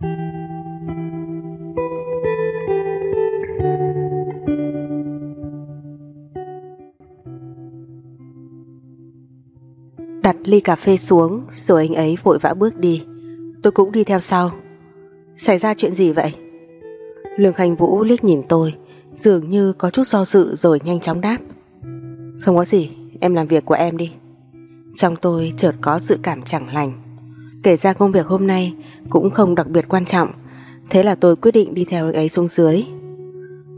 Đặt ly cà phê xuống rồi anh ấy vội vã bước đi. Tôi cũng đi theo sau. Xảy ra chuyện gì vậy? Lương Khanh Vũ liếc nhìn tôi, dường như có chút do dự rồi nhanh chóng đáp. Không có gì, em làm việc của em đi. Trong tôi chợt có dự cảm chẳng lành. Kể ra công việc hôm nay cũng không đặc biệt quan trọng, thế là tôi quyết định đi theo anh ấy xuống dưới.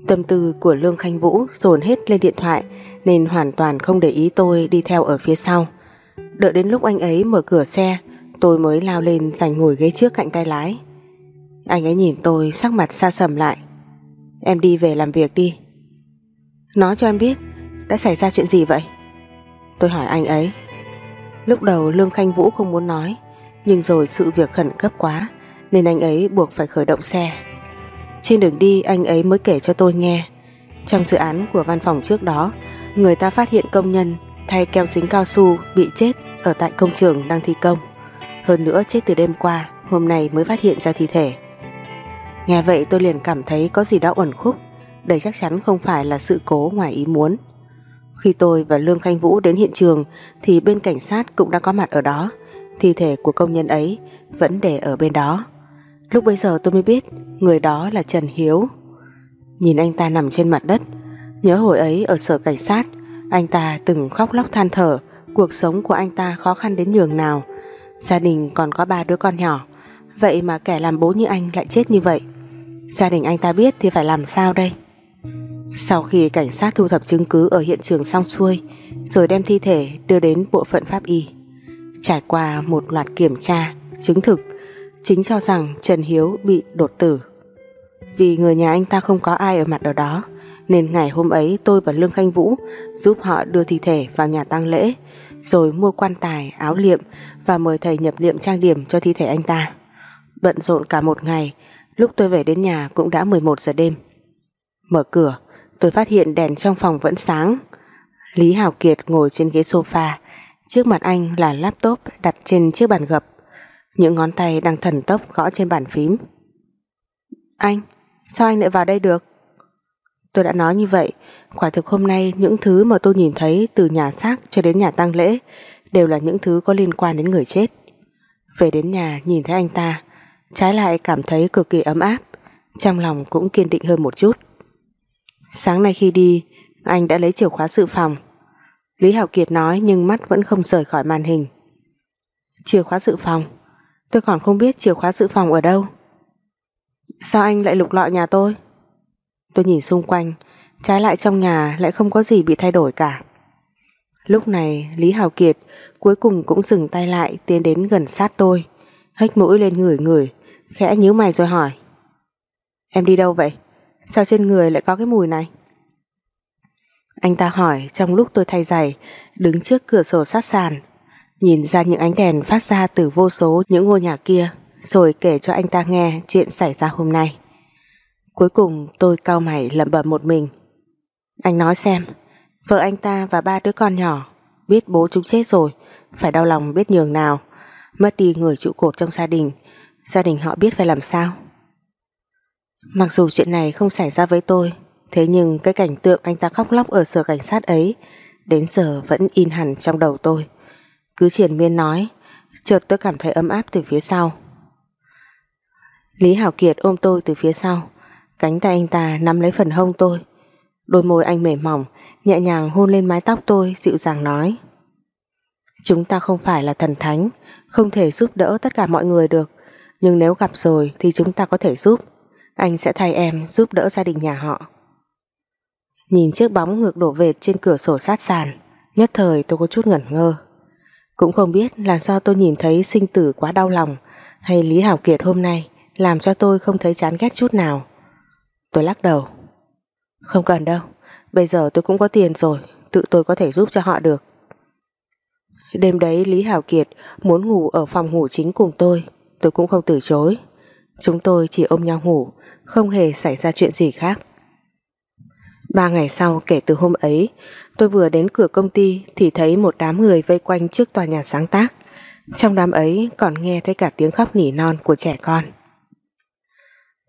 Tâm tư của Lương Khanh Vũ dồn hết lên điện thoại nên hoàn toàn không để ý tôi đi theo ở phía sau. Đợi đến lúc anh ấy mở cửa xe, tôi mới lao lên giành ngồi ghế trước cạnh tay lái. Anh ấy nhìn tôi sắc mặt xa sầm lại. Em đi về làm việc đi. Nói cho em biết đã xảy ra chuyện gì vậy? Tôi hỏi anh ấy. Lúc đầu Lương Khanh Vũ không muốn nói, nhưng rồi sự việc khẩn cấp quá nên anh ấy buộc phải khởi động xe. Trên đường đi anh ấy mới kể cho tôi nghe. Trong dự án của văn phòng trước đó, người ta phát hiện công nhân thay keo dính cao su bị chết ở tại công trường đang thi công. Hơn nữa chết từ đêm qua, hôm nay mới phát hiện ra thi thể. Nghe vậy tôi liền cảm thấy có gì đó uẩn khúc, đây chắc chắn không phải là sự cố ngoài ý muốn. Khi tôi và Lương Khanh Vũ đến hiện trường thì bên cảnh sát cũng đã có mặt ở đó, thi thể của công nhân ấy vẫn để ở bên đó. Lúc bây giờ tôi mới biết người đó là Trần Hiếu. Nhìn anh ta nằm trên mặt đất, nhớ hồi ấy ở sở cảnh sát, anh ta từng khóc lóc than thở cuộc sống của anh ta khó khăn đến nhường nào. Gia đình còn có ba đứa con nhỏ, vậy mà kẻ làm bố như anh lại chết như vậy. Gia đình anh ta biết thì phải làm sao đây? Sau khi cảnh sát thu thập chứng cứ ở hiện trường xong xuôi, rồi đem thi thể đưa đến bộ phận pháp y. Trải qua một loạt kiểm tra, chứng thực, chính cho rằng Trần Hiếu bị đột tử. Vì người nhà anh ta không có ai ở mặt ở đó, nên ngày hôm ấy tôi và Lương Khanh Vũ giúp họ đưa thi thể vào nhà tang lễ, rồi mua quan tài, áo liệm và mời thầy nhập liệm trang điểm cho thi thể anh ta. Bận rộn cả một ngày, lúc tôi về đến nhà cũng đã 11 giờ đêm. Mở cửa, tôi phát hiện đèn trong phòng vẫn sáng. Lý Hào Kiệt ngồi trên ghế sofa, trước mặt anh là laptop đặt trên chiếc bàn gập. Những ngón tay đang thần tốc gõ trên bàn phím. Anh, sao anh lại vào đây được? Tôi đã nói như vậy, quả thực hôm nay những thứ mà tôi nhìn thấy từ nhà xác cho đến nhà tang lễ đều là những thứ có liên quan đến người chết. Về đến nhà nhìn thấy anh ta, trái lại cảm thấy cực kỳ ấm áp, trong lòng cũng kiên định hơn một chút. Sáng nay khi đi, anh đã lấy chìa khóa dự phòng. Lý Hảo Kiệt nói nhưng mắt vẫn không rời khỏi màn hình. Chìa khóa dự phòng? Tôi còn không biết chìa khóa dự phòng ở đâu. Sao anh lại lục lọi nhà tôi? Tôi nhìn xung quanh, trái lại trong nhà lại không có gì bị thay đổi cả. Lúc này Lý Hào Kiệt cuối cùng cũng dừng tay lại tiến đến gần sát tôi, hếch mũi lên người người, khẽ nhíu mày rồi hỏi. Em đi đâu vậy? Sao trên người lại có cái mùi này? Anh ta hỏi trong lúc tôi thay giày, đứng trước cửa sổ sát sàn, nhìn ra những ánh đèn phát ra từ vô số những ngôi nhà kia, rồi kể cho anh ta nghe chuyện xảy ra hôm nay. Cuối cùng tôi cau mày lẩm bẩm một mình. Anh nói xem, vợ anh ta và ba đứa con nhỏ biết bố chúng chết rồi, phải đau lòng biết nhường nào, mất đi người trụ cột trong gia đình, gia đình họ biết phải làm sao. Mặc dù chuyện này không xảy ra với tôi, thế nhưng cái cảnh tượng anh ta khóc lóc ở sở cảnh sát ấy đến giờ vẫn in hẳn trong đầu tôi. Cứ triển miên nói, chợt tôi cảm thấy ấm áp từ phía sau. Lý Hảo Kiệt ôm tôi từ phía sau, Cánh tay anh ta nắm lấy phần hông tôi. Đôi môi anh mềm mỏng Nhẹ nhàng hôn lên mái tóc tôi Dịu dàng nói. Chúng ta không phải là thần thánh Không thể giúp đỡ tất cả mọi người được. Nhưng nếu gặp rồi thì chúng ta có thể giúp. Anh sẽ thay em giúp đỡ gia đình nhà họ. Nhìn chiếc bóng ngược đổ vệt trên cửa sổ sát sàn, Nhất thời tôi có chút ngẩn ngơ. Cũng không biết là do tôi nhìn thấy sinh tử quá đau lòng, Hay Lý Hảo Kiệt hôm nay Làm cho tôi không thấy chán ghét chút nào. Tôi lắc đầu. Không cần đâu, Bây giờ tôi cũng có tiền rồi, Tự tôi có thể giúp cho họ được. Đêm đấy Lý Hảo Kiệt Muốn ngủ ở phòng ngủ chính cùng tôi Tôi cũng không từ chối. Chúng tôi chỉ ôm nhau ngủ, Không hề xảy ra chuyện gì khác. Ba ngày sau kể từ hôm ấy Tôi vừa đến cửa công ty Thì thấy một đám người vây quanh trước tòa nhà sáng tác Trong đám ấy còn nghe thấy cả tiếng khóc nỉ non của trẻ con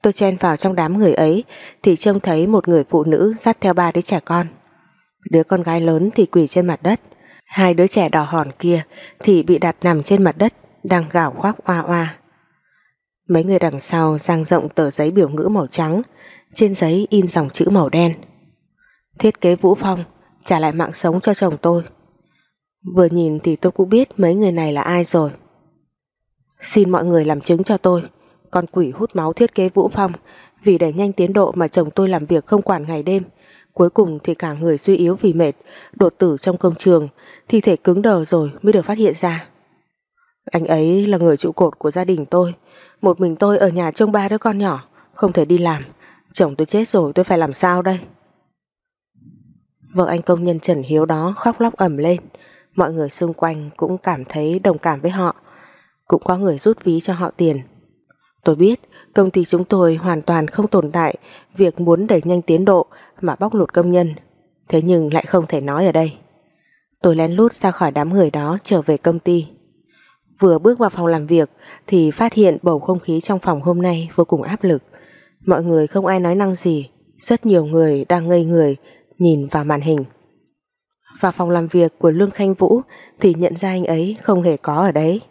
Tôi chen vào trong đám người ấy thì trông thấy một người phụ nữ dắt theo ba đứa trẻ con. Đứa con gái lớn thì quỳ trên mặt đất, hai đứa trẻ đỏ hòn kia thì bị đặt nằm trên mặt đất, đang gào khoác oa oa. Mấy người đằng sau dang rộng tờ giấy biểu ngữ màu trắng, trên giấy in dòng chữ màu đen. Thiết kế Vũ Phong trả lại mạng sống cho chồng tôi. Vừa nhìn thì tôi cũng biết mấy người này là ai rồi. Xin mọi người làm chứng cho tôi, con quỷ hút máu thiết kế Vũ Phong vì đẩy nhanh tiến độ mà chồng tôi làm việc không quản ngày đêm. Cuối cùng thì cả người suy yếu vì mệt, đột tử trong công trường, thi thể cứng đờ rồi mới được phát hiện ra. Anh ấy là người trụ cột của gia đình tôi, một mình tôi ở nhà trông ba đứa con nhỏ, không thể đi làm. Chồng tôi chết rồi tôi phải làm sao đây? Vợ anh công nhân Trần Hiếu đó khóc lóc ẩm lên. Mọi người xung quanh cũng cảm thấy đồng cảm với họ. Cũng có người rút ví cho họ tiền. Tôi biết công ty chúng tôi hoàn toàn không tồn tại việc muốn đẩy nhanh tiến độ mà bóc lột công nhân. Thế nhưng lại không thể nói ở đây. Tôi lén lút ra khỏi đám người đó trở về công ty. Vừa bước vào phòng làm việc thì phát hiện bầu không khí trong phòng hôm nay vô cùng áp lực. Mọi người không ai nói năng gì, rất nhiều người đang ngây người nhìn vào màn hình. Vào phòng làm việc của Lương Khanh Vũ thì nhận ra anh ấy không hề có ở đấy.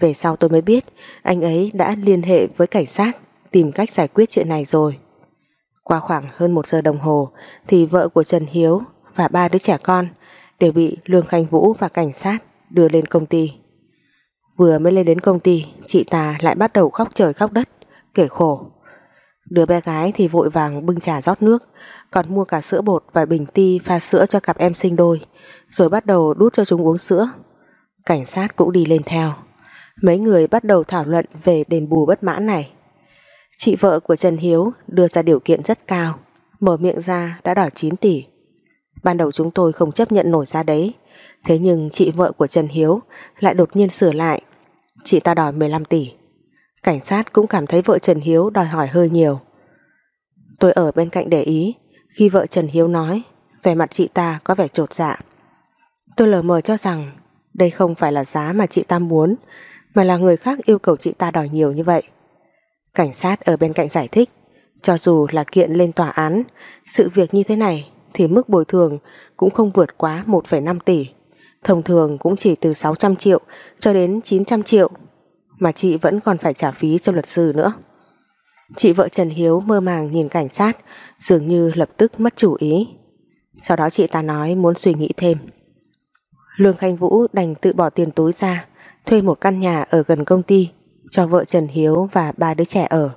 Về sau tôi mới biết anh ấy đã liên hệ với cảnh sát tìm cách giải quyết chuyện này rồi. Qua khoảng hơn một giờ đồng hồ thì vợ của Trần Hiếu và ba đứa trẻ con đều bị Lương Khanh Vũ và cảnh sát đưa lên công ty. Vừa mới lên đến công ty, chị ta lại bắt đầu khóc trời khóc đất, kể khổ. Đứa bé gái thì vội vàng bưng trà rót nước, còn mua cả sữa bột và bình ti pha sữa cho cặp em sinh đôi, rồi bắt đầu đút cho chúng uống sữa. Cảnh sát cũng đi lên theo. Mấy người bắt đầu thảo luận về đền bù bất mãn này. Chị vợ của Trần Hiếu đưa ra điều kiện rất cao, mở miệng ra đã đòi 9 tỷ. Ban đầu chúng tôi không chấp nhận nổi ra đấy, thế nhưng chị vợ của Trần Hiếu lại đột nhiên sửa lại. Chị ta đòi 15 tỷ. Cảnh sát cũng cảm thấy vợ Trần Hiếu đòi hỏi hơi nhiều. Tôi ở bên cạnh để ý, khi vợ Trần Hiếu nói, vẻ mặt chị ta có vẻ trột dạ. Tôi lờ mờ cho rằng đây không phải là giá mà chị ta muốn, mà là người khác yêu cầu chị ta đòi nhiều như vậy. Cảnh sát ở bên cạnh giải thích, cho dù là kiện lên tòa án, sự việc như thế này thì mức bồi thường cũng không vượt quá 1,5 tỷ. Thông thường cũng chỉ từ 600 triệu cho đến 900 triệu, mà chị vẫn còn phải trả phí cho luật sư nữa. Chị vợ Trần Hiếu mơ màng nhìn cảnh sát, dường như lập tức mất chủ ý. Sau đó chị ta nói muốn suy nghĩ thêm. Lương Khanh Vũ đành tự bỏ tiền túi ra, thuê một căn nhà ở gần công ty cho vợ Trần Hiếu và ba đứa trẻ ở.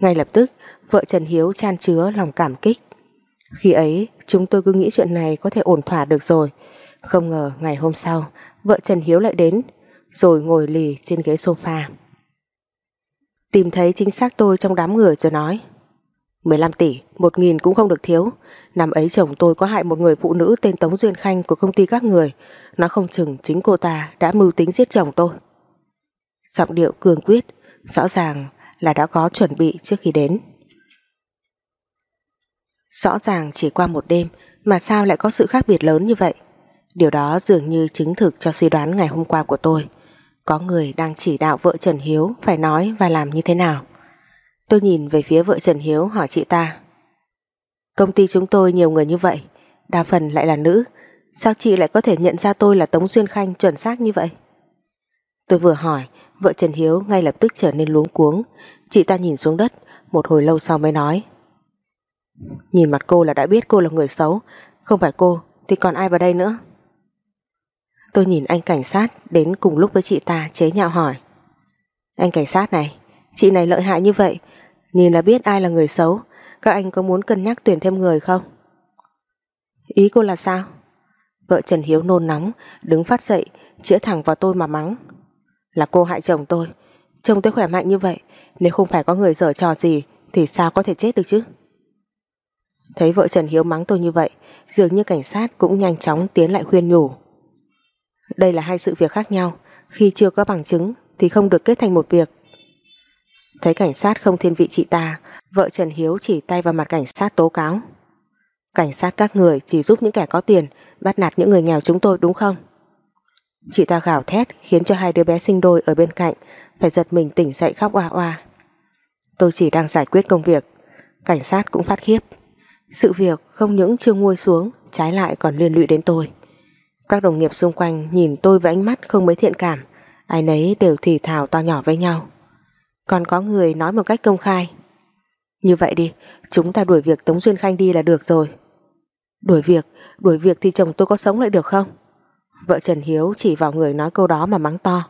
Ngay lập tức, vợ Trần Hiếu chan chứa lòng cảm kích. Khi ấy, chúng tôi cứ nghĩ chuyện này có thể ổn thỏa được rồi. Không ngờ ngày hôm sau, vợ Trần Hiếu lại đến, rồi ngồi lì trên ghế sofa. Tìm thấy chính xác tôi trong đám người rồi nói 15 tỷ, 1 nghìn cũng không được thiếu. Năm ấy chồng tôi có hại một người phụ nữ tên Tống Duyên Khanh của công ty các người. Nó không chừng chính cô ta đã mưu tính giết chồng tôi. Giọng điệu cường quyết Rõ ràng là đã có chuẩn bị trước khi đến. Rõ ràng chỉ qua một đêm Mà sao lại có sự khác biệt lớn như vậy? Điều đó dường như chứng thực cho suy đoán ngày hôm qua của tôi có người đang chỉ đạo vợ Trần Hiếu phải nói và làm như thế nào. Tôi nhìn về phía vợ Trần Hiếu hỏi chị ta. Công ty chúng tôi nhiều người như vậy, đa phần lại là nữ. Sao chị lại có thể nhận ra tôi là Tống Xuyên Khanh chuẩn xác như vậy? Tôi vừa hỏi, vợ Trần Hiếu ngay lập tức trở nên luống cuống. Chị ta nhìn xuống đất, một hồi lâu sau mới nói. Nhìn mặt cô là đã biết cô là người xấu, không phải cô thì còn ai vào đây nữa? Tôi nhìn anh cảnh sát đến cùng lúc với chị ta chế nhạo hỏi. Anh cảnh sát này, chị này lợi hại như vậy, nhìn là biết ai là người xấu, các anh có muốn cân nhắc tuyển thêm người không? Ý cô là sao? Vợ Trần Hiếu nôn nóng, đứng phát dậy, chĩa thẳng vào tôi mà mắng. Là cô hại chồng tôi, chồng tôi khỏe mạnh như vậy, nếu không phải có người dở trò gì thì sao có thể chết được chứ? Thấy vợ Trần Hiếu mắng tôi như vậy, dường như cảnh sát cũng nhanh chóng tiến lại khuyên nhủ. Đây là hai sự việc khác nhau, khi chưa có bằng chứng thì không được kết thành một việc. Thấy cảnh sát không thiên vị chị ta, vợ Trần Hiếu chỉ tay vào mặt cảnh sát tố cáo. Cảnh sát các người chỉ giúp những kẻ có tiền, bắt nạt những người nghèo chúng tôi đúng không? Chị ta gào thét khiến cho hai đứa bé sinh đôi ở bên cạnh phải giật mình tỉnh dậy khóc oa oa. Tôi chỉ đang giải quyết công việc Cảnh sát cũng phát khiếp Sự việc không những chưa nguôi xuống Trái lại còn liên lụy đến tôi các đồng nghiệp xung quanh nhìn tôi với ánh mắt không mấy thiện cảm. Ai nấy đều thì thào to nhỏ với nhau. Còn có người nói một cách công khai. Như vậy đi, Chúng ta đuổi việc Tống Duyên Khanh đi là được rồi. Đuổi việc Đuổi việc thì chồng tôi có sống lại được không? Vợ Trần Hiếu chỉ vào người nói câu đó mà mắng to.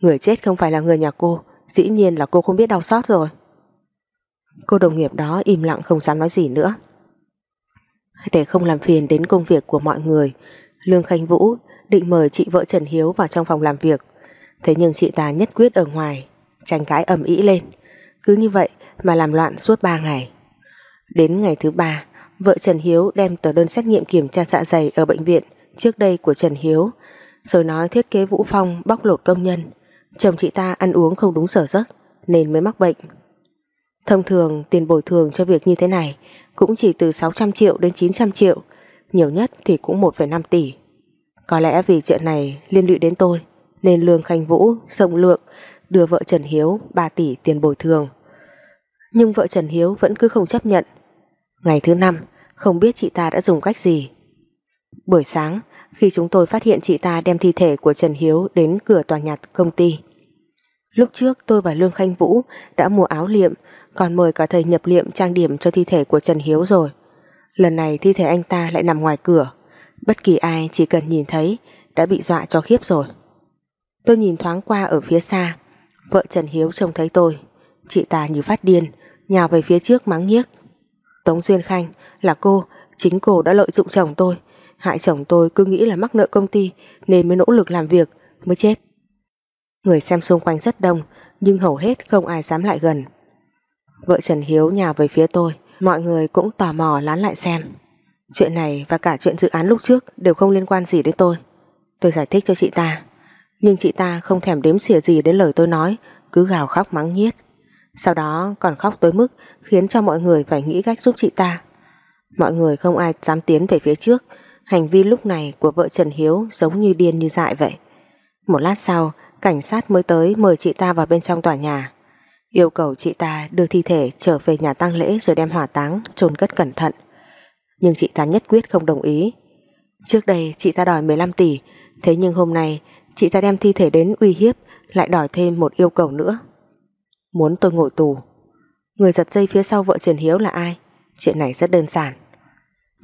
Người chết không phải là người nhà cô, Dĩ nhiên là cô không biết đau xót rồi. Cô đồng nghiệp đó im lặng không dám nói gì nữa. Để không làm phiền đến công việc của mọi người Lương Khánh Vũ định mời chị vợ Trần Hiếu vào trong phòng làm việc. Thế nhưng chị ta nhất quyết ở ngoài, Tranh cãi ầm ĩ lên. Cứ như vậy mà làm loạn suốt 3 ngày. Đến ngày thứ ba, Vợ Trần Hiếu đem tờ đơn xét nghiệm kiểm tra dạ dày ở bệnh viện trước đây của Trần Hiếu, rồi nói thiết kế Vũ Phong bóc lột công nhân. Chồng chị ta ăn uống không đúng sở giấc nên mới mắc bệnh. Thông thường tiền bồi thường cho việc như thế này cũng chỉ từ 600 triệu đến 900 triệu nhiều nhất thì cũng 1,5 tỷ có lẽ vì chuyện này liên lụy đến tôi nên Lương Khanh Vũ sông lượng đưa vợ Trần Hiếu 3 tỷ tiền bồi thường nhưng vợ Trần Hiếu vẫn cứ không chấp nhận ngày thứ năm không biết chị ta đã dùng cách gì Buổi sáng, khi chúng tôi phát hiện chị ta đem thi thể của Trần Hiếu đến cửa tòa nhà công ty. Lúc trước tôi và Lương Khanh Vũ đã mua áo liệm, còn mời cả thầy nhập liệm trang điểm cho thi thể của Trần Hiếu rồi. Lần này thi thể anh ta lại nằm ngoài cửa. Bất kỳ ai chỉ cần nhìn thấy đã bị dọa cho khiếp rồi. Tôi nhìn thoáng qua ở phía xa, vợ Trần Hiếu trông thấy tôi. Chị ta như phát điên, nhào về phía trước mắng nhiếc. Tống Duyên Khanh là cô, chính cô đã lợi dụng chồng tôi, Hại chồng tôi cứ nghĩ là mắc nợ công ty nên mới nỗ lực làm việc, mới chết. Người xem xung quanh rất đông nhưng hầu hết không ai dám lại gần. Vợ Trần Hiếu nhào về phía tôi, mọi người cũng tò mò lán lại xem. Chuyện này và cả chuyện dự án lúc trước đều không liên quan gì đến tôi. Tôi giải thích cho chị ta, nhưng chị ta không thèm đếm xỉa gì đến lời tôi nói, cứ gào khóc mắng nhiếc. Sau đó còn khóc tới mức khiến cho mọi người phải nghĩ cách giúp chị ta. Mọi người không ai dám tiến về phía trước Hành vi lúc này của vợ Trần Hiếu giống như điên như dại vậy. Một lát sau, cảnh sát mới tới mời chị ta vào bên trong tòa nhà. Yêu cầu chị ta đưa thi thể trở về nhà tang lễ rồi đem hỏa táng, chôn cất cẩn thận. Nhưng chị ta nhất quyết không đồng ý. Trước đây chị ta đòi 15 tỷ, thế nhưng hôm nay chị ta đem thi thể đến uy hiếp lại đòi thêm một yêu cầu nữa. Muốn tôi ngồi tù. Người giật dây phía sau vợ Trần Hiếu là ai? Chuyện này rất đơn giản.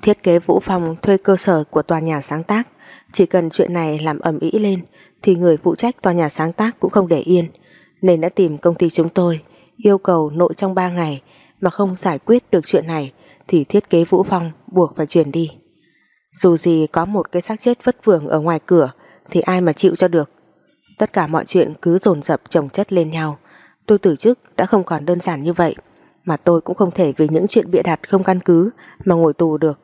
Thiết kế Vũ Phong thuê cơ sở của tòa nhà sáng tác, chỉ cần chuyện này làm ầm ĩ lên thì người phụ trách tòa nhà sáng tác cũng không để yên, nên đã tìm công ty chúng tôi, yêu cầu nội trong 3 ngày mà không giải quyết được chuyện này thì thiết kế Vũ Phong buộc phải chuyển đi. Dù gì có một cái xác chết vất vưởng ở ngoài cửa thì ai mà chịu cho được. Tất cả mọi chuyện cứ dồn dập chồng chất lên nhau. Tôi từ chức đã không còn đơn giản như vậy, mà tôi cũng không thể vì những chuyện bịa đặt không căn cứ mà ngồi tù được.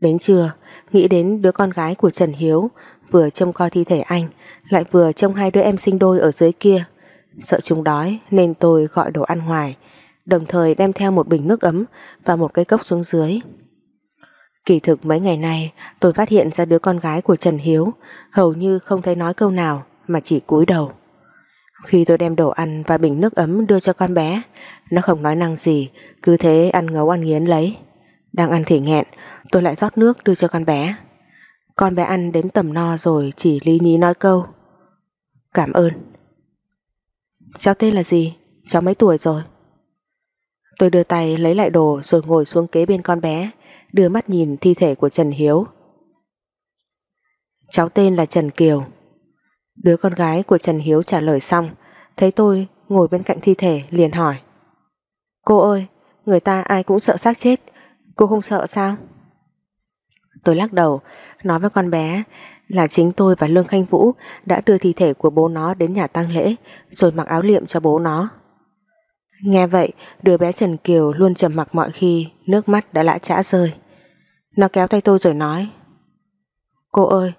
Đến trưa, nghĩ đến đứa con gái của Trần Hiếu vừa trông coi thi thể anh, lại vừa trông hai đứa em sinh đôi ở dưới kia. Sợ chúng đói nên tôi gọi đồ ăn ngoài, đồng thời đem theo một bình nước ấm và một cây cốc xuống dưới. Kỳ thực mấy ngày nay tôi phát hiện ra đứa con gái của Trần Hiếu hầu như không thấy nói câu nào mà chỉ cúi đầu. Khi tôi đem đồ ăn và bình nước ấm đưa cho con bé, nó không nói năng gì, cứ thế ăn ngấu ăn nghiến lấy. Đang ăn thì nghẹn, tôi lại rót nước đưa cho con bé. Con bé ăn đến tầm no rồi chỉ lý nhí nói câu. Cảm ơn. Cháu tên là gì? Cháu mấy tuổi rồi? Tôi đưa tay lấy lại đồ rồi ngồi xuống kế bên con bé, đưa mắt nhìn thi thể của Trần Hiếu. Cháu tên là Trần Kiều. Đứa con gái của Trần Hiếu trả lời xong, thấy tôi ngồi bên cạnh thi thể liền hỏi. Cô ơi, người ta ai cũng sợ xác chết, cô không sợ sao? Tôi lắc đầu, nói với con bé là chính tôi và Lương Khanh Vũ đã đưa thi thể của bố nó đến nhà tang lễ rồi mặc áo liệm cho bố nó. Nghe vậy, đứa bé Trần Kiều luôn trầm mặc mọi khi, nước mắt đã lã chã rơi. Nó kéo tay tôi rồi nói Cô ơi,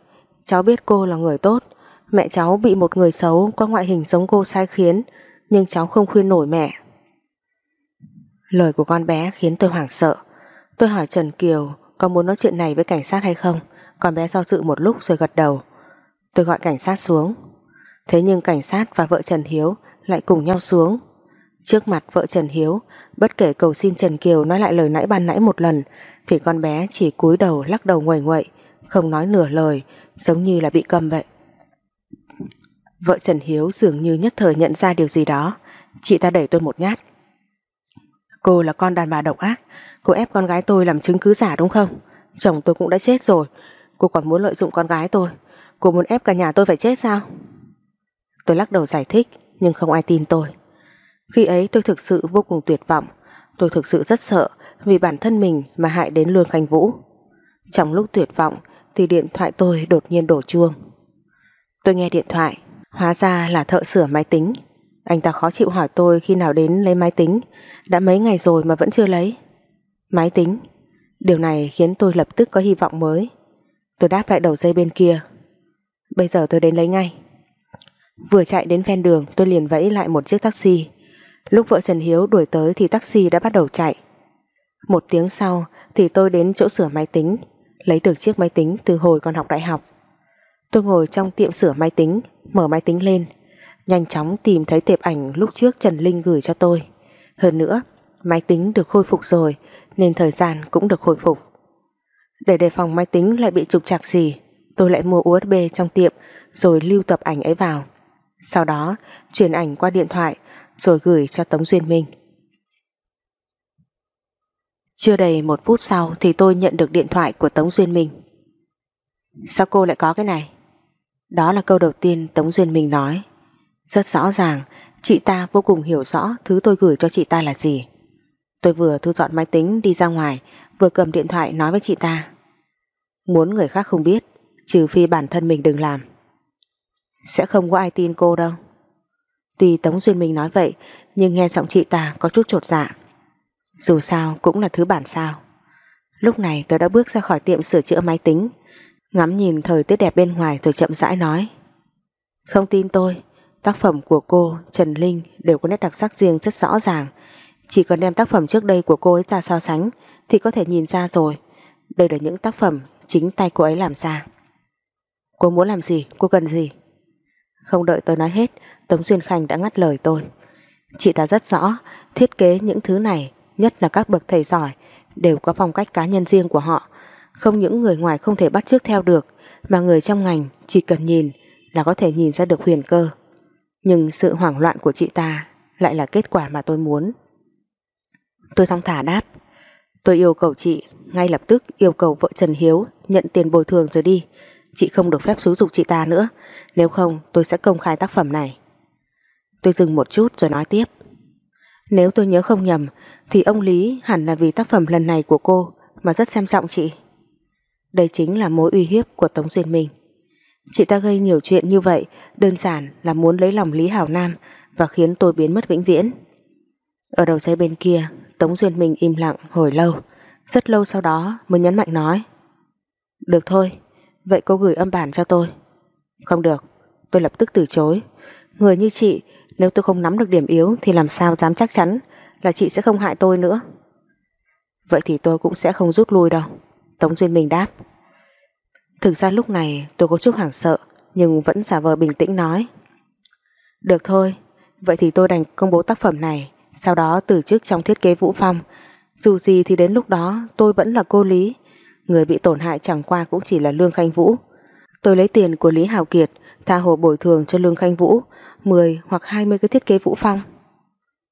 cháu biết cô là người tốt, mẹ cháu bị một người xấu có ngoại hình giống cô sai khiến, nhưng cháu không khuyên nổi mẹ. Lời của con bé khiến tôi hoảng sợ. Tôi hỏi Trần Kiều có muốn nói chuyện này với cảnh sát hay không con bé do dự một lúc rồi gật đầu Tôi gọi cảnh sát xuống Thế nhưng cảnh sát và vợ Trần Hiếu Lại cùng nhau xuống Trước mặt vợ Trần Hiếu, bất kể cầu xin Trần Kiều nói lại lời nãy ban nãy một lần, thì con bé chỉ cúi đầu lắc đầu nguầy nguậy, không nói nửa lời, giống như là bị cầm vậy. Vợ Trần Hiếu dường như nhất thời nhận ra điều gì đó, chị ta đẩy tôi một nhát. Cô là con đàn bà độc ác, cô ép con gái tôi làm chứng cứ giả đúng không? Chồng tôi cũng đã chết rồi, cô còn muốn lợi dụng con gái tôi, cô muốn ép cả nhà tôi phải chết sao? Tôi lắc đầu giải thích, nhưng không ai tin tôi. Khi ấy tôi thực sự vô cùng tuyệt vọng, tôi thực sự rất sợ vì bản thân mình mà hại đến Lương Khanh Vũ. Trong lúc tuyệt vọng thì điện thoại tôi đột nhiên đổ chuông. Tôi nghe điện thoại, hóa ra là thợ sửa máy tính. Anh ta khó chịu hỏi tôi khi nào đến lấy máy tính, đã mấy ngày rồi mà vẫn chưa lấy. Máy tính, điều này khiến tôi lập tức có hy vọng mới. Tôi đáp lại đầu dây bên kia. Bây giờ tôi đến lấy ngay. Vừa chạy đến ven đường tôi liền vẫy lại một chiếc taxi. Lúc vợ Trần Hiếu đuổi tới thì taxi đã bắt đầu chạy. Một tiếng sau thì tôi đến chỗ sửa máy tính, lấy được chiếc máy tính từ hồi còn học đại học. Tôi ngồi trong tiệm sửa máy tính, mở máy tính lên, nhanh chóng tìm thấy tệp ảnh lúc trước Trần Linh gửi cho tôi. Hơn nữa, máy tính được khôi phục rồi nên thời gian cũng được khôi phục. Để đề phòng máy tính lại bị trục trặc gì, tôi lại mua USB trong tiệm rồi lưu tập ảnh ấy vào. Sau đó, chuyển ảnh qua điện thoại rồi gửi cho Tống Duyên Minh. Chưa đầy một phút sau thì tôi nhận được điện thoại của Tống Duyên Minh. Sao cô lại có cái này? Đó là câu đầu tiên Tống Duyên Minh nói. Rất rõ ràng, chị ta vô cùng hiểu rõ thứ tôi gửi cho chị ta là gì. Tôi vừa thu dọn máy tính đi ra ngoài, vừa cầm điện thoại nói với chị ta. Muốn người khác không biết, trừ phi bản thân mình đừng làm. Sẽ không có ai tin cô đâu. Tuy Tống Duyên Minh nói vậy, nhưng nghe giọng chị ta có chút trột dạ. Dù sao cũng là thứ bản sao. Lúc này tôi đã bước ra khỏi tiệm sửa chữa máy tính, ngắm nhìn thời tiết đẹp bên ngoài rồi chậm rãi nói. Không tin tôi, tác phẩm của cô, Trần Linh đều có nét đặc sắc riêng rất rõ ràng. Chỉ cần đem tác phẩm trước đây của cô ấy ra so sánh thì có thể nhìn ra rồi. Đây là những tác phẩm chính tay cô ấy làm ra. Cô muốn làm gì? Cô cần gì? Không đợi tôi nói hết, Tống Duyên Khanh đã ngắt lời tôi. Chị ta rất rõ, thiết kế những thứ này, nhất là các bậc thầy giỏi, đều có phong cách cá nhân riêng của họ. Không những người ngoài không thể bắt chước theo được, mà người trong ngành chỉ cần nhìn là có thể nhìn ra được huyền cơ. Nhưng sự hoảng loạn của chị ta lại là kết quả mà tôi muốn. Tôi thong thả đáp. Tôi yêu cầu chị, ngay lập tức yêu cầu vợ Trần Hiếu nhận tiền bồi thường rồi đi. Chị không được phép xúi dục chị ta nữa, nếu không tôi sẽ công khai tác phẩm này. Tôi dừng một chút rồi nói tiếp. Nếu tôi nhớ không nhầm thì ông Lý hẳn là vì tác phẩm lần này của cô mà rất xem trọng chị. Đây chính là mối uy hiếp của Tống Duyên Minh. Chị ta gây nhiều chuyện như vậy đơn giản là muốn lấy lòng Lý Hảo Nam và khiến tôi biến mất vĩnh viễn. Ở đầu dây bên kia Tống Duyên Minh im lặng hồi lâu rất lâu sau đó mới nhấn mạnh nói, Được thôi, Vậy cô gửi âm bản cho tôi. Không được, Tôi lập tức từ chối. Người như chị, Nếu tôi không nắm được điểm yếu Thì làm sao dám chắc chắn Là chị sẽ không hại tôi nữa? Vậy thì tôi cũng sẽ không rút lui đâu, Tống Duyên Minh đáp. Thực ra lúc này tôi có chút hoảng sợ, Nhưng vẫn giả vờ bình tĩnh nói, Được thôi, Vậy thì tôi đành công bố tác phẩm này, Sau đó từ chức trong thiết kế Vũ Phong dù gì thì đến lúc đó, tôi vẫn là cô Lý. Người bị tổn hại chẳng qua cũng chỉ là Lương Khanh Vũ. Tôi lấy tiền của Lý Hào Kiệt, Tha hồ bồi thường cho Lương Khanh Vũ 10 hoặc 20 cái thiết kế Vũ Phong.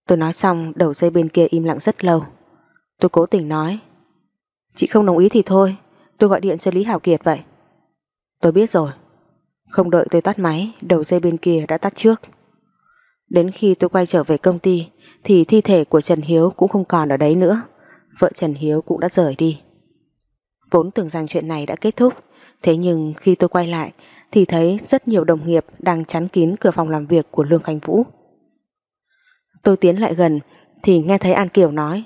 Tôi nói xong, đầu dây bên kia im lặng rất lâu. Tôi cố tình nói, Chị không đồng ý thì thôi, Tôi gọi điện cho Lý Hảo Kiệt vậy. Tôi biết rồi. Không đợi tôi tắt máy, Đầu dây bên kia đã tắt trước. Đến khi tôi quay trở về công ty, Thì thi thể của Trần Hiếu cũng không còn ở đấy nữa. Vợ Trần Hiếu cũng đã rời đi. Vốn tưởng rằng chuyện này đã kết thúc, Thế nhưng khi tôi quay lại Thì thấy rất nhiều đồng nghiệp Đang chắn kín cửa phòng làm việc của Lương Khánh Vũ. Tôi tiến lại gần Thì nghe thấy An Kiều nói,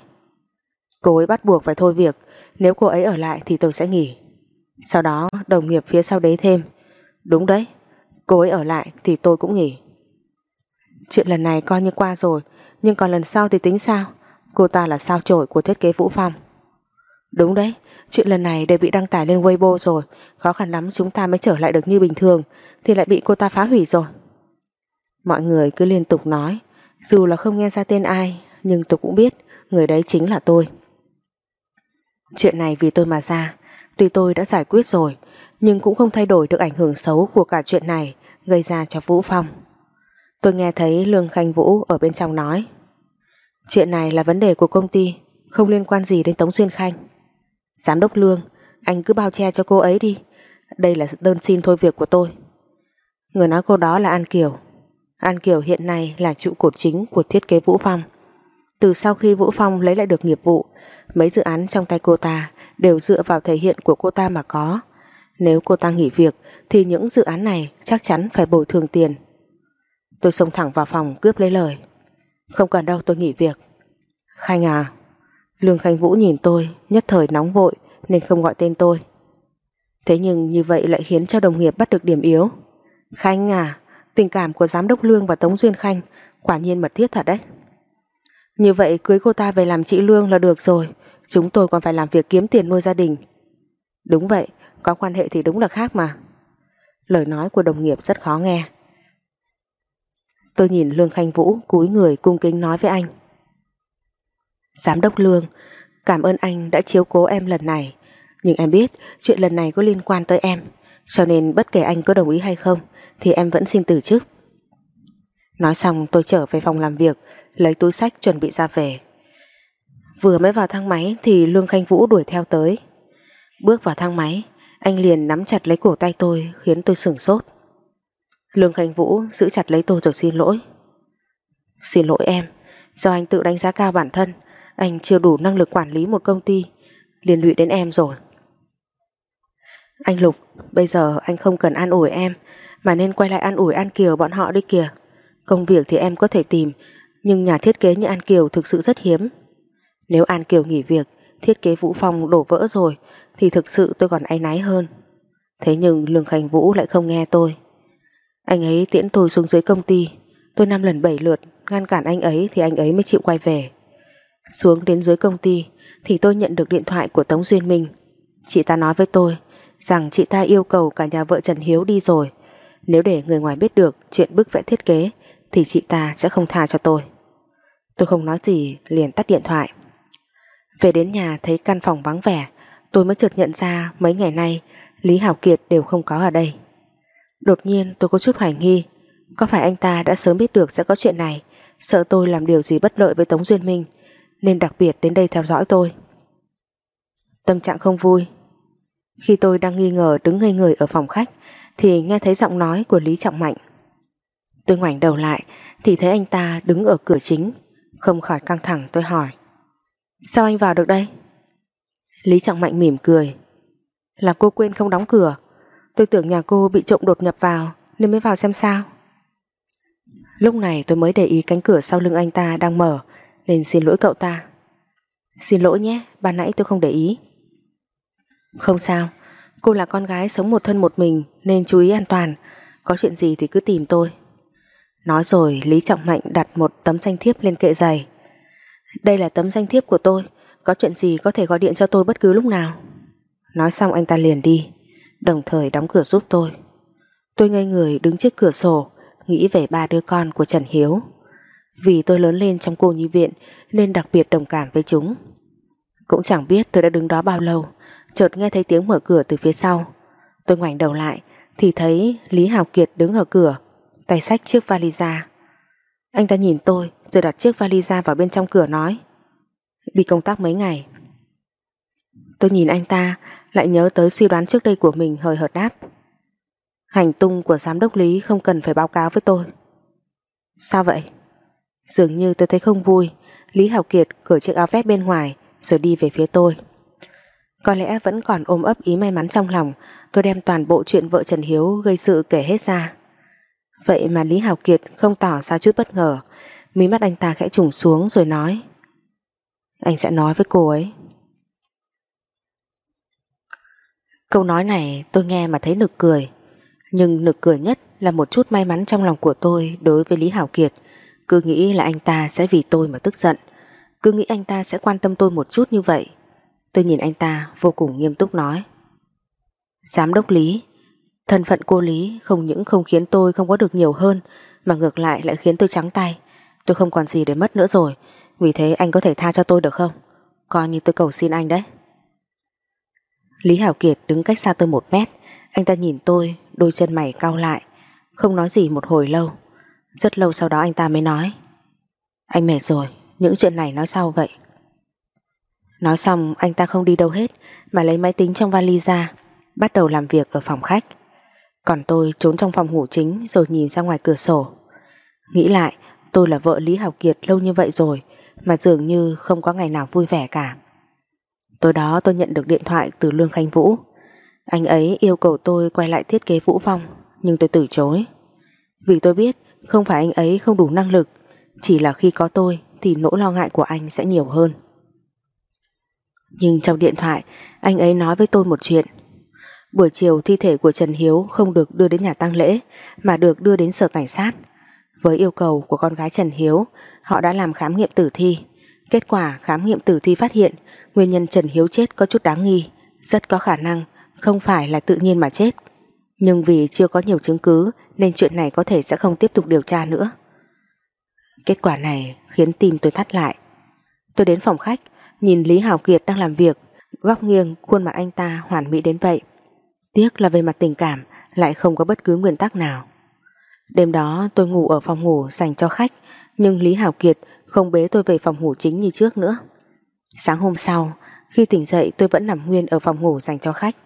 Cô ấy bắt buộc phải thôi việc, Nếu cô ấy ở lại thì tôi sẽ nghỉ. Sau đó, đồng nghiệp phía sau đấy thêm, Đúng đấy, Cô ấy ở lại thì tôi cũng nghỉ. Chuyện lần này coi như qua rồi, Nhưng còn lần sau thì tính sao? Cô ta là sao trổi của thiết kế Vũ Phong Đúng đấy Chuyện lần này đều bị đăng tải lên Weibo rồi Khó khăn lắm chúng ta mới trở lại được như bình thường Thì lại bị cô ta phá hủy rồi Mọi người cứ liên tục nói Dù là không nghe ra tên ai, nhưng tôi cũng biết người đấy chính là tôi. Chuyện này vì tôi mà ra, tuy tôi đã giải quyết rồi, nhưng cũng không thay đổi được ảnh hưởng xấu của cả chuyện này gây ra cho Vũ Phong. Tôi nghe thấy Lương Khanh Vũ ở bên trong nói Chuyện này là vấn đề của công ty, Không liên quan gì đến Tống Xuyên Khanh. Giám đốc Lương, Anh cứ bao che cho cô ấy đi. Đây là đơn xin thôi việc của tôi. Người nói cô đó là An Kiều. An Kiều hiện nay là trụ cột chính của thiết kế Vũ Phong. Từ sau khi Vũ Phong lấy lại được nghiệp vụ, Mấy dự án trong tay cô ta Đều dựa vào thể hiện của cô ta mà có. Nếu cô ta nghỉ việc, Thì những dự án này chắc chắn phải bồi thường tiền. Tôi xông thẳng vào phòng cướp lấy lời. Không cần đâu, tôi nghỉ việc. Khanh à Lương Khanh Vũ nhìn tôi, Nhất thời nóng vội nên không gọi tên tôi. Thế nhưng như vậy lại khiến cho đồng nghiệp bắt được điểm yếu. Khanh à Tình cảm của giám đốc Lương và Tống Duyên Khanh Quả nhiên mật thiết thật đấy. Như vậy cưới cô ta về làm chị Lương là được rồi, Chúng tôi còn phải làm việc kiếm tiền nuôi gia đình. Đúng vậy, Có quan hệ thì đúng là khác mà. Lời nói của đồng nghiệp rất khó nghe. Tôi nhìn Lương Khanh Vũ cúi người cung kính nói với anh. Giám đốc Lương, cảm ơn anh đã chiếu cố em lần này. Nhưng em biết chuyện lần này có liên quan tới em, cho nên bất kể anh có đồng ý hay không, thì em vẫn xin từ chức. Nói xong tôi trở về phòng làm việc, lấy túi sách chuẩn bị ra về. Vừa mới vào thang máy thì Lương Khanh Vũ đuổi theo tới. Bước vào thang máy, anh liền nắm chặt lấy cổ tay tôi khiến tôi sửng sốt. Lương Khánh Vũ giữ chặt lấy tôi rồi xin lỗi. Xin lỗi em, do anh tự đánh giá cao bản thân, anh chưa đủ năng lực quản lý một công ty, liên lụy đến em rồi. Anh Lục, bây giờ anh không cần an ủi em, mà nên quay lại an ủi An Kiều bọn họ đi kìa. Công việc thì em có thể tìm, nhưng nhà thiết kế như An Kiều thực sự rất hiếm. Nếu An Kiều nghỉ việc, thiết kế Vũ Phong đổ vỡ rồi, thì thực sự tôi còn áy náy hơn. Thế nhưng Lương Khánh Vũ lại không nghe tôi. Anh ấy tiễn tôi xuống dưới công ty. Tôi năm lần bảy lượt, Ngăn cản anh ấy thì anh ấy mới chịu quay về. Xuống đến dưới công ty Thì tôi nhận được điện thoại của Tống Duyên Minh. Chị ta nói với tôi Rằng chị ta yêu cầu cả nhà vợ Trần Hiếu đi rồi. Nếu để người ngoài biết được Chuyện bức vẽ thiết kế Thì chị ta sẽ không tha cho tôi. Tôi không nói gì, liền tắt điện thoại. Về đến nhà thấy căn phòng vắng vẻ, Tôi mới chợt nhận ra mấy ngày nay Lý Hảo Kiệt đều không có ở đây. Đột nhiên tôi có chút hoài nghi, Có phải anh ta đã sớm biết được sẽ có chuyện này, Sợ tôi làm điều gì bất lợi với Tống Duyên Minh, Nên đặc biệt đến đây theo dõi tôi. Tâm trạng không vui. Khi tôi đang nghi ngờ đứng ngây người ở phòng khách, Thì nghe thấy giọng nói của Lý Trọng Mạnh. Tôi ngoảnh đầu lại, Thì thấy anh ta đứng ở cửa chính, Không khỏi căng thẳng, tôi hỏi, Sao anh vào được đây? Lý Trọng Mạnh mỉm cười, Là cô quên không đóng cửa Tôi tưởng nhà cô bị trộm đột nhập vào, Nên mới vào xem sao. Lúc này tôi mới để ý cánh cửa sau lưng anh ta đang mở, Nên xin lỗi cậu ta. Xin lỗi nhé, Ban nãy tôi không để ý. Không sao, Cô là con gái sống một thân một mình, Nên chú ý an toàn. Có chuyện gì thì cứ tìm tôi. Nói rồi, Lý Trọng Mạnh đặt một tấm danh thiếp lên kệ giày. Đây là tấm danh thiếp của tôi, Có chuyện gì có thể gọi điện cho tôi bất cứ lúc nào. Nói xong anh ta liền đi đồng thời đóng cửa giúp tôi. Tôi ngây người đứng trước cửa sổ, nghĩ về ba đứa con của Trần Hiếu. Vì tôi lớn lên trong cô nhi viện nên đặc biệt đồng cảm với chúng. Cũng chẳng biết tôi đã đứng đó bao lâu, chợt nghe thấy tiếng mở cửa từ phía sau. Tôi ngoảnh đầu lại thì thấy Lý Hào Kiệt đứng ở cửa, tay xách chiếc vali ra. Anh ta nhìn tôi rồi đặt chiếc vali ra vào bên trong cửa nói Đi công tác mấy ngày Tôi nhìn anh ta lại nhớ tới suy đoán trước đây của mình hơi hợt đáp. Hành tung của giám đốc Lý không cần phải báo cáo với tôi. Sao vậy? Dường như tôi thấy không vui, Lý Hảo Kiệt cởi chiếc áo vest bên ngoài rồi đi về phía tôi. Có lẽ vẫn còn ôm ấp ý may mắn trong lòng, tôi đem toàn bộ chuyện vợ Trần Hiếu gây sự kể hết ra. Vậy mà Lý Hảo Kiệt không tỏ ra chút bất ngờ, mí mắt anh ta khẽ trùng xuống rồi nói Anh sẽ nói với cô ấy Câu nói này tôi nghe mà thấy nực cười. Nhưng nực cười nhất là một chút may mắn trong lòng của tôi đối với Lý Hảo Kiệt. Cứ nghĩ là anh ta sẽ vì tôi mà tức giận. Cứ nghĩ anh ta sẽ quan tâm tôi một chút như vậy. Tôi nhìn anh ta vô cùng nghiêm túc nói. Giám đốc Lý, Thân phận cô Lý không những không khiến tôi không có được nhiều hơn, Mà ngược lại lại khiến tôi trắng tay. Tôi không còn gì để mất nữa rồi. Vì thế anh có thể tha cho tôi được không? Coi như tôi cầu xin anh đấy. Lý Hảo Kiệt đứng cách xa tôi một mét. Anh ta nhìn tôi, Đôi chân mày cau lại. Không nói gì một hồi lâu. Rất lâu sau đó anh ta mới nói. Anh mệt rồi, Những chuyện này nói sau vậy. Nói xong, anh ta không đi đâu hết, Mà lấy máy tính trong vali ra, Bắt đầu làm việc ở phòng khách. Còn tôi trốn trong phòng ngủ chính Rồi nhìn ra ngoài cửa sổ. Nghĩ lại, tôi là vợ Lý Hảo Kiệt lâu như vậy rồi, Mà dường như không có ngày nào vui vẻ cả. Tối đó tôi nhận được điện thoại từ Lương Khanh Vũ. Anh ấy yêu cầu tôi quay lại thiết kế Vũ Phong, Nhưng tôi từ chối. Vì tôi biết không phải anh ấy không đủ năng lực, Chỉ là khi có tôi Thì nỗi lo ngại của anh sẽ nhiều hơn. Nhưng trong điện thoại, Anh ấy nói với tôi một chuyện. Buổi chiều thi thể của Trần Hiếu Không được đưa đến nhà tang lễ, Mà được đưa đến sở cảnh sát. Với yêu cầu của con gái Trần Hiếu, Họ đã làm khám nghiệm tử thi. Kết quả khám nghiệm tử thi phát hiện, Nguyên nhân Trần Hiếu chết có chút đáng nghi, Rất có khả năng không phải là tự nhiên mà chết. Nhưng vì chưa có nhiều chứng cứ Nên chuyện này có thể sẽ không tiếp tục điều tra nữa. Kết quả này khiến tim tôi thắt lại. Tôi đến phòng khách, Nhìn Lý Hảo Kiệt đang làm việc, Góc nghiêng khuôn mặt anh ta hoàn mỹ đến vậy. Tiếc là về mặt tình cảm, Lại không có bất cứ nguyên tắc nào. Đêm đó tôi ngủ ở phòng ngủ dành cho khách, Nhưng Lý Hảo Kiệt không bế tôi về phòng ngủ chính như trước nữa Sáng hôm sau, khi tỉnh dậy tôi vẫn nằm nguyên ở phòng ngủ dành cho khách.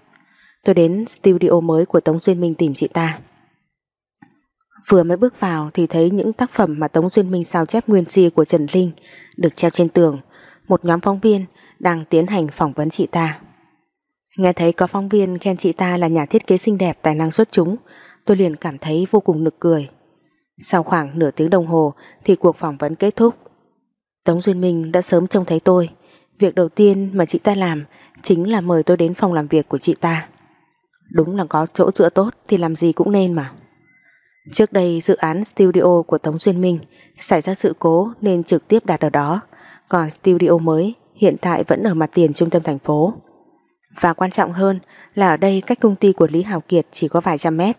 Tôi đến studio mới của Tống Duyên Minh tìm chị ta. Vừa mới bước vào thì thấy những tác phẩm mà Tống Duyên Minh sao chép nguyên si của Trần Linh được treo trên tường. Một nhóm phóng viên đang tiến hành phỏng vấn chị ta. Nghe thấy có phóng viên khen chị ta là nhà thiết kế xinh đẹp tài năng xuất chúng, tôi liền cảm thấy vô cùng nực cười. Sau khoảng nửa tiếng đồng hồ thì cuộc phỏng vấn kết thúc. Tống Duyên Minh đã sớm trông thấy tôi, Việc đầu tiên mà chị ta làm chính là mời tôi đến phòng làm việc của chị ta. Đúng là có chỗ dựa tốt thì làm gì cũng nên mà. Trước đây dự án studio của Tống Duyên Minh xảy ra sự cố nên trực tiếp đặt ở đó, còn studio mới hiện tại vẫn ở mặt tiền trung tâm thành phố. Và quan trọng hơn là ở đây cách công ty của Lý Hào Kiệt chỉ có vài trăm mét.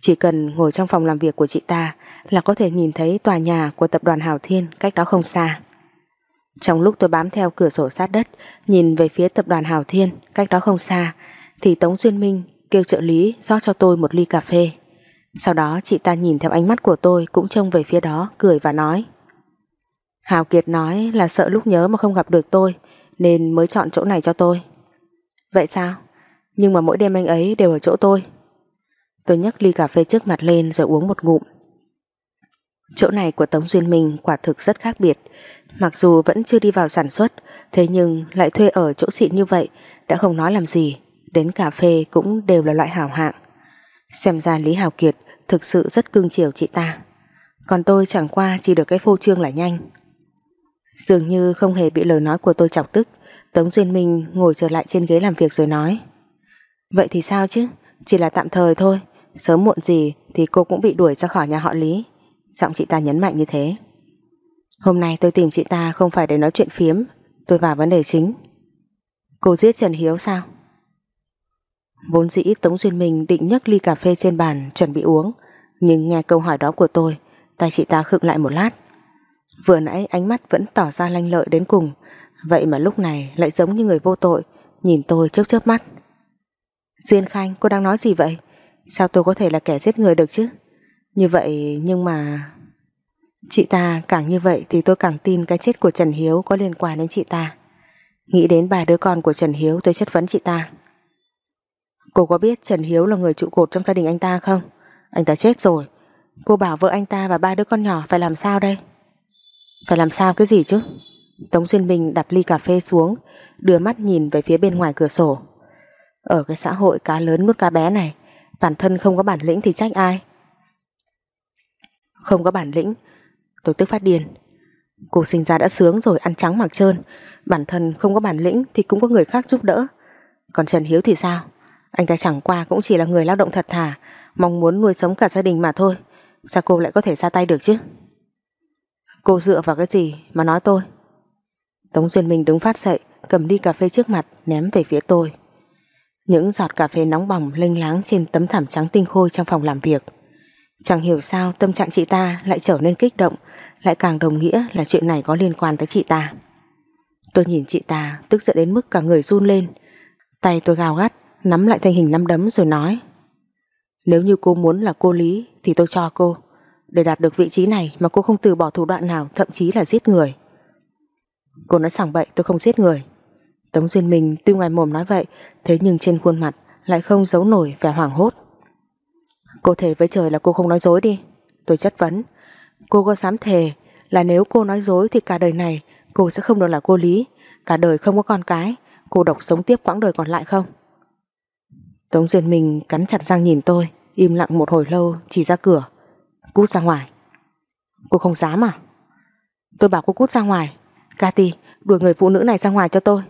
Chỉ cần ngồi trong phòng làm việc của chị ta là có thể nhìn thấy tòa nhà của tập đoàn Hào Thiên cách đó không xa. Trong lúc tôi bám theo cửa sổ sát đất, Nhìn về phía tập đoàn Hào Thiên, Cách đó không xa, Thì Tống Duyên Minh kêu trợ lý rót cho tôi một ly cà phê. Sau đó chị ta nhìn theo ánh mắt của tôi Cũng trông về phía đó, cười và nói. Hào Kiệt nói là sợ lúc nhớ mà không gặp được tôi, Nên mới chọn chỗ này cho tôi. Vậy sao? Nhưng mà mỗi đêm anh ấy đều ở chỗ tôi. Tôi nhấc ly cà phê trước mặt lên rồi uống một ngụm. Chỗ này của Tống Duyên Minh quả thực rất khác biệt. Mặc dù vẫn chưa đi vào sản xuất, Thế nhưng lại thuê ở chỗ xịn như vậy, Đã không nói làm gì, Đến cà phê cũng đều là loại hảo hạng. Xem ra Lý Hào Kiệt Thực sự rất cưng chiều chị ta. Còn tôi chẳng qua chỉ được cái phô trương là nhanh. Dường như không hề bị lời nói của tôi chọc tức, Tống Duyên Minh ngồi trở lại trên ghế làm việc rồi nói. Vậy thì sao chứ? Chỉ là tạm thời thôi, Sớm muộn gì thì cô cũng bị đuổi ra khỏi nhà họ Lý. Giọng chị ta nhấn mạnh như thế. Hôm nay tôi tìm chị ta không phải để nói chuyện phiếm, Tôi vào vấn đề chính. Cô giết Trần Hiếu sao? Vốn dĩ Tống Duyên Minh định nhấc ly cà phê trên bàn chuẩn bị uống, Nhưng nghe câu hỏi đó của tôi Tay chị ta khựng lại một lát. Vừa nãy ánh mắt vẫn tỏ ra lanh lợi đến cùng, Vậy mà lúc này lại giống như người vô tội, Nhìn tôi chớp chớp mắt. Duyên Khanh, cô đang nói gì vậy? Sao tôi có thể là kẻ giết người được chứ? Như vậy nhưng mà Chị ta càng như vậy thì tôi càng tin cái chết của Trần Hiếu có liên quan đến chị ta. Nghĩ đến ba đứa con của Trần Hiếu tôi chất vấn chị ta. Cô có biết Trần Hiếu là người trụ cột trong gia đình anh ta không? Anh ta chết rồi. Cô bảo vợ anh ta và ba đứa con nhỏ phải làm sao đây? Phải làm sao cái gì chứ? Tống Duyên Bình đặt ly cà phê xuống, đưa mắt nhìn về phía bên ngoài cửa sổ. Ở cái xã hội cá lớn nuốt cá bé này, bản thân không có bản lĩnh thì trách ai? Không có bản lĩnh Tôi tức phát điên. Cô sinh ra đã sướng rồi, ăn trắng mặc trơn. Bản thân không có bản lĩnh thì cũng có người khác giúp đỡ. Còn Trần Hiếu thì sao? Anh ta chẳng qua cũng chỉ là người lao động thật thà, Mong muốn nuôi sống cả gia đình mà thôi. Sao cô lại có thể ra tay được chứ? Cô dựa vào cái gì mà nói tôi? Tống Duyên Minh đứng phát dậy, Cầm ly cà phê trước mặt, ném về phía tôi. Những giọt cà phê nóng bỏng lênh láng trên tấm thảm trắng tinh khôi trong phòng làm việc. Chẳng hiểu sao tâm trạng chị ta lại trở nên kích động lại càng đồng nghĩa là chuyện này có liên quan tới chị ta. Tôi nhìn chị ta tức giận đến mức cả người run lên. Tay tôi gào gắt, nắm lại thành hình nắm đấm rồi nói. Nếu như cô muốn là cô Lý thì tôi cho cô. Để đạt được vị trí này mà cô không từ bỏ thủ đoạn nào thậm chí là giết người. Cô nói sảng bậy tôi không giết người. Tống Duyên Minh tuy ngoài mồm nói vậy thế nhưng trên khuôn mặt lại không giấu nổi vẻ hoảng hốt. Cô thề với trời là cô không nói dối đi. Tôi chất vấn. Cô có dám thề là nếu cô nói dối thì cả đời này cô sẽ không được là cô Lý. Cả đời không có con cái. Cô độc sống tiếp quãng đời còn lại không? Tống Duyên Minh cắn chặt răng nhìn tôi, im lặng một hồi lâu chỉ ra cửa. Cút ra ngoài. Cô không dám à? Tôi bảo cô cút ra ngoài. Cathy, đuổi người phụ nữ này ra ngoài cho tôi.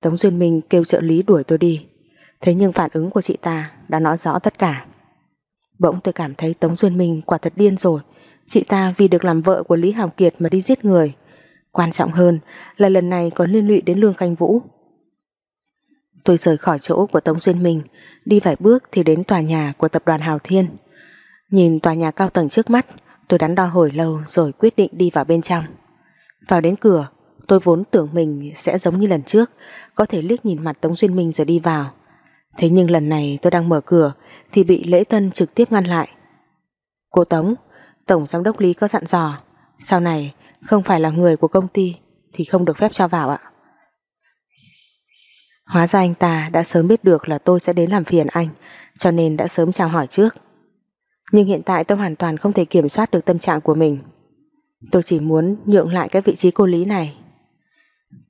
Tống Duyên Minh kêu trợ lý đuổi tôi đi. Thế nhưng phản ứng của chị ta đã nói rõ tất cả. Bỗng tôi cảm thấy Tống Duyên Minh quả thật điên rồi. Chị ta vì được làm vợ của Lý Hàm Kiệt mà đi giết người. Quan trọng hơn là lần này còn liên lụy đến Lương Khanh Vũ. Tôi rời khỏi chỗ của Tống Duyên Minh, đi vài bước thì đến tòa nhà của tập đoàn Hào Thiên. Nhìn tòa nhà cao tầng trước mắt, tôi đắn đo hồi lâu rồi quyết định đi vào bên trong. Vào đến cửa, tôi vốn tưởng mình sẽ giống như lần trước, có thể liếc nhìn mặt Tống Duyên Minh rồi đi vào. Thế nhưng lần này tôi đang mở cửa thì bị Lễ Tân trực tiếp ngăn lại. Cô Tống, Tổng Giám đốc Lý có dặn dò, sau này không phải là người của công ty thì không được phép cho vào ạ. Hóa ra anh ta đã sớm biết được là tôi sẽ đến làm phiền anh, cho nên đã sớm chào hỏi trước. Nhưng hiện tại tôi hoàn toàn không thể kiểm soát được tâm trạng của mình. Tôi chỉ muốn nhượng lại cái vị trí cô Lý này.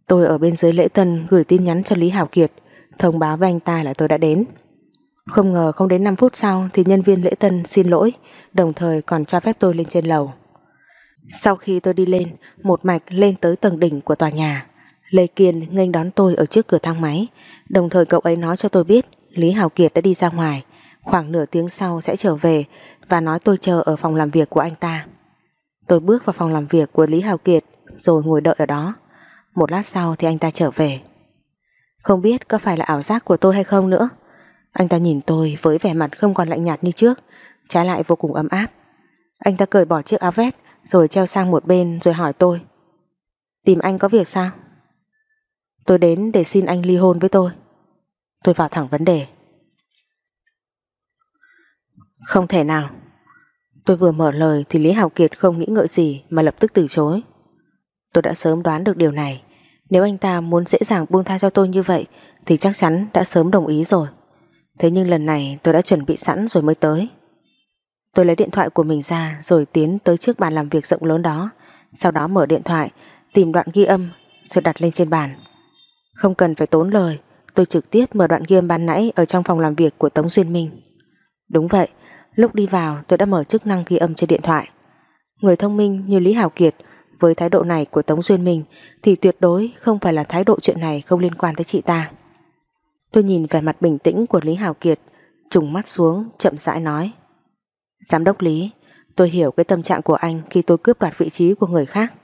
Tôi ở bên dưới lễ tân gửi tin nhắn cho Lý Hảo Kiệt, thông báo với anh ta là tôi đã đến. Không ngờ không đến 5 phút sau thì nhân viên lễ tân xin lỗi, đồng thời còn cho phép tôi lên trên lầu. Sau khi tôi đi lên, một mạch lên tới tầng đỉnh của tòa nhà, Lê Kiên nghênh đón tôi ở trước cửa thang máy, đồng thời cậu ấy nói cho tôi biết Lý Hào Kiệt đã đi ra ngoài, khoảng nửa tiếng sau sẽ trở về và nói tôi chờ ở phòng làm việc của anh ta. Tôi bước vào phòng làm việc của Lý Hào Kiệt rồi ngồi đợi ở đó. Một lát sau thì anh ta trở về. Không biết có phải là ảo giác của tôi hay không nữa. Anh ta nhìn tôi với vẻ mặt không còn lạnh nhạt như trước, trái lại vô cùng ấm áp. Anh ta cởi bỏ chiếc áo vest rồi treo sang một bên rồi hỏi tôi. Tìm anh có việc sao? Tôi đến để xin anh ly hôn với tôi. Tôi vào thẳng vấn đề. Không thể nào. Tôi vừa mở lời thì Lý Hào Kiệt không nghĩ ngợi gì mà lập tức từ chối. Tôi đã sớm đoán được điều này. Nếu anh ta muốn dễ dàng buông tha cho tôi như vậy thì chắc chắn đã sớm đồng ý rồi. Thế nhưng lần này tôi đã chuẩn bị sẵn rồi mới tới. Tôi lấy điện thoại của mình ra rồi tiến tới trước bàn làm việc rộng lớn đó. Sau đó mở điện thoại, tìm đoạn ghi âm rồi đặt lên trên bàn. Không cần phải tốn lời, tôi trực tiếp mở đoạn ghi âm ban nãy ở trong phòng làm việc của Tống Duyên Minh. Đúng vậy, lúc đi vào tôi đã mở chức năng ghi âm trên điện thoại. Người thông minh như Lý hảo Kiệt với thái độ này của Tống Duyên Minh thì tuyệt đối không phải là thái độ chuyện này không liên quan tới chị ta. Tôi nhìn vẻ mặt bình tĩnh của Lý Hào Kiệt, trùng mắt xuống, chậm rãi nói. Giám đốc Lý, tôi hiểu cái tâm trạng của anh khi tôi cướp đoạt vị trí của người khác.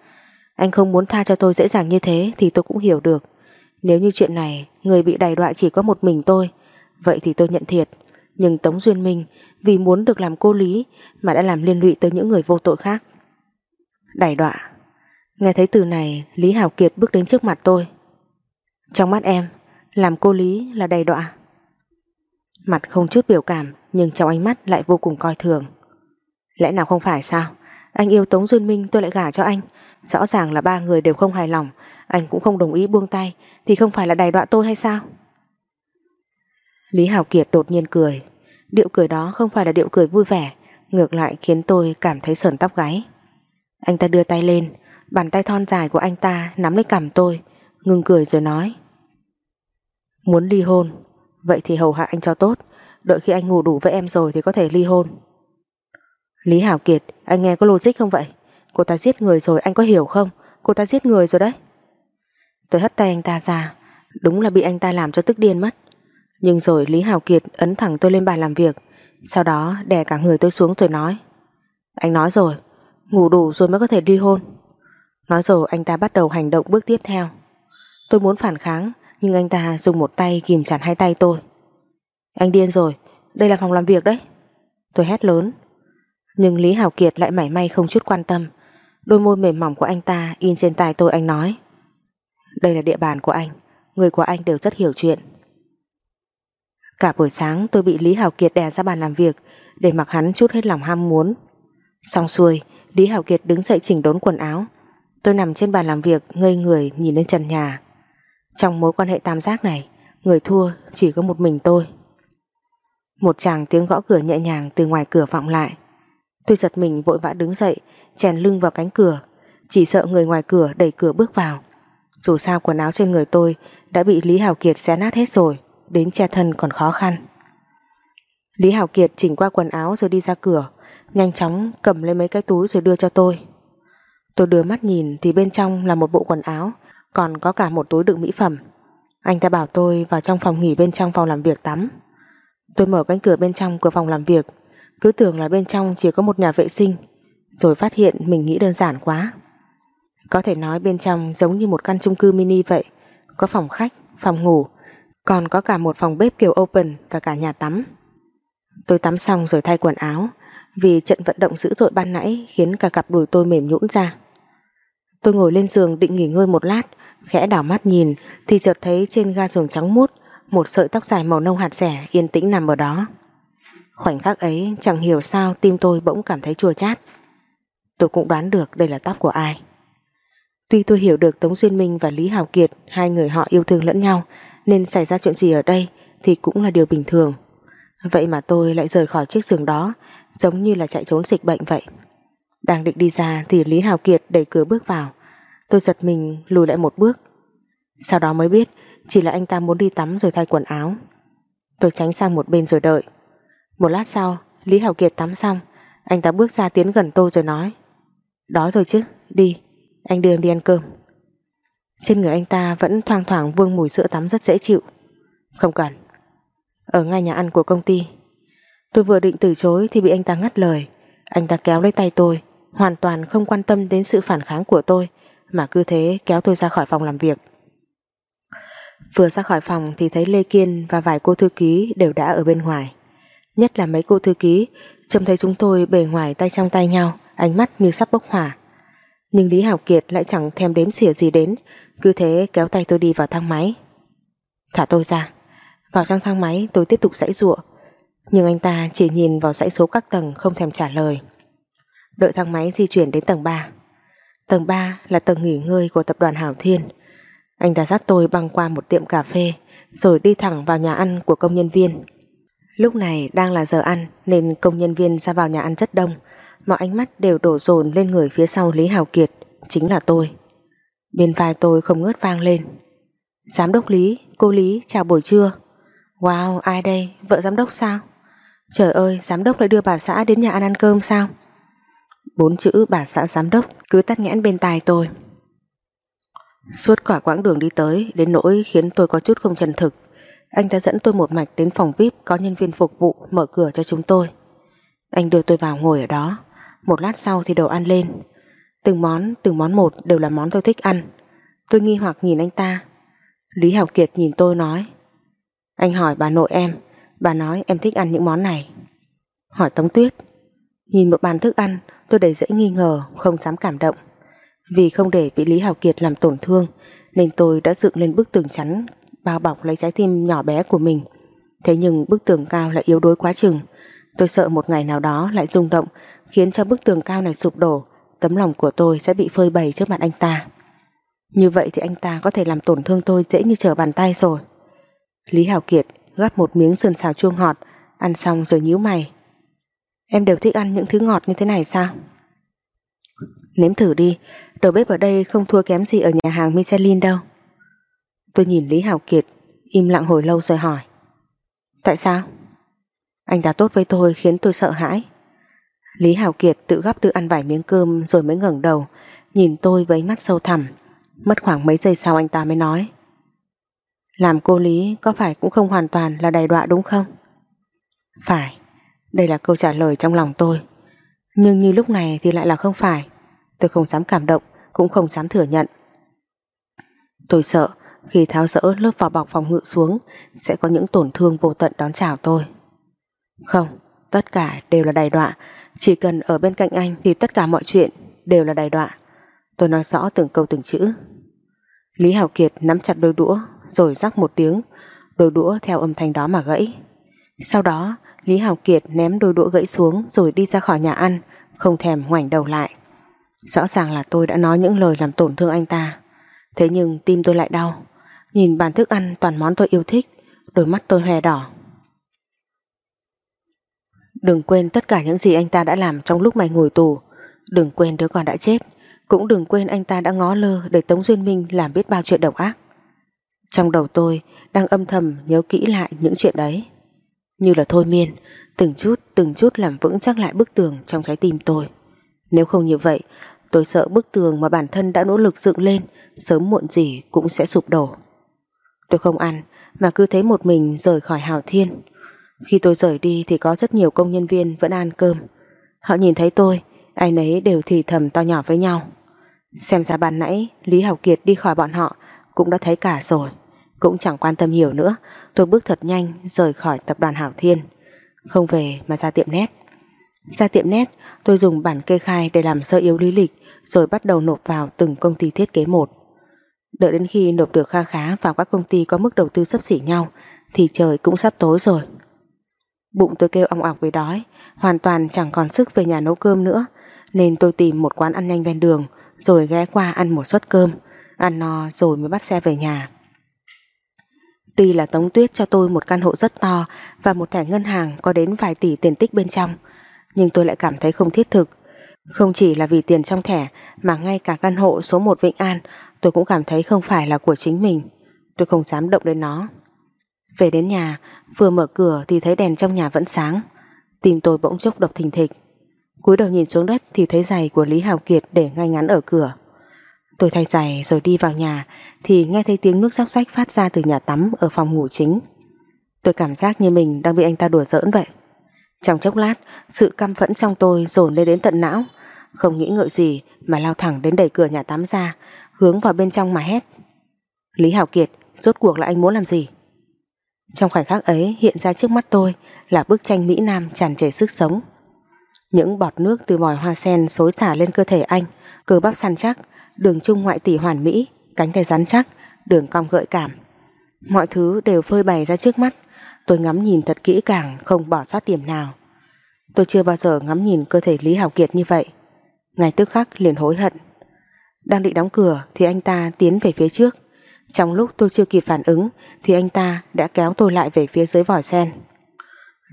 Anh không muốn tha cho tôi dễ dàng như thế thì tôi cũng hiểu được. Nếu như chuyện này người bị đày đọa chỉ có một mình tôi, vậy thì tôi nhận thiệt. Nhưng Tống Duyên Minh vì muốn được làm cô Lý mà đã làm liên lụy tới những người vô tội khác. Đày đọa. Nghe thấy từ này, Lý Hảo Kiệt bước đến trước mặt tôi. Trong mắt em, làm cô Lý là đầy đọa. Mặt không chút biểu cảm, nhưng trong ánh mắt lại vô cùng coi thường. Lẽ nào không phải sao? Anh yêu Tống Duyên Minh tôi lại gả cho anh. Rõ ràng là ba người đều không hài lòng, anh cũng không đồng ý buông tay, thì không phải là đày đọa tôi hay sao? Lý Hảo Kiệt đột nhiên cười. Điệu cười đó không phải là điệu cười vui vẻ, ngược lại khiến tôi cảm thấy sờn tóc gáy. Anh ta đưa tay lên, bàn tay thon dài của anh ta nắm lấy cằm tôi, ngừng cười rồi nói. Muốn ly hôn, vậy thì hầu hạ anh cho tốt, đợi khi anh ngủ đủ với em rồi thì có thể ly hôn. Lý Hảo Kiệt, anh nghe có logic không vậy? Cô ta giết người rồi anh có hiểu không? Cô ta giết người rồi đấy. Tôi hất tay anh ta ra, đúng là bị anh ta làm cho tức điên mất. Nhưng rồi Lý Hảo Kiệt ấn thẳng tôi lên bàn làm việc, sau đó đè cả người tôi xuống rồi nói. Anh nói rồi, ngủ đủ rồi mới có thể ly hôn. Nói rồi anh ta bắt đầu hành động bước tiếp theo. Tôi muốn phản kháng, nhưng anh ta dùng một tay kìm chặt hai tay tôi. Anh điên rồi, đây là phòng làm việc đấy. Tôi hét lớn. Nhưng Lý Hảo Kiệt lại mảy may không chút quan tâm. Đôi môi mềm mỏng của anh ta in trên tai tôi anh nói Đây là địa bàn của anh Người của anh đều rất hiểu chuyện Cả buổi sáng tôi bị Lý Hảo Kiệt đè ra bàn làm việc Để mặc hắn chút hết lòng ham muốn Xong xuôi Lý Hảo Kiệt đứng dậy chỉnh đốn quần áo Tôi nằm trên bàn làm việc ngây người nhìn lên trần nhà trong mối quan hệ tam giác này, Người thua chỉ có một mình tôi. Một chàng tiếng gõ cửa nhẹ nhàng từ ngoài cửa vọng lại. Tôi giật mình vội vã đứng dậy, Chèn lưng vào cánh cửa, Chỉ sợ người ngoài cửa đẩy cửa bước vào. Dù sao quần áo trên người tôi Đã bị Lý Hào Kiệt xé nát hết rồi, Đến che thân còn khó khăn. Lý Hào Kiệt chỉnh qua quần áo rồi đi ra cửa, Nhanh chóng cầm lấy mấy cái túi rồi đưa cho tôi. Tôi đưa mắt nhìn Thì bên trong là một bộ quần áo còn có cả một túi đựng mỹ phẩm. Anh ta bảo tôi vào trong phòng nghỉ bên trong phòng làm việc tắm. Tôi mở cánh cửa bên trong của phòng làm việc. Cứ tưởng là bên trong chỉ có một nhà vệ sinh Rồi phát hiện mình nghĩ đơn giản quá. Có thể nói bên trong giống như một căn chung cư mini vậy. Có phòng khách, phòng ngủ Còn có cả một phòng bếp kiểu open Và cả nhà tắm. Tôi tắm xong rồi thay quần áo Vì trận vận động dữ dội ban nãy Khiến cả cặp đùi tôi mềm nhũn ra. Tôi ngồi lên giường định nghỉ ngơi một lát, Khẽ đảo mắt nhìn, Thì chợt thấy trên ga giường trắng mút Một sợi tóc dài màu nâu hạt rẻ yên tĩnh nằm ở đó Khoảnh khắc ấy, chẳng hiểu sao tim tôi bỗng cảm thấy chua chát. Tôi cũng đoán được đây là tóc của ai. Tuy tôi hiểu được Tống Duyên Minh và Lý Hào Kiệt, hai người họ yêu thương lẫn nhau, nên xảy ra chuyện gì ở đây thì cũng là điều bình thường. Vậy mà tôi lại rời khỏi chiếc giường đó, giống như là chạy trốn dịch bệnh vậy. Đang định đi ra thì Lý Hào Kiệt đẩy cửa bước vào. Tôi giật mình lùi lại một bước. Sau đó mới biết chỉ là anh ta muốn đi tắm rồi thay quần áo. Tôi tránh sang một bên rồi đợi. Một lát sau, Lý Hào Kiệt tắm xong, anh ta bước ra tiến gần tôi rồi nói Đó rồi chứ, đi, anh đưa em đi ăn cơm. Trên người anh ta vẫn thoang thoảng vương mùi sữa tắm rất dễ chịu. Không cần. Ở ngay nhà ăn của công ty. Tôi vừa định từ chối thì bị anh ta ngắt lời. Anh ta kéo lấy tay tôi, hoàn toàn không quan tâm đến sự phản kháng của tôi, mà cứ thế kéo tôi ra khỏi phòng làm việc. Vừa ra khỏi phòng thì thấy Lê Kiên và vài cô thư ký đều đã ở bên ngoài nhất là mấy cô thư ký, trông thấy chúng tôi bề ngoài tay trong tay nhau, ánh mắt như sắp bốc hỏa. Nhưng Lý Hảo Kiệt lại chẳng thèm đếm xỉa gì đến, cứ thế kéo tay tôi đi vào thang máy. Thả tôi ra. Vào trong thang máy tôi tiếp tục dãy ruộng, nhưng anh ta chỉ nhìn vào dãy số các tầng không thèm trả lời. Đợi thang máy di chuyển đến tầng 3. Tầng 3 là tầng nghỉ ngơi của tập đoàn Hảo Thiên. Anh ta dắt tôi băng qua một tiệm cà phê, rồi đi thẳng vào nhà ăn của công nhân viên. Lúc này đang là giờ ăn nên công nhân viên ra vào nhà ăn rất đông. Mọi ánh mắt đều đổ dồn lên người phía sau Lý Hào Kiệt, chính là tôi. Bên vai tôi không ngớt vang lên. Giám đốc Lý, cô Lý, chào buổi trưa. Wow, ai đây? Vợ giám đốc sao? Trời ơi, giám đốc lại đưa bà xã đến nhà ăn ăn cơm sao? Bốn chữ bà xã giám đốc cứ tắt nghẽn bên tai tôi. Suốt cả quãng đường đi tới đến nỗi khiến tôi có chút không chân thực. Anh ta dẫn tôi một mạch đến phòng VIP có nhân viên phục vụ mở cửa cho chúng tôi. Anh đưa tôi vào ngồi ở đó. Một lát sau thì đồ ăn lên. Từng món, từng món một đều là món tôi thích ăn. Tôi nghi hoặc nhìn anh ta. Lý Hảo Kiệt nhìn tôi nói. Anh hỏi bà nội em, bà nói em thích ăn những món này. Hỏi Tống Tuyết. Nhìn một bàn thức ăn, tôi đầy dễ nghi ngờ, không dám cảm động. Vì không để bị Lý Hảo Kiệt làm tổn thương, nên tôi đã dựng lên bức tường chắn bao bọc lấy trái tim nhỏ bé của mình. Thế nhưng bức tường cao lại yếu đuối quá chừng. Tôi sợ một ngày nào đó lại rung động khiến cho bức tường cao này sụp đổ tấm lòng của tôi sẽ bị phơi bày trước mặt anh ta. Như vậy thì anh ta có thể làm tổn thương tôi dễ như trở bàn tay rồi. Lý Hảo Kiệt gắp một miếng sườn xào chua ngọt ăn xong rồi nhíu mày. Em đều thích ăn những thứ ngọt như thế này sao? Nếm thử đi, đầu bếp ở đây không thua kém gì ở nhà hàng Michelin đâu. Tôi nhìn Lý Hảo Kiệt Im lặng hồi lâu rồi hỏi Tại sao? Anh ta tốt với tôi khiến tôi sợ hãi Lý Hảo Kiệt tự gắp tự ăn vài miếng cơm Rồi mới ngẩng đầu Nhìn tôi với mắt sâu thẳm Mất khoảng mấy giây sau anh ta mới nói Làm cô Lý có phải cũng không hoàn toàn là đầy đọa đúng không? Phải đây là câu trả lời trong lòng tôi Nhưng như lúc này thì lại là không phải Tôi không dám cảm động Cũng không dám thừa nhận Tôi sợ khi tháo rỡ lớp vỏ bọc phòng ngự xuống sẽ có những tổn thương vô tận đón chào tôi. Không, tất cả đều là đài đọa. Chỉ cần ở bên cạnh anh thì tất cả mọi chuyện đều là đài đọa. Tôi nói rõ từng câu từng chữ. Lý Hảo Kiệt nắm chặt đôi đũa rồi rắc một tiếng, đôi đũa theo âm thanh đó mà gãy. Sau đó, Lý Hảo Kiệt ném đôi đũa gãy xuống rồi đi ra khỏi nhà ăn, không thèm ngoảnh đầu lại. Rõ ràng là tôi đã nói những lời làm tổn thương anh ta. Thế nhưng tim tôi lại đau. Nhìn bàn thức ăn toàn món tôi yêu thích, đôi mắt tôi hoe đỏ. Đừng quên tất cả những gì anh ta đã làm trong lúc mày ngồi tù. Đừng quên đứa con đã chết. Cũng đừng quên anh ta đã ngó lơ để Tống Duyên Minh làm biết bao chuyện độc ác. Trong đầu tôi đang âm thầm nhớ kỹ lại những chuyện đấy. Như là thôi miên, từng chút từng chút làm vững chắc lại bức tường trong trái tim tôi. Nếu không như vậy, tôi sợ bức tường mà bản thân đã nỗ lực dựng lên sớm muộn gì cũng sẽ sụp đổ. Tôi không ăn mà cứ thấy một mình rời khỏi Hào Thiên. Khi tôi rời đi thì có rất nhiều công nhân viên vẫn ăn cơm. Họ nhìn thấy tôi, ai nấy đều thì thầm to nhỏ với nhau. Xem ra ban nãy Lý Hảo Kiệt đi khỏi bọn họ cũng đã thấy cả rồi. Cũng chẳng quan tâm nhiều nữa, tôi bước thật nhanh rời khỏi tập đoàn Hảo Thiên. Không về mà ra tiệm nét. Ra tiệm nét, tôi dùng bản kê khai để làm sơ yếu lý lịch rồi bắt đầu nộp vào từng công ty thiết kế một. Đợi đến khi nộp được kha khá vào các công ty có mức đầu tư sấp xỉ nhau thì trời cũng sắp tối rồi. Bụng tôi kêu ong ọc vì đói, hoàn toàn chẳng còn sức về nhà nấu cơm nữa, nên tôi tìm một quán ăn nhanh ven đường rồi ghé qua ăn một suất cơm, ăn no rồi mới bắt xe về nhà. Tuy là Tống Tuyết cho tôi một căn hộ rất to và một thẻ ngân hàng có đến vài tỷ tiền tích bên trong, nhưng tôi lại cảm thấy không thiết thực. Không chỉ là vì tiền trong thẻ mà ngay cả căn hộ số 1 Vĩnh An tôi cũng cảm thấy không phải là của chính mình. Tôi không dám động đến nó. Về đến nhà, vừa mở cửa thì thấy đèn trong nhà vẫn sáng. Tim tôi bỗng chốc đập thình thịch. cúi đầu nhìn xuống đất thì thấy giày của Lý Hào Kiệt để ngay ngắn ở cửa. Tôi thay giày rồi đi vào nhà thì nghe thấy tiếng nước róc rách phát ra từ nhà tắm ở phòng ngủ chính. Tôi cảm giác như mình đang bị anh ta đùa giỡn vậy. Trong chốc lát, sự căm phẫn trong tôi dồn lên đến tận não. Không nghĩ ngợi gì mà lao thẳng đến đẩy cửa nhà tắm ra, hướng vào bên trong mà hét. Lý Hảo Kiệt, rốt cuộc là anh muốn làm gì? Trong khoảnh khắc ấy hiện ra trước mắt tôi là bức tranh Mỹ Nam tràn trề sức sống. Những bọt nước từ vòi hoa sen xối xả lên cơ thể anh, cơ bắp săn chắc, đường trung ngoại tỷ hoàn mỹ, cánh tay rắn chắc, đường cong gợi cảm. Mọi thứ đều phơi bày ra trước mắt, tôi ngắm nhìn thật kỹ càng, không bỏ sót điểm nào. Tôi chưa bao giờ ngắm nhìn cơ thể Lý Hảo Kiệt như vậy. Ngay tức khắc liền hối hận. Đang định đóng cửa thì anh ta tiến về phía trước. Trong lúc tôi chưa kịp phản ứng thì anh ta đã kéo tôi lại về phía dưới vòi sen.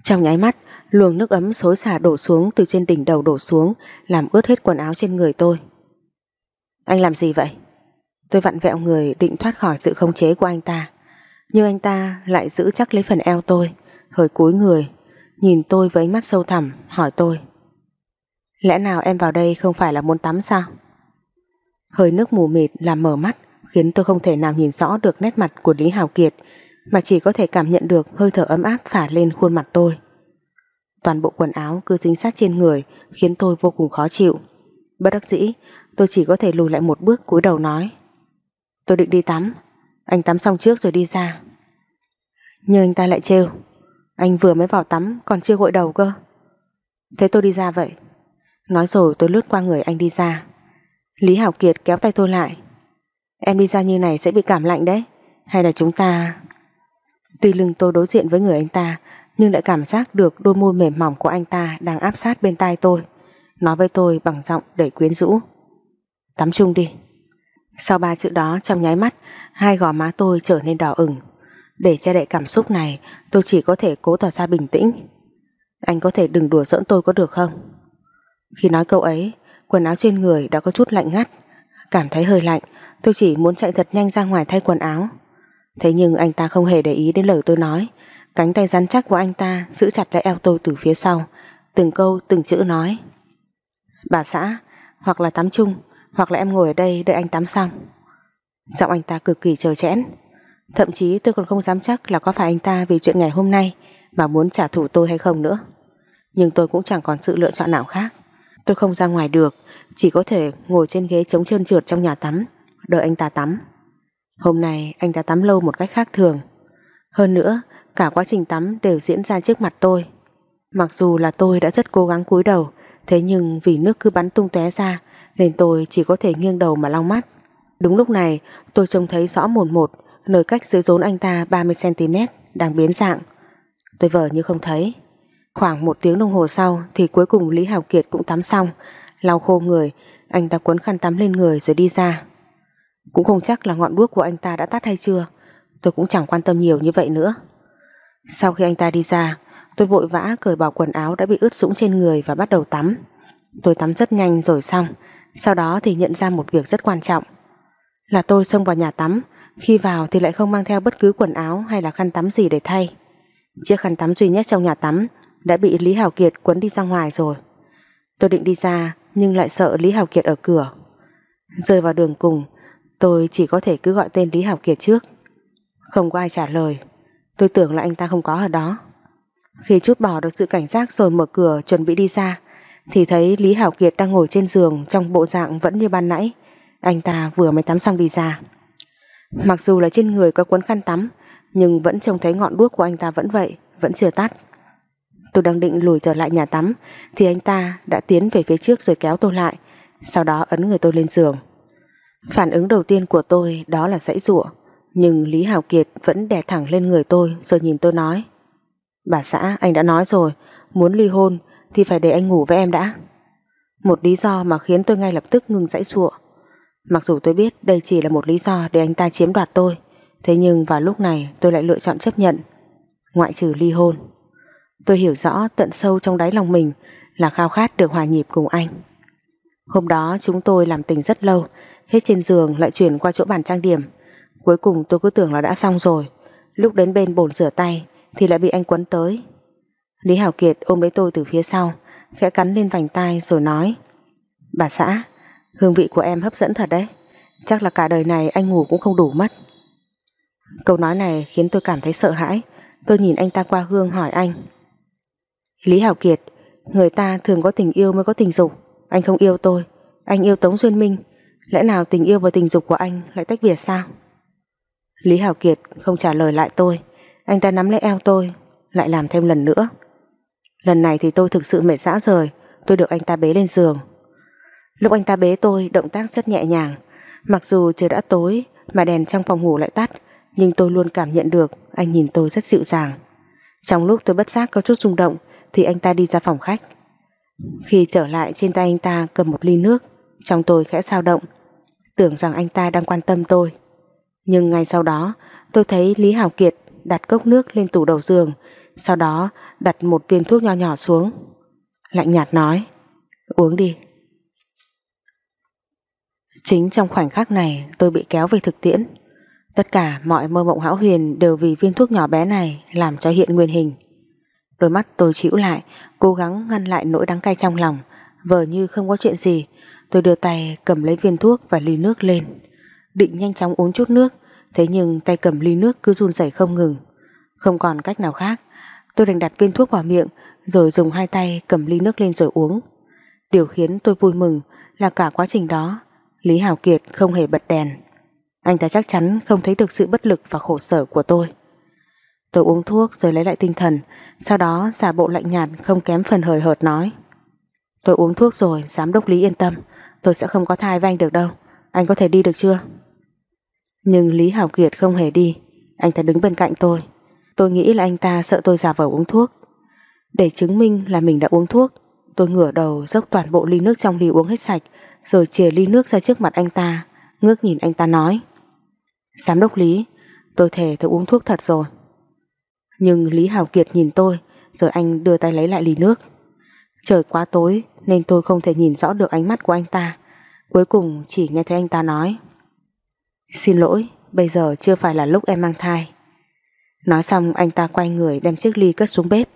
Trong nháy mắt, luồng nước ấm xối xả đổ xuống từ trên đỉnh đầu đổ xuống làm ướt hết quần áo trên người tôi. Anh làm gì vậy? Tôi vặn vẹo người định thoát khỏi sự khống chế của anh ta. Nhưng anh ta lại giữ chắc lấy phần eo tôi, hơi cúi người, nhìn tôi với ánh mắt sâu thẳm, hỏi tôi. Lẽ nào em vào đây không phải là muốn tắm sao? Hơi nước mù mịt làm mở mắt khiến tôi không thể nào nhìn rõ được nét mặt của Lý Hào Kiệt mà chỉ có thể cảm nhận được hơi thở ấm áp phả lên khuôn mặt tôi. Toàn bộ quần áo cứ dính sát trên người khiến tôi vô cùng khó chịu. Bất đắc dĩ, tôi chỉ có thể lùi lại một bước cúi đầu nói. Tôi định đi tắm, anh tắm xong trước rồi đi ra. Nhưng anh ta lại trêu, anh vừa mới vào tắm còn chưa gội đầu cơ. Thế tôi đi ra vậy. Nói rồi tôi lướt qua người anh đi ra. Lý Hảo Kiệt kéo tay tôi lại. Em đi ra như này sẽ bị cảm lạnh đấy. Hay là chúng ta... Tuy lưng tôi đối diện với người anh ta, nhưng lại cảm giác được đôi môi mềm mỏng của anh ta đang áp sát bên tai tôi. Nói với tôi bằng giọng đầy quyến rũ. Tắm chung đi. Sau ba chữ đó trong nháy mắt, hai gò má tôi trở nên đỏ ửng. Để che đậy cảm xúc này, tôi chỉ có thể cố tỏ ra bình tĩnh. Anh có thể đừng đùa giỡn tôi có được không? Khi nói câu ấy, quần áo trên người đã có chút lạnh ngắt. Cảm thấy hơi lạnh, tôi chỉ muốn chạy thật nhanh ra ngoài thay quần áo. Thế nhưng anh ta không hề để ý đến lời tôi nói. Cánh tay rắn chắc của anh ta giữ chặt lấy eo tôi từ phía sau. Từng câu, từng chữ nói. Bà xã, hoặc là tắm chung, hoặc là em ngồi ở đây đợi anh tắm xong. Giọng anh ta cực kỳ trời chẽn. Thậm chí tôi còn không dám chắc là có phải anh ta vì chuyện ngày hôm nay mà muốn trả thù tôi hay không nữa. Nhưng tôi cũng chẳng còn sự lựa chọn nào khác. Tôi không ra ngoài được, chỉ có thể ngồi trên ghế chống trơn trượt trong nhà tắm, đợi anh ta tắm. Hôm nay anh ta tắm lâu một cách khác thường. Hơn nữa, cả quá trình tắm đều diễn ra trước mặt tôi. Mặc dù là tôi đã rất cố gắng cúi đầu, thế nhưng vì nước cứ bắn tung tóe ra nên tôi chỉ có thể nghiêng đầu mà long mắt. Đúng lúc này tôi trông thấy rõ một một nơi cách dưới rốn anh ta 30cm đang biến dạng. Tôi vờ như không thấy. Khoảng một tiếng đồng hồ sau thì cuối cùng Lý Hào Kiệt cũng tắm xong, lau khô người, anh ta cuốn khăn tắm lên người rồi đi ra. Cũng không chắc là ngọn đuốc của anh ta đã tắt hay chưa, tôi cũng chẳng quan tâm nhiều như vậy nữa. Sau khi anh ta đi ra, tôi vội vã cởi bỏ quần áo đã bị ướt sũng trên người và bắt đầu tắm. Tôi tắm rất nhanh rồi xong, sau đó thì nhận ra một việc rất quan trọng. Là tôi xông vào nhà tắm, khi vào thì lại không mang theo bất cứ quần áo hay là khăn tắm gì để thay. Chiếc khăn tắm duy nhất trong nhà tắm đã bị Lý Hảo Kiệt quấn đi ra ngoài rồi. Tôi định đi ra nhưng lại sợ Lý Hảo Kiệt ở cửa. Rơi vào đường cùng, tôi chỉ có thể cứ gọi tên Lý Hảo Kiệt trước. Không có ai trả lời, tôi tưởng là anh ta không có ở đó. Khi chút bỏ được sự cảnh giác rồi mở cửa chuẩn bị đi ra, thì thấy Lý Hảo Kiệt đang ngồi trên giường trong bộ dạng vẫn như ban nãy. Anh ta vừa mới tắm xong đi ra. Mặc dù là trên người có cuốn khăn tắm, nhưng vẫn trông thấy ngọn đuốc của anh ta vẫn vậy, vẫn chưa tắt. Tôi đang định lùi trở lại nhà tắm, thì anh ta đã tiến về phía trước rồi kéo tôi lại, sau đó ấn người tôi lên giường. Phản ứng đầu tiên của tôi đó là dãy rủa nhưng Lý Hảo Kiệt vẫn đè thẳng lên người tôi rồi nhìn tôi nói Bà xã anh đã nói rồi Muốn ly hôn thì phải để anh ngủ với em đã. Một lý do mà khiến tôi ngay lập tức ngừng dãy sụa Mặc dù tôi biết đây chỉ là một lý do để anh ta chiếm đoạt tôi, Thế nhưng vào lúc này tôi lại lựa chọn chấp nhận, Ngoại trừ ly hôn. Tôi hiểu rõ tận sâu trong đáy lòng mình Là khao khát được hòa nhịp cùng anh. Hôm đó chúng tôi làm tình rất lâu, Hết trên giường lại chuyển qua chỗ bàn trang điểm. Cuối cùng tôi cứ tưởng là đã xong rồi, Lúc đến bên bồn rửa tay Thì lại bị anh quấn tới. Lý Hảo Kiệt ôm lấy tôi từ phía sau, Khẽ cắn lên vành tai rồi nói, Bà xã, Hương vị của em hấp dẫn thật đấy. Chắc là cả đời này anh ngủ cũng không đủ mất. Câu nói này khiến tôi cảm thấy sợ hãi. Tôi nhìn anh ta qua hương hỏi anh, Lý Hảo Kiệt, Người ta thường có tình yêu mới có tình dục. Anh không yêu tôi, Anh yêu Tống Duyên Minh. Lẽ nào tình yêu và tình dục của anh lại tách biệt sao? Lý Hảo Kiệt không trả lời lại tôi. Anh ta nắm lấy eo tôi, Lại làm thêm lần nữa. Lần này thì tôi thực sự mệt rã rời. Tôi được anh ta bế lên giường. Lúc anh ta bế tôi, động tác rất nhẹ nhàng. Mặc dù trời đã tối, Mà đèn trong phòng ngủ lại tắt, Nhưng tôi luôn cảm nhận được Anh nhìn tôi rất dịu dàng. Trong lúc tôi bất giác có chút rung động, Thì anh ta đi ra phòng khách. Khi trở lại trên tay anh ta cầm một ly nước, Trong tôi khẽ sao động. Tưởng rằng anh ta đang quan tâm tôi. Nhưng ngay sau đó, Tôi thấy Lý Hảo Kiệt đặt cốc nước lên tủ đầu giường sau đó đặt một viên thuốc nho nhỏ xuống. Lạnh nhạt nói, uống đi. Chính trong khoảnh khắc này tôi bị kéo về thực tiễn. Tất cả mọi mơ mộng hão huyền đều vì viên thuốc nhỏ bé này làm cho hiện nguyên hình. Đôi mắt tôi chịu lại, cố gắng ngăn lại nỗi đắng cay trong lòng, vờ như không có chuyện gì. Tôi đưa tay cầm lấy viên thuốc và ly nước lên. Định nhanh chóng uống chút nước, thế nhưng tay cầm ly nước cứ run rẩy không ngừng. Không còn cách nào khác, Tôi đành đặt viên thuốc vào miệng rồi dùng hai tay cầm ly nước lên rồi uống. Điều khiến tôi vui mừng là cả quá trình đó Lý Hảo Kiệt không hề bật đèn. Anh ta chắc chắn không thấy được sự bất lực và khổ sở của tôi. Tôi uống thuốc rồi lấy lại tinh thần sau đó giả bộ lạnh nhạt không kém phần hời hợt nói Tôi uống thuốc rồi, giám đốc Lý yên tâm tôi sẽ không có thai với anh được đâu. Anh có thể đi được chưa? Nhưng Lý Hảo Kiệt không hề đi anh ta đứng bên cạnh tôi Tôi nghĩ là anh ta sợ tôi giả vờ uống thuốc. Để chứng minh là mình đã uống thuốc, tôi ngửa đầu dốc toàn bộ ly nước trong ly uống hết sạch, rồi chìa ly nước ra trước mặt anh ta, ngước nhìn anh ta nói. Giám đốc Lý, tôi thề tôi uống thuốc thật rồi. Nhưng Lý Hào Kiệt nhìn tôi, rồi anh đưa tay lấy lại ly nước. Trời quá tối nên tôi không thể nhìn rõ được ánh mắt của anh ta. Cuối cùng chỉ nghe thấy anh ta nói. Xin lỗi, bây giờ chưa phải là lúc em mang thai. Nói xong anh ta quay người đem chiếc ly cất xuống bếp.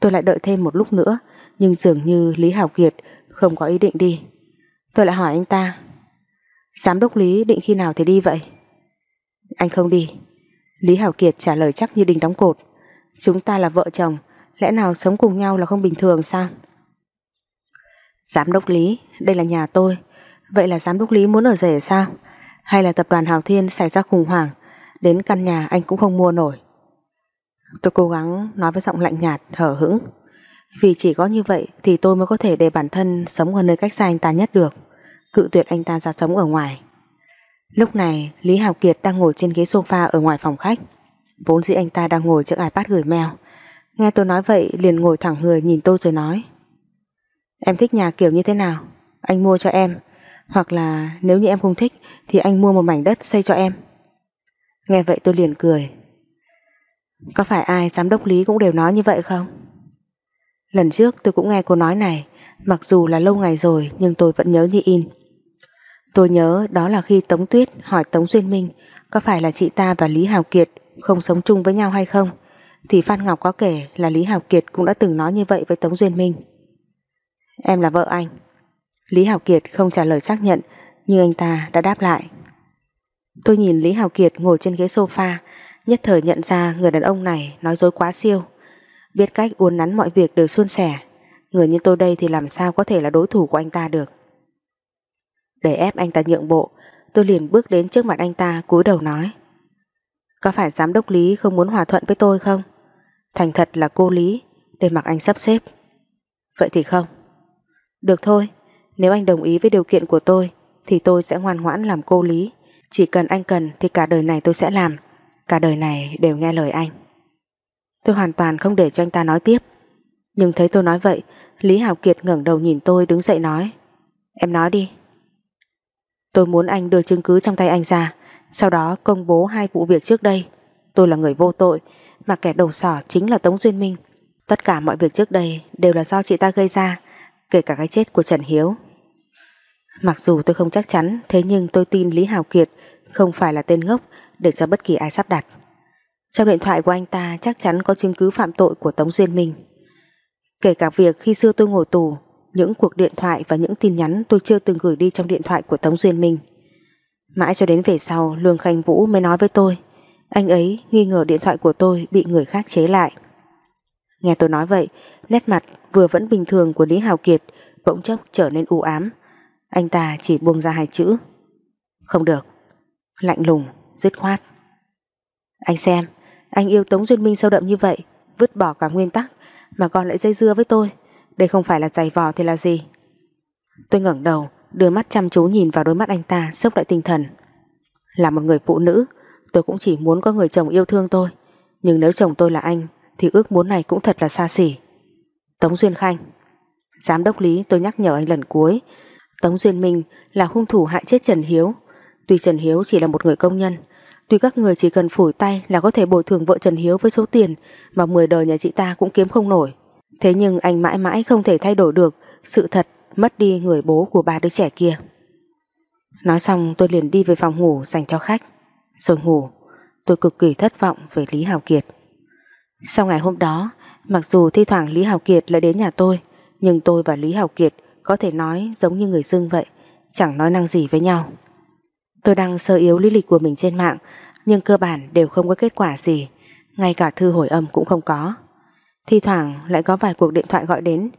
Tôi lại đợi thêm một lúc nữa, nhưng dường như Lý Hảo Kiệt không có ý định đi. Tôi lại hỏi anh ta, Giám đốc Lý định khi nào thì đi vậy? Anh không đi. Lý Hảo Kiệt trả lời chắc như đình đóng cột. Chúng ta là vợ chồng, lẽ nào sống cùng nhau là không bình thường sao? Giám đốc Lý, đây là nhà tôi. Vậy là giám đốc Lý muốn ở rể sao? Hay là tập đoàn Hào Thiên xảy ra khủng hoảng Đến căn nhà anh cũng không mua nổi Tôi cố gắng nói với giọng lạnh nhạt Hở hững Vì chỉ có như vậy thì tôi mới có thể để bản thân Sống ở nơi cách xa anh ta nhất được, cự tuyệt anh ta ra sống ở ngoài. Lúc này, Lý Hào Kiệt đang ngồi trên ghế sofa ở ngoài phòng khách. Vốn dĩ anh ta đang ngồi trước iPad gửi mail. Nghe tôi nói vậy, liền ngồi thẳng người nhìn tôi rồi nói, Em thích nhà kiểu như thế nào? Anh mua cho em. Hoặc là nếu như em không thích thì anh mua một mảnh đất xây cho em. Nghe vậy tôi liền cười. Có phải ai giám đốc Lý cũng đều nói như vậy không? Lần trước tôi cũng nghe cô nói này, mặc dù là lâu ngày rồi nhưng tôi vẫn nhớ như in. Tôi nhớ đó là khi Tống Tuyết hỏi Tống Duyên Minh có phải là chị ta và Lý Hào Kiệt không sống chung với nhau hay không, thì Phan Ngọc có kể là Lý Hào Kiệt cũng đã từng nói như vậy với Tống Duyên Minh. Em là vợ anh. Lý Hào Kiệt không trả lời xác nhận, nhưng anh ta đã đáp lại. Tôi nhìn Lý Hào Kiệt ngồi trên ghế sofa, nhất thời nhận ra người đàn ông này nói dối quá siêu. Biết cách uốn nắn mọi việc đều suôn sẻ, người như tôi đây thì làm sao có thể là đối thủ của anh ta được. Để ép anh ta nhượng bộ, tôi liền bước đến trước mặt anh ta cúi đầu nói. Có phải giám đốc Lý không muốn hòa thuận với tôi không? Thành thật là cô Lý, để mặc anh sắp xếp. Vậy thì không. Được thôi, nếu anh đồng ý với điều kiện của tôi, thì tôi sẽ ngoan ngoãn làm cô Lý. Chỉ cần anh cần thì cả đời này tôi sẽ làm. Cả đời này đều nghe lời anh. Tôi hoàn toàn không để cho anh ta nói tiếp. Nhưng thấy tôi nói vậy, Lý Hảo Kiệt ngẩng đầu nhìn tôi đứng dậy nói. Em nói đi. Tôi muốn anh đưa chứng cứ trong tay anh ra, sau đó công bố hai vụ việc trước đây. Tôi là người vô tội, mà kẻ đầu sỏ chính là Tống Duyên Minh. Tất cả mọi việc trước đây đều là do chị ta gây ra, kể cả cái chết của Trần Hiếu. Mặc dù tôi không chắc chắn, thế nhưng tôi tin Lý hảo Kiệt không phải là tên ngốc để cho bất kỳ ai sắp đặt. Trong điện thoại của anh ta chắc chắn có chứng cứ phạm tội của Tống Duyên Minh. Kể cả việc khi xưa tôi ngồi tù, những cuộc điện thoại và những tin nhắn tôi chưa từng gửi đi trong điện thoại của Tống Duyên Minh. Mãi cho đến về sau Lương Khanh Vũ mới nói với tôi anh ấy nghi ngờ điện thoại của tôi bị người khác chế lại. Nghe tôi nói vậy, nét mặt vừa vẫn bình thường của Lý Hào Kiệt bỗng chốc trở nên u ám. Anh ta chỉ buông ra hai chữ. Không được. Lạnh lùng, dứt khoát. Anh xem, anh yêu Tống Duyên Minh sâu đậm như vậy, vứt bỏ cả nguyên tắc, mà còn lại dây dưa với tôi. Đây không phải là giày vò thì là gì? Tôi ngẩng đầu, đưa mắt chăm chú nhìn vào đôi mắt anh ta, sốc lại tinh thần. Là một người phụ nữ, tôi cũng chỉ muốn có người chồng yêu thương tôi. Nhưng nếu chồng tôi là anh, thì ước muốn này cũng thật là xa xỉ. Tống Duyên Khanh Giám đốc Lý tôi nhắc nhở anh lần cuối Tống Duyên Minh là hung thủ hại chết Trần Hiếu Tuy Trần Hiếu chỉ là một người công nhân Tuy các người chỉ cần phủi tay là có thể bồi thường vợ Trần Hiếu với số tiền mà 10 đời nhà chị ta cũng kiếm không nổi. Thế nhưng anh mãi mãi không thể thay đổi được sự thật mất đi người bố của ba đứa trẻ kia. Nói xong tôi liền đi về phòng ngủ dành cho khách. Rồi ngủ, tôi cực kỳ thất vọng về Lý Hào Kiệt. Sau ngày hôm đó, mặc dù thi thoảng Lý Hào Kiệt lại đến nhà tôi, nhưng tôi và Lý Hào Kiệt có thể nói giống như người dưng vậy, chẳng nói năng gì với nhau. Tôi đang sơ yếu lý lịch của mình trên mạng, nhưng cơ bản đều không có kết quả gì, ngay cả thư hồi âm cũng không có. Thi thoảng lại có vài cuộc điện thoại gọi đến,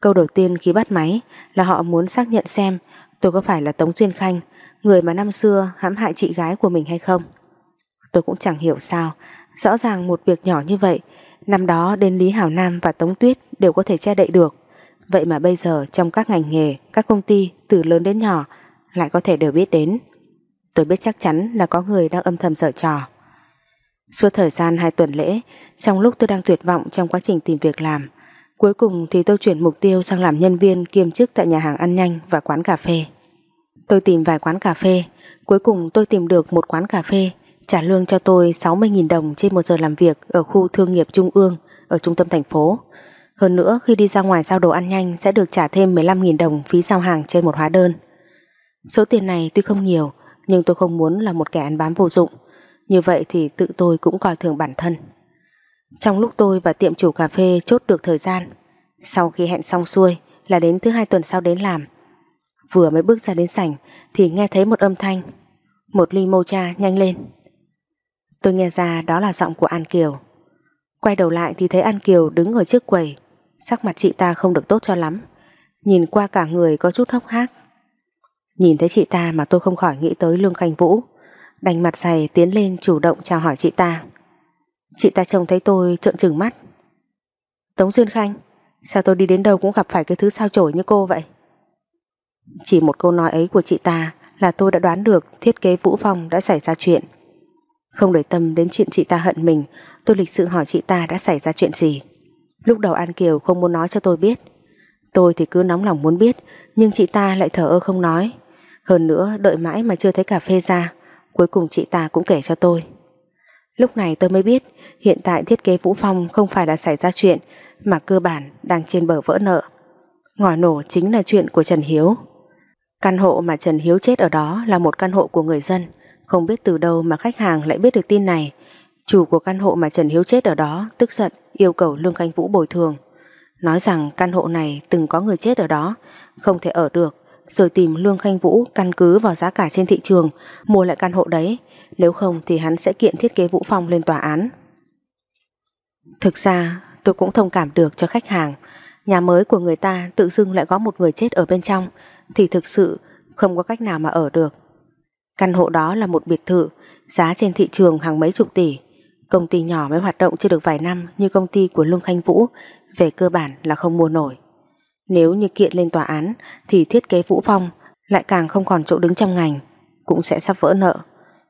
câu đầu tiên khi bắt máy là họ muốn xác nhận xem tôi có phải là Tống Duyên Khanh, người mà năm xưa hãm hại chị gái của mình hay không. Tôi cũng chẳng hiểu sao, rõ ràng một việc nhỏ như vậy, năm đó đến Lý Hảo Nam và Tống Tuyết đều có thể che đậy được. Vậy mà bây giờ trong các ngành nghề, các công ty từ lớn đến nhỏ lại có thể đều biết đến. Tôi biết chắc chắn là có người đang âm thầm dở trò. Suốt thời gian hai tuần lễ, trong lúc tôi đang tuyệt vọng trong quá trình tìm việc làm, cuối cùng thì tôi chuyển mục tiêu sang làm nhân viên kiêm chức tại nhà hàng ăn nhanh và quán cà phê. Tôi tìm vài quán cà phê, cuối cùng tôi tìm được một quán cà phê trả lương cho tôi 60.000 đồng trên một giờ làm việc ở khu thương nghiệp Trung ương ở trung tâm thành phố. Hơn nữa khi đi ra ngoài giao đồ ăn nhanh sẽ được trả thêm 15.000 đồng phí giao hàng trên một hóa đơn. Số tiền này tuy không nhiều nhưng tôi không muốn là một kẻ ăn bám vô dụng. Như vậy thì tự tôi cũng coi thường bản thân. Trong lúc tôi và tiệm chủ cà phê chốt được thời gian, sau khi hẹn xong xuôi là đến thứ hai tuần sau đến làm. Vừa mới bước ra đến sảnh thì nghe thấy một âm thanh. Một ly mocha nhanh lên. Tôi nghe ra đó là giọng của An Kiều. Quay đầu lại thì thấy An Kiều đứng ở trước quầy, sắc mặt chị ta không được tốt cho lắm. Nhìn qua cả người có chút hốc hác. Nhìn thấy chị ta mà tôi không khỏi nghĩ tới Lương Khanh Vũ, đành mặt dày tiến lên chủ động chào hỏi chị ta. Chị ta trông thấy tôi trợn trừng mắt. Tống Duyên Khanh, sao tôi đi đến đâu cũng gặp phải cái thứ sao chổi như cô vậy? Chỉ một câu nói ấy của chị ta là tôi đã đoán được thiết kế Vũ Phong đã xảy ra chuyện. Không để tâm đến chuyện chị ta hận mình, tôi lịch sự hỏi chị ta đã xảy ra chuyện gì. Lúc đầu An Kiều không muốn nói cho tôi biết. Tôi thì cứ nóng lòng muốn biết, nhưng chị ta lại thở ơ không nói. Hơn nữa đợi mãi mà chưa thấy cà phê ra, cuối cùng chị ta cũng kể cho tôi. Lúc này tôi mới biết hiện tại thiết kế Vũ Phong không phải là xảy ra chuyện mà cơ bản đang trên bờ vỡ nợ. Ngòi nổ chính là chuyện của Trần Hiếu. Căn hộ mà Trần Hiếu chết ở đó là một căn hộ của người dân. Không biết từ đâu mà khách hàng lại biết được tin này. Chủ của căn hộ mà Trần Hiếu chết ở đó tức giận yêu cầu Lương Khanh Vũ bồi thường. Nói rằng căn hộ này từng có người chết ở đó, không thể ở được, rồi tìm Lương Khanh Vũ căn cứ vào giá cả trên thị trường mua lại căn hộ đấy, nếu không thì hắn sẽ kiện thiết kế Vũ Phong lên tòa án. Thực ra tôi cũng thông cảm được cho khách hàng, nhà mới của người ta tự dưng lại có một người chết ở bên trong thì thực sự không có cách nào mà ở được. Căn hộ đó là một biệt thự, giá trên thị trường hàng mấy chục tỷ. Công ty nhỏ mới hoạt động chưa được vài năm như công ty của Lương Khanh Vũ, về cơ bản là không mua nổi. Nếu như kiện lên tòa án thì thiết kế Vũ Phong lại càng không còn chỗ đứng trong ngành, cũng sẽ sắp vỡ nợ.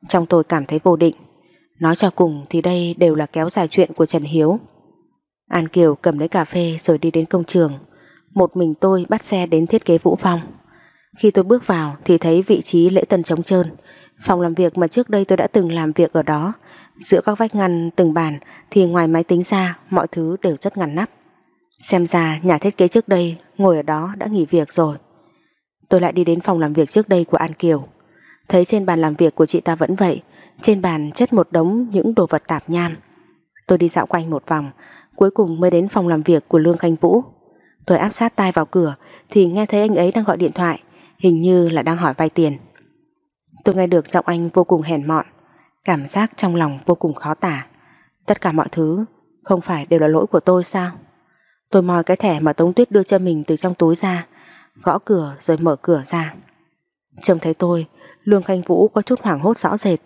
Trong tôi cảm thấy vô định. Nói cho cùng thì đây đều là kéo dài chuyện của Trần Hiếu. An Kiều cầm lấy cà phê rồi đi đến công trường. Một mình tôi bắt xe đến thiết kế Vũ Phong. Khi tôi bước vào thì thấy vị trí lễ tân trống trơn. Phòng làm việc mà trước đây tôi đã từng làm việc ở đó. Giữa các vách ngăn từng bàn thì ngoài máy tính ra mọi thứ đều rất ngăn nắp. Xem ra nhà thiết kế trước đây ngồi ở đó đã nghỉ việc rồi. Tôi lại đi đến phòng làm việc trước đây của An Kiều. Thấy trên bàn làm việc của chị ta vẫn vậy, trên bàn chất một đống những đồ vật tạp nham. Tôi đi dạo quanh một vòng, cuối cùng mới đến phòng làm việc của Lương Khanh Vũ. Tôi áp sát tai vào cửa thì nghe thấy anh ấy đang gọi điện thoại, hình như là đang hỏi vay tiền. Tôi nghe được giọng anh vô cùng hèn mọn, cảm giác trong lòng vô cùng khó tả. Tất cả mọi thứ không phải đều là lỗi của tôi sao? Tôi moi cái thẻ mà Tống Tuyết đưa cho mình từ trong túi ra, gõ cửa rồi mở cửa ra. Trông thấy tôi, Lương Khanh Vũ có chút hoảng hốt rõ rệt.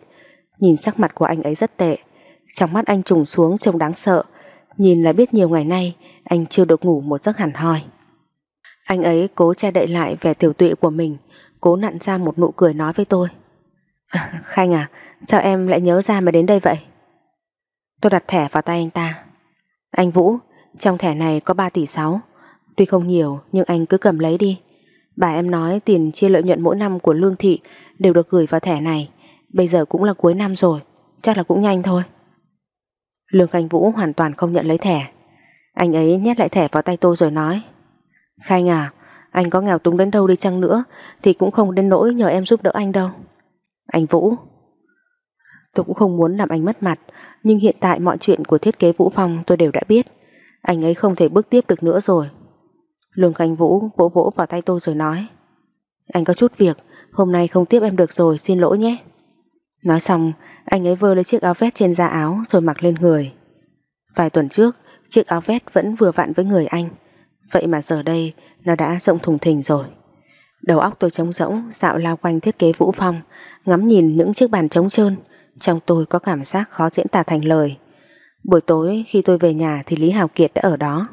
Nhìn sắc mặt của anh ấy rất tệ. Trong mắt anh trùng xuống trông đáng sợ. Nhìn là biết nhiều ngày nay anh chưa được ngủ một giấc hẳn hoi. Anh ấy cố che đậy lại vẻ tiểu tụy của mình, cố nặn ra một nụ cười nói với tôi. Khanh à, sao em lại nhớ ra mà đến đây vậy? Tôi đặt thẻ vào tay anh ta. Anh Vũ, trong thẻ này có 3 tỷ 6 Tuy không nhiều, nhưng anh cứ cầm lấy đi. Bà em nói tiền chia lợi nhuận mỗi năm của Lương Thị Đều được gửi vào thẻ này. Bây giờ cũng là cuối năm rồi, Chắc là cũng nhanh thôi. Lương Khanh Vũ hoàn toàn không nhận lấy thẻ. Anh ấy nhét lại thẻ vào tay tôi rồi nói, Khanh à Anh có nghèo túng đến đâu đi chăng nữa Thì cũng không đến nỗi nhờ em giúp đỡ anh đâu. Anh Vũ, Tôi cũng không muốn làm anh mất mặt, Nhưng hiện tại mọi chuyện của thiết kế Vũ Phong tôi đều đã biết anh ấy không thể bước tiếp được nữa rồi. Lương Khánh Vũ vỗ vỗ vào tay tôi rồi nói Anh có chút việc, hôm nay không tiếp em được rồi, xin lỗi nhé. Nói xong, anh ấy vơ lấy chiếc áo vest trên da áo rồi mặc lên người. Vài tuần trước, chiếc áo vest vẫn vừa vặn với người anh. Vậy mà giờ đây, nó đã rộng thùng thình rồi. Đầu óc tôi trống rỗng, dạo lao quanh thiết kế Vũ Phong, ngắm nhìn những chiếc bàn trống trơn. Trong tôi có cảm giác khó diễn tả thành lời. Buổi tối khi tôi về nhà thì Lý Hào Kiệt đã ở đó.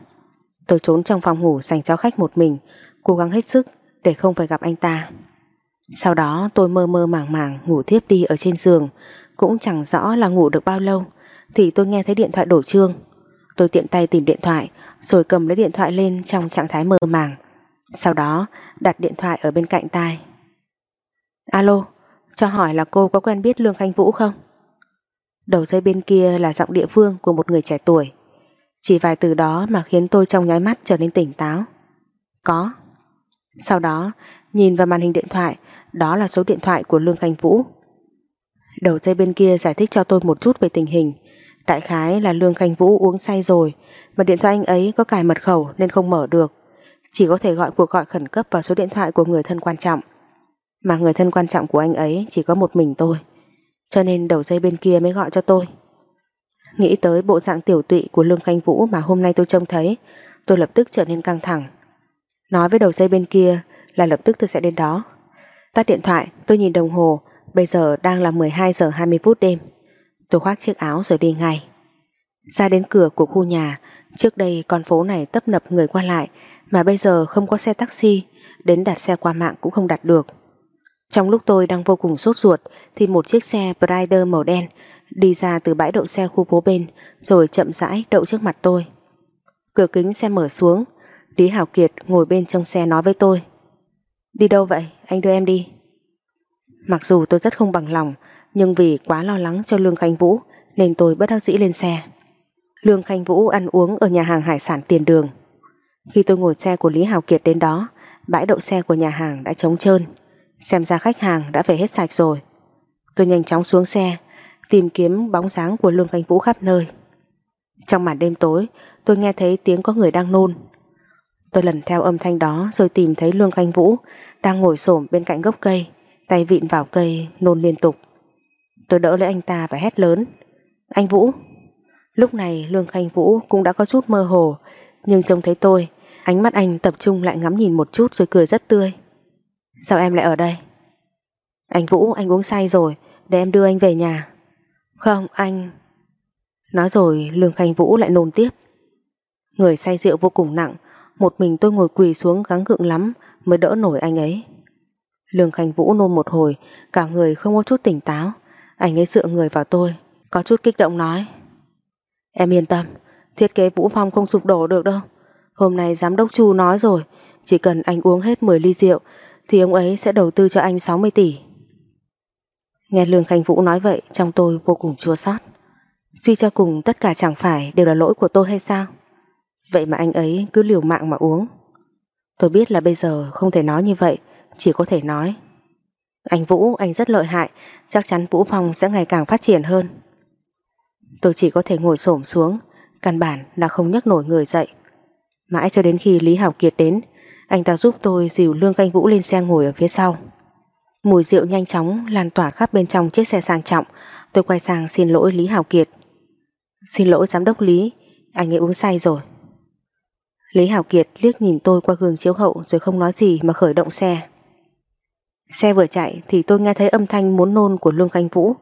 Tôi trốn trong phòng ngủ dành cho khách một mình, cố gắng hết sức để không phải gặp anh ta. Sau đó tôi mơ mơ màng màng ngủ thiếp đi ở trên giường, cũng chẳng rõ là ngủ được bao lâu, thì tôi nghe thấy điện thoại đổ chuông. Tôi tiện tay tìm điện thoại, rồi cầm lấy điện thoại lên trong trạng thái mơ màng. Sau đó đặt điện thoại ở bên cạnh tai. Alo, cho hỏi là cô có quen biết Lương Khanh Vũ không? Đầu dây bên kia là giọng địa phương của một người trẻ tuổi. Chỉ vài từ đó mà khiến tôi trong nháy mắt trở nên tỉnh táo. Có. Sau đó, nhìn vào màn hình điện thoại, đó là số điện thoại của Lương Khanh Vũ. Đầu dây bên kia giải thích cho tôi một chút về tình hình. Đại khái là Lương Khanh Vũ uống say rồi, mà điện thoại anh ấy có cài mật khẩu nên không mở được. Chỉ có thể gọi cuộc gọi khẩn cấp vào số điện thoại của người thân quan trọng. Mà người thân quan trọng của anh ấy chỉ có một mình tôi. Cho nên đầu dây bên kia mới gọi cho tôi. Nghĩ tới bộ dạng tiểu tụy của Lương Khanh Vũ mà hôm nay tôi trông thấy, Tôi lập tức trở nên căng thẳng. Nói với đầu dây bên kia là lập tức tôi sẽ đến đó. Tắt điện thoại, tôi nhìn đồng hồ, Bây giờ đang là 12 giờ 20 phút đêm. Tôi khoác chiếc áo rồi đi ngay. Ra đến cửa của khu nhà, Trước đây con phố này tấp nập người qua lại, Mà bây giờ không có xe taxi, đến đặt xe qua mạng cũng không đặt được. Trong lúc tôi đang vô cùng sốt ruột thì một chiếc xe Prider màu đen đi ra từ bãi đậu xe khu phố bên rồi chậm rãi đậu trước mặt tôi. Cửa kính xe mở xuống, Lý Hảo Kiệt ngồi bên trong xe nói với tôi. Đi đâu vậy? Anh đưa em đi. Mặc dù tôi rất không bằng lòng, nhưng vì quá lo lắng cho Lương Khánh Vũ nên tôi bất đắc dĩ lên xe. Lương Khánh Vũ ăn uống ở nhà hàng hải sản tiền đường. Khi tôi ngồi xe của Lý Hảo Kiệt đến đó, bãi đậu xe của nhà hàng đã trống trơn. Xem ra khách hàng đã về hết sạch rồi. Tôi nhanh chóng xuống xe, tìm kiếm bóng dáng của Lương Khánh Vũ khắp nơi. Trong màn đêm tối, tôi nghe thấy tiếng có người đang nôn. Tôi lần theo âm thanh đó rồi tìm thấy Lương Khánh Vũ đang ngồi xổm bên cạnh gốc cây, tay vịn vào cây, nôn liên tục. Tôi đỡ lấy anh ta và hét lớn. Anh Vũ! Lúc này Lương Khánh Vũ cũng đã có chút mơ hồ, nhưng trông thấy tôi, ánh mắt anh tập trung lại ngắm nhìn một chút rồi cười rất tươi. Sao em lại ở đây? Anh Vũ, anh uống say rồi, để em đưa anh về nhà. Không, anh... Nói rồi Lương Khánh Vũ lại nôn tiếp. Người say rượu vô cùng nặng, một mình tôi ngồi quỳ xuống gắng gượng lắm mới đỡ nổi anh ấy. Lương Khánh Vũ nôn một hồi, cả người không có chút tỉnh táo. Anh ấy dựa người vào tôi, có chút kích động nói. Em yên tâm, thiết kế Vũ Phong không sụp đổ được đâu. Hôm nay giám đốc Chu nói rồi, chỉ cần anh uống hết 10 ly rượu thì ông ấy sẽ đầu tư cho anh 60 tỷ. Nghe Lương Khánh Vũ nói vậy trong tôi vô cùng chua xót. Suy cho cùng tất cả chẳng phải đều là lỗi của tôi hay sao? Vậy mà anh ấy cứ liều mạng mà uống. Tôi biết là bây giờ không thể nói như vậy, chỉ có thể nói. Anh Vũ, anh rất lợi hại, chắc chắn Vũ Phong sẽ ngày càng phát triển hơn. Tôi chỉ có thể ngồi xổm xuống, căn bản là không nhấc nổi người dậy. Mãi cho đến khi Lý Hảo Kiệt đến, anh ta giúp tôi dìu Lương Canh Vũ lên xe ngồi ở phía sau. Mùi rượu nhanh chóng lan tỏa khắp bên trong chiếc xe sang trọng, tôi quay sang xin lỗi Lý Hảo Kiệt. Xin lỗi giám đốc Lý, anh ấy uống say rồi. Lý Hảo Kiệt liếc nhìn tôi qua gương chiếu hậu rồi không nói gì mà khởi động xe. Xe vừa chạy thì tôi nghe thấy âm thanh muốn nôn của Lương Khanh Vũ.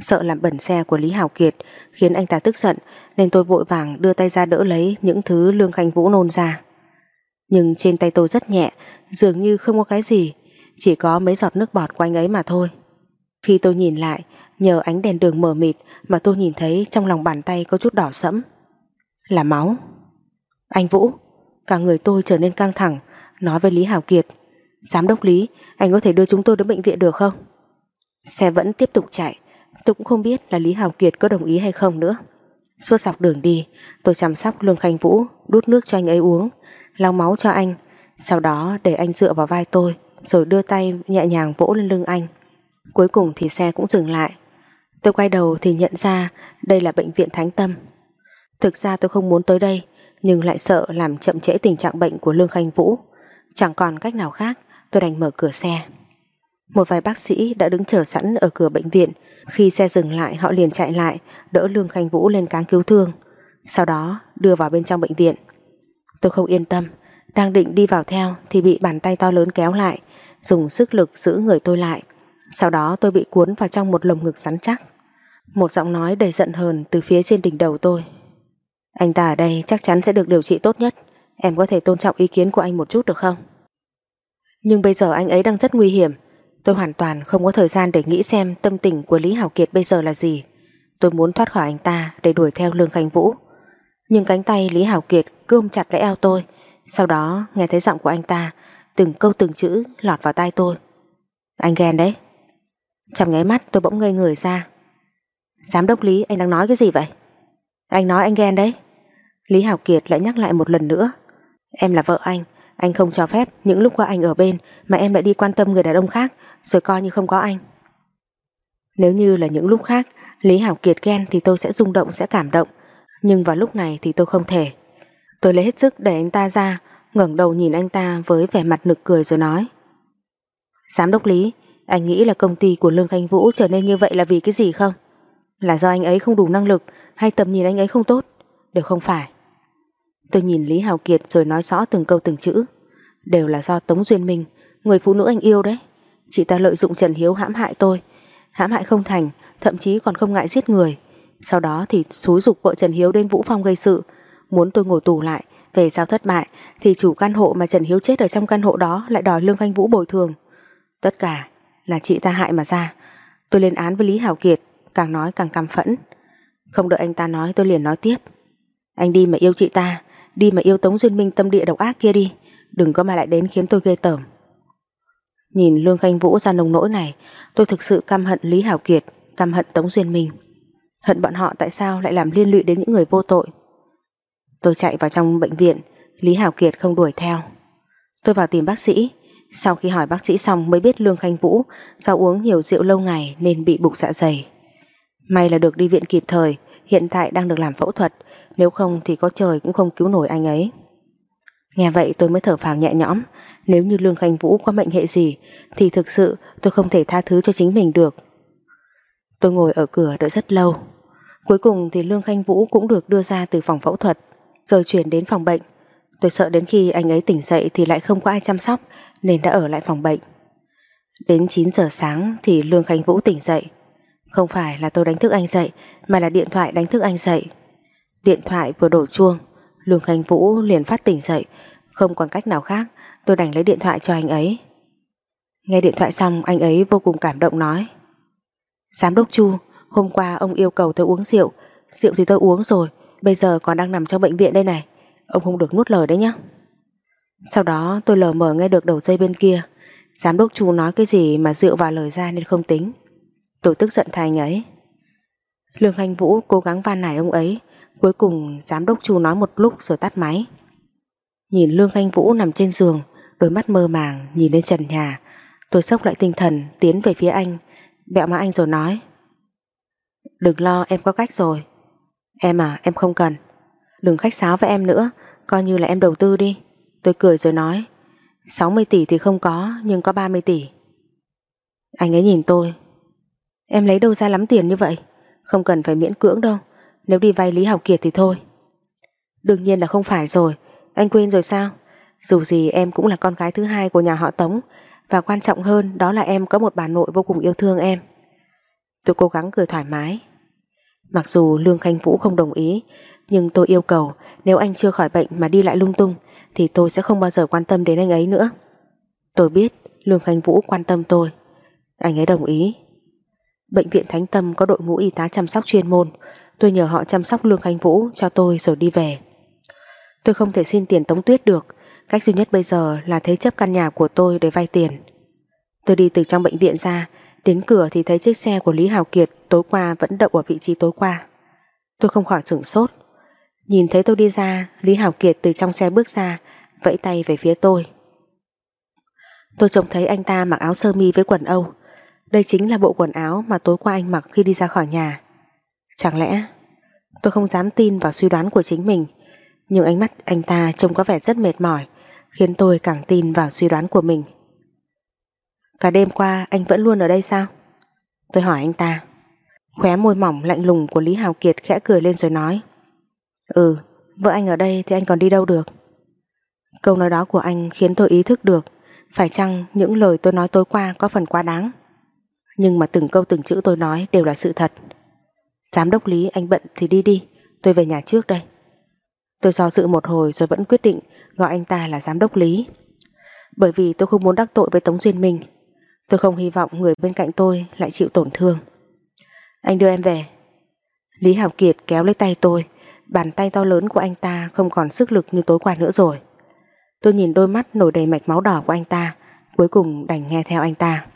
Sợ làm bẩn xe của Lý Hảo Kiệt khiến anh ta tức giận nên tôi vội vàng đưa tay ra đỡ lấy những thứ Lương Khanh Vũ nôn ra. Nhưng trên tay tôi rất nhẹ, dường như không có cái gì, chỉ có mấy giọt nước bọt của anh ấy mà thôi. Khi tôi nhìn lại, nhờ ánh đèn đường mờ mịt mà tôi nhìn thấy trong lòng bàn tay có chút đỏ sẫm. Là máu. Anh Vũ, cả người tôi trở nên căng thẳng, nói với Lý Hảo Kiệt. Giám đốc Lý, anh có thể đưa chúng tôi đến bệnh viện được không? Xe vẫn tiếp tục chạy, tôi cũng không biết là Lý Hảo Kiệt có đồng ý hay không nữa. Suốt dọc đường đi, tôi chăm sóc Lương Khanh Vũ, đút nước cho anh ấy uống, lau máu cho anh, sau đó để anh dựa vào vai tôi, rồi đưa tay nhẹ nhàng vỗ lên lưng anh. Cuối cùng thì xe cũng dừng lại. Tôi quay đầu thì nhận ra đây là bệnh viện Thánh Tâm. Thực ra tôi không muốn tới đây, nhưng lại sợ làm chậm trễ tình trạng bệnh của Lương Khanh Vũ. Chẳng còn cách nào khác, tôi đành mở cửa xe. Một vài bác sĩ đã đứng chờ sẵn ở cửa bệnh viện. Khi xe dừng lại họ liền chạy lại, đỡ Lương Khanh Vũ lên cáng cứu thương. Sau đó đưa vào bên trong bệnh viện. Tôi không yên tâm, đang định đi vào theo thì bị bàn tay to lớn kéo lại, dùng sức lực giữ người tôi lại. Sau đó tôi bị cuốn vào trong một lồng ngực rắn chắc. Một giọng nói đầy giận hờn từ phía trên đỉnh đầu tôi. Anh ta ở đây chắc chắn sẽ được điều trị tốt nhất. Em có thể tôn trọng ý kiến của anh một chút được không? Nhưng bây giờ anh ấy đang rất nguy hiểm. Tôi hoàn toàn không có thời gian để nghĩ xem tâm tình của Lý Hảo Kiệt bây giờ là gì. Tôi muốn thoát khỏi anh ta để đuổi theo Lương Khánh Vũ. Nhưng cánh tay Lý Hảo Kiệt cơm ôm chặt lấy eo tôi. Sau đó nghe thấy giọng của anh ta, từng câu từng chữ lọt vào tai tôi. Anh ghen đấy. Trong nháy mắt tôi bỗng ngây người ra. Giám đốc Lý anh đang nói cái gì vậy? Anh nói anh ghen đấy. Lý Hảo Kiệt lại nhắc lại một lần nữa. Em là vợ anh, anh không cho phép những lúc qua anh ở bên mà em lại đi quan tâm người đàn ông khác rồi coi như không có anh. Nếu như là những lúc khác Lý Hảo Kiệt ghen thì tôi sẽ rung động sẽ cảm động nhưng vào lúc này thì tôi không thể. Tôi lấy hết sức để anh ta ra ngẩng đầu nhìn anh ta với vẻ mặt nực cười rồi nói Giám đốc Lý anh nghĩ là công ty của Lương Khanh Vũ trở nên như vậy là vì cái gì không? Là do anh ấy không đủ năng lực hay tầm nhìn anh ấy không tốt? Đều không phải. Tôi nhìn Lý Hào Kiệt rồi nói rõ từng câu từng chữ. Đều là do Tống Duyên Minh, người phụ nữ anh yêu đấy. Chị ta lợi dụng Trần Hiếu hãm hại tôi. Hãm hại không thành, thậm chí còn không ngại giết người. Sau đó thì xúi dục vợ Trần Hiếu đến Vũ Phong gây sự, muốn tôi ngồi tù lại Về sau thất bại thì chủ căn hộ mà Trần Hiếu chết ở trong căn hộ đó lại đòi Lương Khanh Vũ bồi thường. Tất cả là chị ta hại mà ra. Tôi lên án với Lý Hảo Kiệt, càng nói càng căm phẫn. Không đợi anh ta nói tôi liền nói tiếp. Anh đi mà yêu chị ta, đi mà yêu Tống Duyên Minh tâm địa độc ác kia đi, đừng có mà lại đến khiến tôi ghê tởm. Nhìn Lương Khanh Vũ ra nồng nỗi này, tôi thực sự căm hận Lý Hảo Kiệt, căm hận Tống Duyên Minh. Hận bọn họ tại sao lại làm liên lụy đến những người vô tội. Tôi chạy vào trong bệnh viện, Lý Hảo Kiệt không đuổi theo. Tôi vào tìm bác sĩ, sau khi hỏi bác sĩ xong mới biết Lương Khanh Vũ do uống nhiều rượu lâu ngày nên bị bụng dạ dày. May là được đi viện kịp thời, hiện tại đang được làm phẫu thuật, nếu không thì có trời cũng không cứu nổi anh ấy. Nghe vậy tôi mới thở phào nhẹ nhõm, nếu như Lương Khanh Vũ có mệnh hệ gì thì thực sự tôi không thể tha thứ cho chính mình được. Tôi ngồi ở cửa đợi rất lâu. Cuối cùng thì Lương Khanh Vũ cũng được đưa ra từ phòng phẫu thuật, rồi chuyển đến phòng bệnh. Tôi sợ đến khi anh ấy tỉnh dậy thì lại không có ai chăm sóc nên đã ở lại phòng bệnh. Đến 9 giờ sáng thì Lương Khánh Vũ tỉnh dậy. Không phải là tôi đánh thức anh dậy mà là điện thoại đánh thức anh dậy. Điện thoại vừa đổ chuông, Lương Khánh Vũ liền phát tỉnh dậy, không còn cách nào khác, tôi đành lấy điện thoại cho anh ấy. Nghe điện thoại xong anh ấy vô cùng cảm động nói Giám đốc Chu, hôm qua ông yêu cầu tôi uống rượu, rượu thì tôi uống rồi, bây giờ còn đang nằm trong bệnh viện đây này, ông không được nuốt lời đấy nhé. Sau đó tôi lờ mờ nghe được đầu dây bên kia. Giám đốc chú nói cái gì mà rượu vào lời ra nên không tính. Tôi tức giận thay ấy. Lương Hành Vũ cố gắng van nài ông ấy. Cuối cùng giám đốc chú nói một lúc rồi tắt máy. Nhìn Lương Khanh Vũ nằm trên giường Đôi mắt mơ màng nhìn lên trần nhà. Tôi sốc lại tinh thần Tiến về phía anh. Bẹo má anh rồi nói Đừng lo, em có cách rồi. Em à em không cần. Đừng khách sáo với em nữa, Coi như là em đầu tư đi. Tôi cười rồi nói 60 tỷ thì không có, Nhưng có 30 tỷ. Anh ấy nhìn tôi. Em lấy đâu ra lắm tiền như vậy? Không cần phải miễn cưỡng đâu. Nếu đi vay Lý Học Kiệt thì thôi. Đương nhiên là không phải rồi. Anh quên rồi sao? Dù gì em cũng là con gái thứ hai của nhà họ Tống, Và quan trọng hơn đó là em có một bà nội vô cùng yêu thương em. Tôi cố gắng cười thoải mái. Mặc dù Lương Khanh Vũ không đồng ý Nhưng tôi yêu cầu Nếu anh chưa khỏi bệnh mà đi lại lung tung thì tôi sẽ không bao giờ quan tâm đến anh ấy nữa. Tôi biết Lương Khánh Vũ quan tâm tôi. Anh ấy đồng ý. Bệnh viện Thánh Tâm có đội ngũ y tá chăm sóc chuyên môn. Tôi nhờ họ chăm sóc Lương Khánh Vũ cho tôi rồi đi về. Tôi không thể xin tiền Tống Tuyết được. Cách duy nhất bây giờ là thế chấp căn nhà của tôi để vay tiền. Tôi đi từ trong bệnh viện ra, đến cửa thì thấy chiếc xe của Lý Hào Kiệt tối qua vẫn đậu ở vị trí tối qua. Tôi không khỏi sửng sốt. Nhìn thấy tôi đi ra, Lý Hào Kiệt từ trong xe bước ra, vẫy tay về phía tôi. Tôi trông thấy anh ta mặc áo sơ mi với quần Âu. Đây chính là bộ quần áo mà tối qua anh mặc khi đi ra khỏi nhà. Chẳng lẽ tôi không dám tin vào suy đoán của chính mình, nhưng ánh mắt anh ta trông có vẻ rất mệt mỏi, khiến tôi càng tin vào suy đoán của mình. Cả đêm qua anh vẫn luôn ở đây sao? Tôi hỏi anh ta. Khóe môi mỏng lạnh lùng của Lý Hào Kiệt khẽ cười lên rồi nói. Ừ, vợ anh ở đây thì anh còn đi đâu được? Câu nói đó của anh khiến tôi ý thức được phải chăng những lời tôi nói tối qua có phần quá đáng. Nhưng mà từng câu từng chữ tôi nói đều là sự thật. Giám đốc Lý anh bận thì đi đi, tôi về nhà trước đây. Tôi do dự một hồi rồi vẫn quyết định gọi anh ta là giám đốc Lý. Bởi vì tôi không muốn đắc tội với Tống Duyên Minh. Tôi không hy vọng người bên cạnh tôi lại chịu tổn thương. Anh đưa em về. Lý Hảo Kiệt kéo lấy tay tôi Bàn tay to lớn của anh ta không còn sức lực như tối qua nữa rồi. Tôi nhìn đôi mắt nổi đầy mạch máu đỏ của anh ta, cuối cùng đành nghe theo anh ta.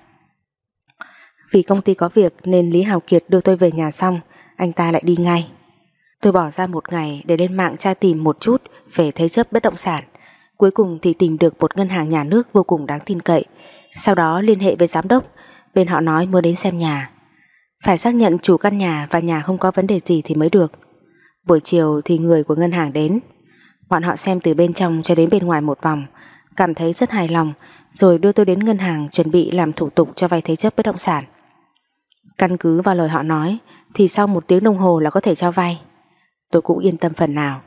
Vì công ty có việc nên Lý Hào Kiệt đưa tôi về nhà xong, anh ta lại đi ngay. Tôi bỏ ra một ngày để lên mạng tra tìm một chút về thế chấp bất động sản. Cuối cùng thì tìm được một ngân hàng nhà nước vô cùng đáng tin cậy. Sau đó liên hệ với giám đốc, bên họ nói muốn đến xem nhà. Phải xác nhận chủ căn nhà và nhà không có vấn đề gì thì mới được. Buổi chiều thì người của ngân hàng đến. Bọn họ xem từ bên trong cho đến bên ngoài một vòng Cảm thấy rất hài lòng Rồi đưa tôi đến ngân hàng chuẩn bị làm thủ tục cho vay thế chấp bất động sản. Căn cứ vào lời họ nói Thì sau một tiếng đồng hồ là có thể cho vay. Tôi cũng yên tâm phần nào.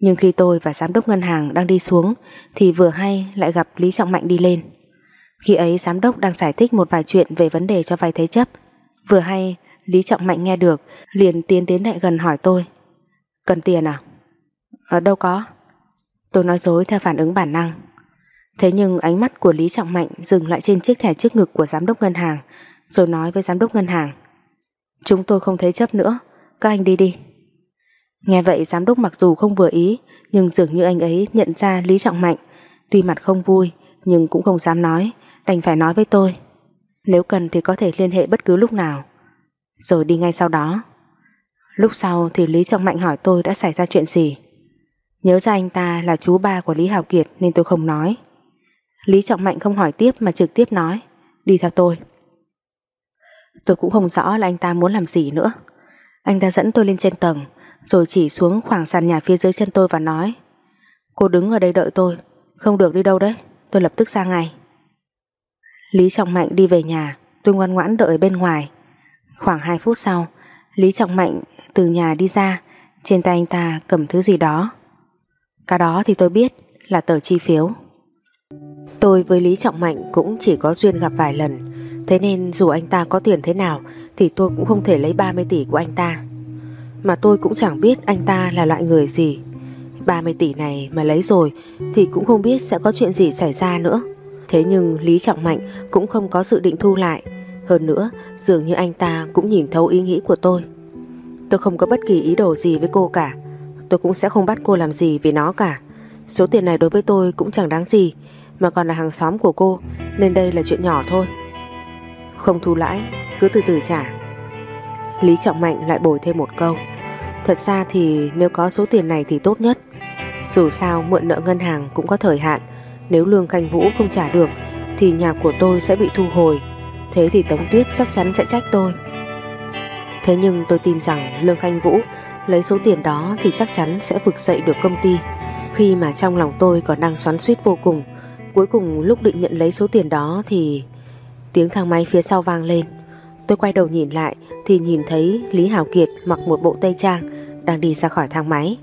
Nhưng khi tôi và giám đốc ngân hàng đang đi xuống Thì vừa hay lại gặp Lý Trọng Mạnh đi lên. Khi ấy giám đốc đang giải thích một vài chuyện về vấn đề cho vay thế chấp Vừa hay Lý Trọng Mạnh nghe được liền tiến đến lại gần hỏi tôi Cần tiền à? Ở đâu có? Tôi nói dối theo phản ứng bản năng. Thế nhưng ánh mắt của Lý Trọng Mạnh dừng lại trên chiếc thẻ trước ngực của giám đốc ngân hàng, rồi nói với giám đốc ngân hàng. Chúng tôi không thế chấp nữa, các anh đi đi. Nghe vậy giám đốc mặc dù không vừa ý, nhưng dường như anh ấy nhận ra Lý Trọng Mạnh, tuy mặt không vui, nhưng cũng không dám nói, đành phải nói với tôi. Nếu cần thì có thể liên hệ bất cứ lúc nào. Rồi đi ngay sau đó. Lúc sau thì Lý Trọng Mạnh hỏi tôi đã xảy ra chuyện gì. Nhớ ra anh ta là chú ba của Lý Hào Kiệt nên tôi không nói. Lý Trọng Mạnh không hỏi tiếp mà trực tiếp nói, Đi theo tôi Tôi cũng không rõ là anh ta muốn làm gì nữa Anh ta dẫn tôi lên trên tầng, Rồi chỉ xuống khoảng sàn nhà phía dưới chân tôi và nói, Cô đứng ở đây đợi tôi, Không được đi đâu đấy, Tôi lập tức ra ngay Lý Trọng Mạnh đi về nhà, Tôi ngoan ngoãn đợi bên ngoài. Khoảng 2 phút sau, Lý Trọng Mạnh từ nhà đi ra, Trên tay anh ta cầm thứ gì đó. Cái đó thì tôi biết là tờ chi phiếu. Tôi với Lý Trọng Mạnh cũng chỉ có duyên gặp vài lần, Thế nên dù anh ta có tiền thế nào Thì tôi cũng không thể lấy 30 tỷ của anh ta. Mà tôi cũng chẳng biết anh ta là loại người gì. 30 tỷ này mà lấy rồi Thì cũng không biết sẽ có chuyện gì xảy ra nữa. Thế nhưng Lý Trọng Mạnh cũng không có dự định thu lại. Hơn nữa, dường như anh ta cũng nhìn thấu ý nghĩ của tôi. Tôi không có bất kỳ ý đồ gì với cô cả. Tôi cũng sẽ không bắt cô làm gì vì nó cả. Số tiền này đối với tôi cũng chẳng đáng gì, Mà còn là hàng xóm của cô, Nên đây là chuyện nhỏ thôi. Không thu lãi, Cứ từ từ trả. Lý Trọng Mạnh lại bồi thêm một câu. Thật ra thì nếu có số tiền này thì tốt nhất. Dù sao mượn nợ ngân hàng cũng có thời hạn nếu lương khanh vũ không trả được Thì nhà của tôi sẽ bị thu hồi Thế thì Tống Tuyết chắc chắn sẽ trách tôi Thế nhưng tôi tin rằng Lương Khanh Vũ lấy số tiền đó thì chắc chắn sẽ vực dậy được công ty. Khi mà trong lòng tôi còn đang xoắn suýt vô cùng, cuối cùng lúc định nhận lấy số tiền đó thì tiếng thang máy phía sau vang lên. Tôi quay đầu nhìn lại thì nhìn thấy Lý Hảo Kiệt mặc một bộ tây trang đang đi ra khỏi thang máy.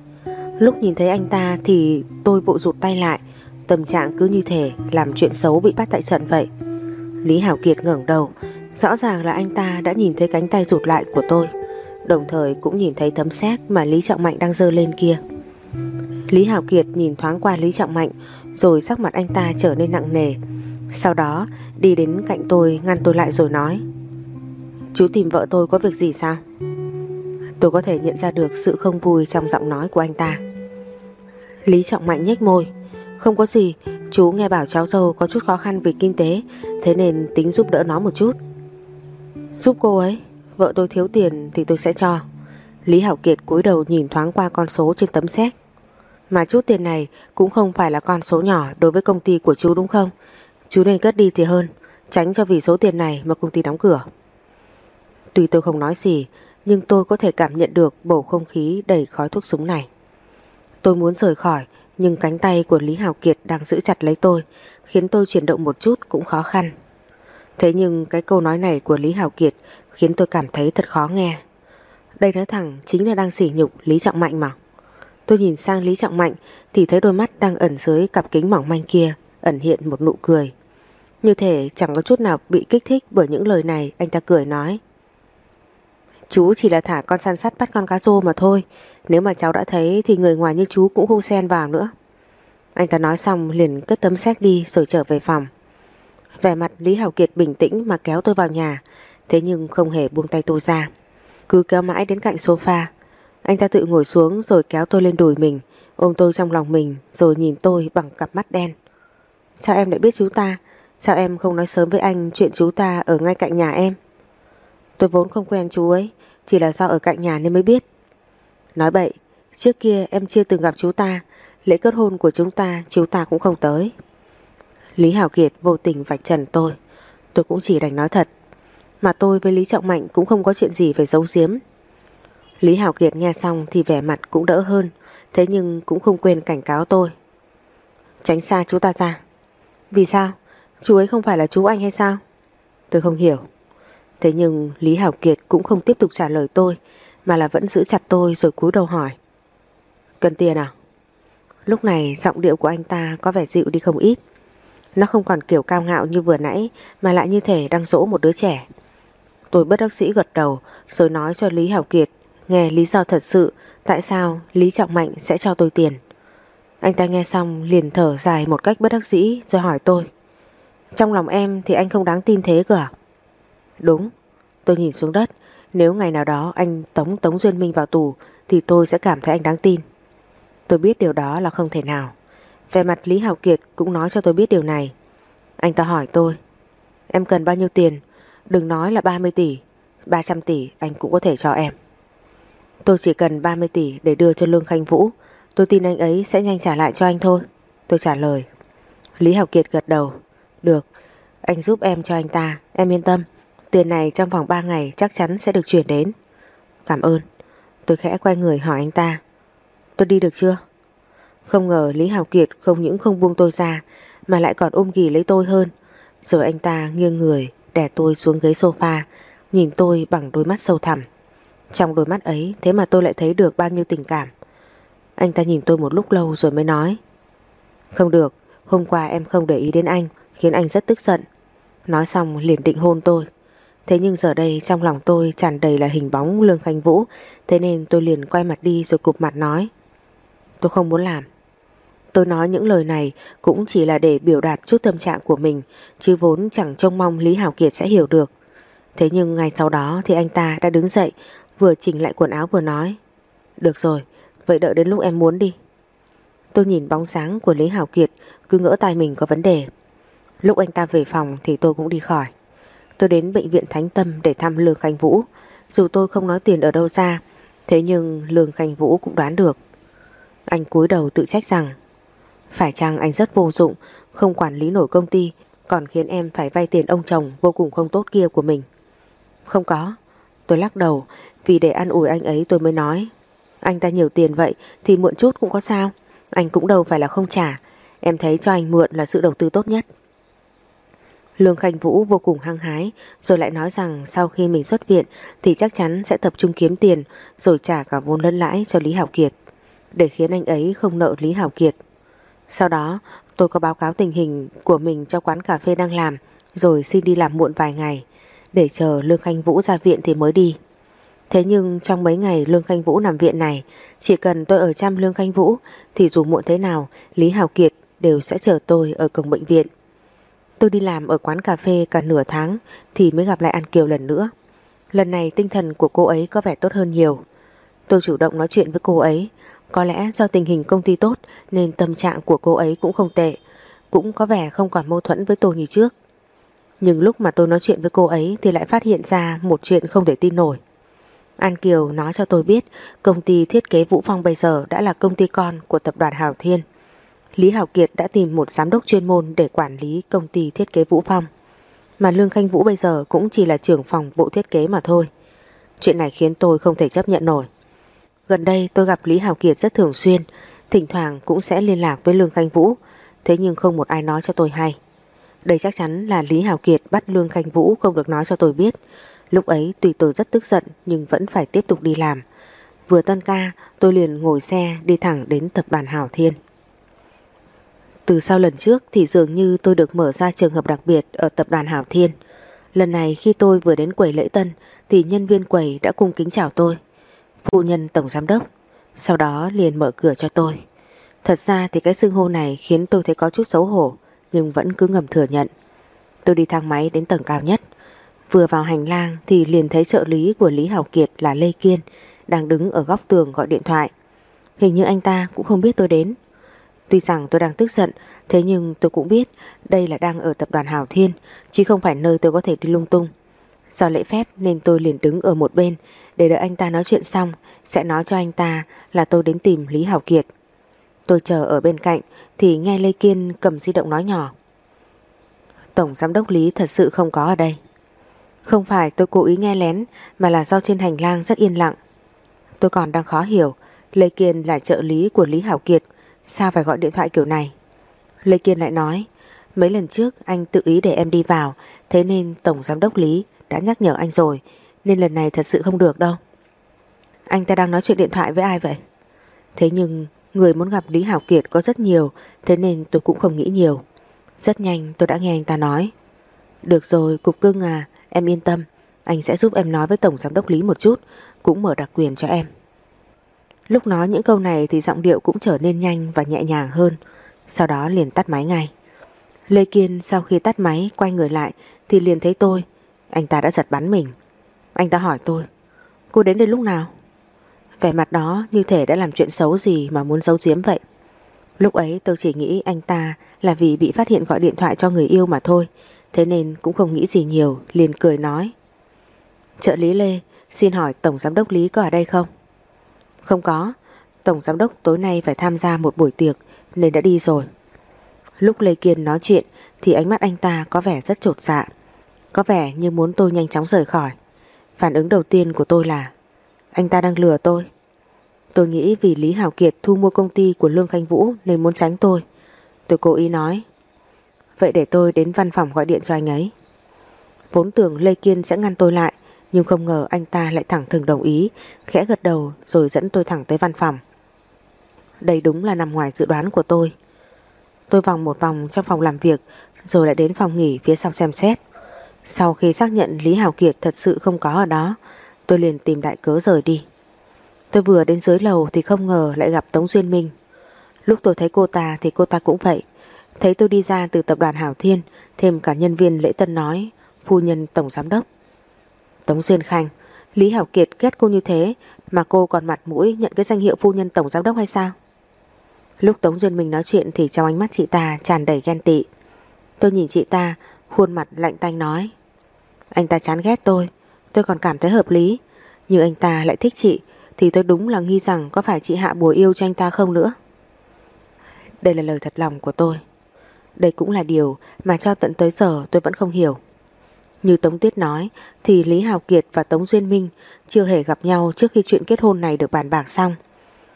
Lúc nhìn thấy anh ta thì tôi vội rụt tay lại, tâm trạng cứ như thể làm chuyện xấu bị bắt tại trận vậy. Lý Hảo Kiệt ngẩng đầu, rõ ràng là anh ta đã nhìn thấy cánh tay rụt lại của tôi đồng thời cũng nhìn thấy tấm séc mà Lý Trọng Mạnh đang dơ lên kia. Lý Hảo Kiệt nhìn thoáng qua Lý Trọng Mạnh rồi sắc mặt anh ta trở nên nặng nề. Sau đó đi đến cạnh tôi ngăn tôi lại rồi nói Chú tìm vợ tôi có việc gì sao? Tôi có thể nhận ra được sự không vui trong giọng nói của anh ta. Lý Trọng Mạnh nhếch môi không có gì, chú nghe bảo cháu dâu có chút khó khăn về kinh tế Thế nên tính giúp đỡ nó một chút. Giúp cô ấy Vợ tôi thiếu tiền thì tôi sẽ cho. Lý Hảo Kiệt cúi đầu nhìn thoáng qua con số trên tấm séc Mà chút tiền này cũng không phải là con số nhỏ đối với công ty của chú đúng không? Chú nên cất đi thì hơn Tránh cho vì số tiền này mà công ty đóng cửa. Tuy tôi không nói gì Nhưng tôi có thể cảm nhận được bầu không khí đầy khói thuốc súng này. Tôi muốn rời khỏi nhưng cánh tay của Lý Hảo Kiệt đang giữ chặt lấy tôi, Khiến tôi chuyển động một chút cũng khó khăn Thế nhưng cái câu nói này của Lý Hảo Kiệt khiến tôi cảm thấy thật khó nghe. Đây nói thẳng chính là đang sỉ nhục Lý Trọng Mạnh mà. Tôi nhìn sang Lý Trọng Mạnh thì thấy đôi mắt đang ẩn dưới cặp kính mỏng manh kia, ẩn hiện một nụ cười. Như thể chẳng có chút nào bị kích thích bởi những lời này, anh ta cười nói. Chú chỉ là thả con săn sắt bắt con cá rô mà thôi. Nếu mà cháu đã thấy thì người ngoài như chú cũng không xen vào nữa. Anh ta nói xong liền cất tấm xét đi rồi trở về phòng. Vẻ mặt Lý Hảo Kiệt bình tĩnh mà kéo tôi vào nhà, Thế nhưng không hề buông tay tôi ra Cứ kéo mãi đến cạnh sofa, Anh ta tự ngồi xuống rồi kéo tôi lên đùi mình, Ôm tôi trong lòng mình Rồi nhìn tôi bằng cặp mắt đen Sao em lại biết chú ta Sao em không nói sớm với anh chuyện chú ta ở ngay cạnh nhà em Tôi vốn không quen chú ấy, Chỉ là do ở cạnh nhà nên mới biết. Nói bậy, Trước kia em chưa từng gặp chú ta, Lễ kết hôn của chúng ta, chú ta cũng không tới. Lý Hảo Kiệt vô tình vạch trần tôi Tôi cũng chỉ đành nói thật. Mà tôi với Lý Trọng Mạnh cũng không có chuyện gì phải giấu giếm. Lý Hảo Kiệt nghe xong thì vẻ mặt cũng đỡ hơn, Thế nhưng cũng không quên cảnh cáo tôi. Tránh xa chú ta ra. Vì sao? Chú ấy không phải là chú anh hay sao? Tôi không hiểu. Thế nhưng Lý Hảo Kiệt cũng không tiếp tục trả lời tôi, Mà là vẫn giữ chặt tôi rồi cúi đầu hỏi Cần tiền à? Lúc này giọng điệu của anh ta có vẻ dịu đi không ít nó không còn kiểu cao ngạo như vừa nãy, mà lại như thể đang dỗ một đứa trẻ. Tôi bất đắc sĩ gật đầu, rồi nói cho Lý Hảo Kiệt, nghe lý do thật sự, tại sao Lý Trọng Mạnh sẽ cho tôi tiền. Anh ta nghe xong liền thở dài một cách bất đắc dĩ, rồi hỏi tôi. Trong lòng em thì anh không đáng tin thế cơ à? Đúng, tôi nhìn xuống đất. Nếu ngày nào đó anh tống Tống Duyên Minh vào tù thì tôi sẽ cảm thấy anh đáng tin. Tôi biết điều đó là không thể nào. Về mặt Lý hảo Kiệt cũng nói cho tôi biết điều này. Anh ta hỏi tôi, em cần bao nhiêu tiền? Đừng nói là 30 tỷ, 300 tỷ anh cũng có thể cho em. Tôi chỉ cần 30 tỷ để đưa cho Lương Khanh Vũ. Tôi tin anh ấy sẽ nhanh trả lại cho anh thôi. Tôi trả lời. Lý hảo Kiệt gật đầu. Được, anh giúp em cho anh ta, em yên tâm. Tiền này trong vòng 3 ngày chắc chắn sẽ được chuyển đến. Cảm ơn. Tôi khẽ quay người hỏi anh ta. Tôi đi được chưa? Không ngờ Lý Hào Kiệt không những không buông tôi ra mà lại còn ôm ghì lấy tôi hơn. Rồi anh ta nghiêng người đè tôi xuống ghế sofa nhìn tôi bằng đôi mắt sâu thẳm. Trong đôi mắt ấy thế mà tôi lại thấy được bao nhiêu tình cảm. Anh ta nhìn tôi một lúc lâu rồi mới nói Không được, hôm qua em không để ý đến anh khiến anh rất tức giận. Nói xong liền định hôn tôi. Thế nhưng giờ đây trong lòng tôi tràn đầy là hình bóng Lương Khanh Vũ. Thế nên tôi liền quay mặt đi rồi cụp mặt nói Tôi không muốn làm. Tôi nói những lời này cũng chỉ là để biểu đạt chút tâm trạng của mình Chứ vốn chẳng trông mong Lý Hảo Kiệt sẽ hiểu được. Thế nhưng ngày sau đó thì anh ta đã đứng dậy Vừa chỉnh lại quần áo vừa nói Được rồi, vậy đợi đến lúc em muốn đi. Tôi nhìn bóng sáng của Lý Hảo Kiệt Cứ ngỡ tai mình có vấn đề. Lúc anh ta về phòng thì tôi cũng đi khỏi. Tôi đến bệnh viện Thánh Tâm để thăm Lương Khánh Vũ. Dù tôi không nói tiền ở đâu ra, Thế nhưng Lương Khánh Vũ cũng đoán được. Anh cúi đầu tự trách rằng, Phải chăng anh rất vô dụng, Không quản lý nổi công ty, Còn khiến em phải vay tiền ông chồng vô cùng không tốt kia của mình? Không có. Tôi lắc đầu, Vì để ăn ủi anh ấy tôi mới nói, Anh ta nhiều tiền vậy thì mượn chút cũng có sao, Anh cũng đâu phải là không trả. Em thấy cho anh mượn là sự đầu tư tốt nhất. Lương Khanh Vũ vô cùng hăng hái, rồi lại nói rằng sau khi mình xuất viện thì chắc chắn sẽ tập trung kiếm tiền, rồi trả cả vốn lẫn lãi cho Lý Hảo Kiệt, để khiến anh ấy không nợ Lý Hảo Kiệt. Sau đó, tôi có báo cáo tình hình của mình cho quán cà phê đang làm, rồi xin đi làm muộn vài ngày, để chờ Lương Khanh Vũ ra viện thì mới đi. Thế nhưng trong mấy ngày Lương Khanh Vũ nằm viện này, chỉ cần tôi ở chăm Lương Khanh Vũ thì dù muộn thế nào, Lý Hảo Kiệt đều sẽ chờ tôi ở cổng bệnh viện. Tôi đi làm ở quán cà phê cả nửa tháng thì mới gặp lại An Kiều lần nữa. Lần này tinh thần của cô ấy có vẻ tốt hơn nhiều. Tôi chủ động nói chuyện với cô ấy. Có lẽ do tình hình công ty tốt nên tâm trạng của cô ấy cũng không tệ. Cũng có vẻ không còn mâu thuẫn với tôi như trước. Nhưng lúc mà tôi nói chuyện với cô ấy thì lại phát hiện ra một chuyện không thể tin nổi. An Kiều nói cho tôi biết công ty thiết kế Vũ Phong bây giờ đã là công ty con của tập đoàn Hào Thiên. Lý Hảo Kiệt đã tìm một giám đốc chuyên môn để quản lý công ty thiết kế Vũ Phong. Mà Lương Khanh Vũ bây giờ cũng chỉ là trưởng phòng bộ thiết kế mà thôi. Chuyện này khiến tôi không thể chấp nhận nổi. Gần đây tôi gặp Lý Hảo Kiệt rất thường xuyên, thỉnh thoảng cũng sẽ liên lạc với Lương Khanh Vũ, thế nhưng không một ai nói cho tôi hay. Đây chắc chắn là Lý Hảo Kiệt bắt Lương Khanh Vũ không được nói cho tôi biết. Lúc ấy tùy tôi rất tức giận nhưng vẫn phải tiếp tục đi làm. Vừa tân ca tôi liền ngồi xe đi thẳng đến tập đoàn Hảo Thiên. Từ sau lần trước thì dường như tôi được mở ra trường hợp đặc biệt ở tập đoàn Hảo Thiên. Lần này khi tôi vừa đến quầy lễ tân thì nhân viên quầy đã cung kính chào tôi. Phụ nhân tổng giám đốc, sau đó liền mở cửa cho tôi. Thật ra thì cái xưng hô này khiến tôi thấy có chút xấu hổ nhưng vẫn cứ ngầm thừa nhận. Tôi đi thang máy đến tầng cao nhất. Vừa vào hành lang thì liền thấy trợ lý của Lý Hảo Kiệt là Lê Kiên đang đứng ở góc tường gọi điện thoại. Hình như anh ta cũng không biết tôi đến. Tuy rằng tôi đang tức giận, thế nhưng tôi cũng biết đây là đang ở tập đoàn Hào Thiên, chứ không phải nơi tôi có thể đi lung tung. Do lễ phép nên tôi liền đứng ở một bên để đợi anh ta nói chuyện xong, sẽ nói cho anh ta là tôi đến tìm Lý Hảo Kiệt. Tôi chờ ở bên cạnh thì nghe Lê Kiên cầm di động nói nhỏ. Tổng giám đốc Lý thật sự không có ở đây. Không phải tôi cố ý nghe lén mà là do trên hành lang rất yên lặng. Tôi còn đang khó hiểu Lê Kiên là trợ lý của Lý Hảo Kiệt Sao phải gọi điện thoại kiểu này? Lê Kiên lại nói, Mấy lần trước anh tự ý để em đi vào, Thế nên Tổng Giám đốc Lý đã nhắc nhở anh rồi, Nên lần này thật sự không được đâu. Anh ta đang nói chuyện điện thoại với ai vậy? Thế nhưng Người muốn gặp Lý Hảo Kiệt có rất nhiều, Thế nên tôi cũng không nghĩ nhiều. Rất nhanh, tôi đã nghe anh ta nói. Được rồi, cục cưng à Em yên tâm, Anh sẽ giúp em nói với Tổng Giám đốc Lý một chút, Cũng mở đặc quyền cho em. Lúc nói những câu này thì giọng điệu cũng trở nên nhanh và nhẹ nhàng hơn, sau đó liền tắt máy ngay. Lê Kiên sau khi tắt máy quay người lại thì liền thấy tôi, anh ta đã giật bắn mình. Anh ta hỏi tôi, cô đến đây lúc nào? Vẻ mặt đó như thể đã làm chuyện xấu gì mà muốn giấu giếm vậy. Lúc ấy tôi chỉ nghĩ anh ta là vì bị phát hiện gọi điện thoại cho người yêu mà thôi, thế nên cũng không nghĩ gì nhiều, liền cười nói. Trợ lý Lê, xin hỏi Tổng Giám đốc Lý có ở đây không? Không có, Tổng Giám đốc tối nay phải tham gia một buổi tiệc nên đã đi rồi. Lúc Lê Kiên nói chuyện thì ánh mắt anh ta có vẻ rất trột dạ. Có vẻ như muốn tôi nhanh chóng rời khỏi. Phản ứng đầu tiên của tôi là anh ta đang lừa tôi. Tôi nghĩ vì Lý Hảo Kiệt thu mua công ty của Lương Khanh Vũ nên muốn tránh tôi. Tôi cố ý nói. Vậy để tôi đến văn phòng gọi điện cho anh ấy. Vốn tưởng Lê Kiên sẽ ngăn tôi lại nhưng không ngờ anh ta lại thẳng thừng đồng ý, khẽ gật đầu rồi dẫn tôi thẳng tới văn phòng. Đây đúng là nằm ngoài dự đoán của tôi. Tôi vòng một vòng trong phòng làm việc rồi lại đến phòng nghỉ phía sau xem xét. Sau khi xác nhận Lý Hào Kiệt thật sự không có ở đó, tôi liền tìm đại cớ rời đi. Tôi vừa đến dưới lầu thì không ngờ lại gặp Tống Duyên Minh. Lúc tôi thấy cô ta thì cô ta cũng vậy. Thấy tôi đi ra từ tập đoàn Hảo Thiên, thêm cả nhân viên lễ tân nói, phu nhân tổng giám đốc. Tống Duyên Khanh, Lý Hảo Kiệt ghét cô như thế mà cô còn mặt mũi nhận cái danh hiệu phu nhân tổng giám đốc hay sao? Lúc Tống Duyên Minh nói chuyện thì trong ánh mắt chị ta tràn đầy ghen tị. Tôi nhìn chị ta, khuôn mặt lạnh tanh nói. Anh ta chán ghét tôi, tôi còn cảm thấy hợp lý. Nhưng anh ta lại thích chị thì tôi đúng là nghi rằng có phải chị hạ bùa yêu cho anh ta không nữa. Đây là lời thật lòng của tôi. Đây cũng là điều mà cho tận tới giờ tôi vẫn không hiểu. Như Tống Tuyết nói thì Lý Hào Kiệt và Tống Duyên Minh chưa hề gặp nhau trước khi chuyện kết hôn này được bàn bạc xong.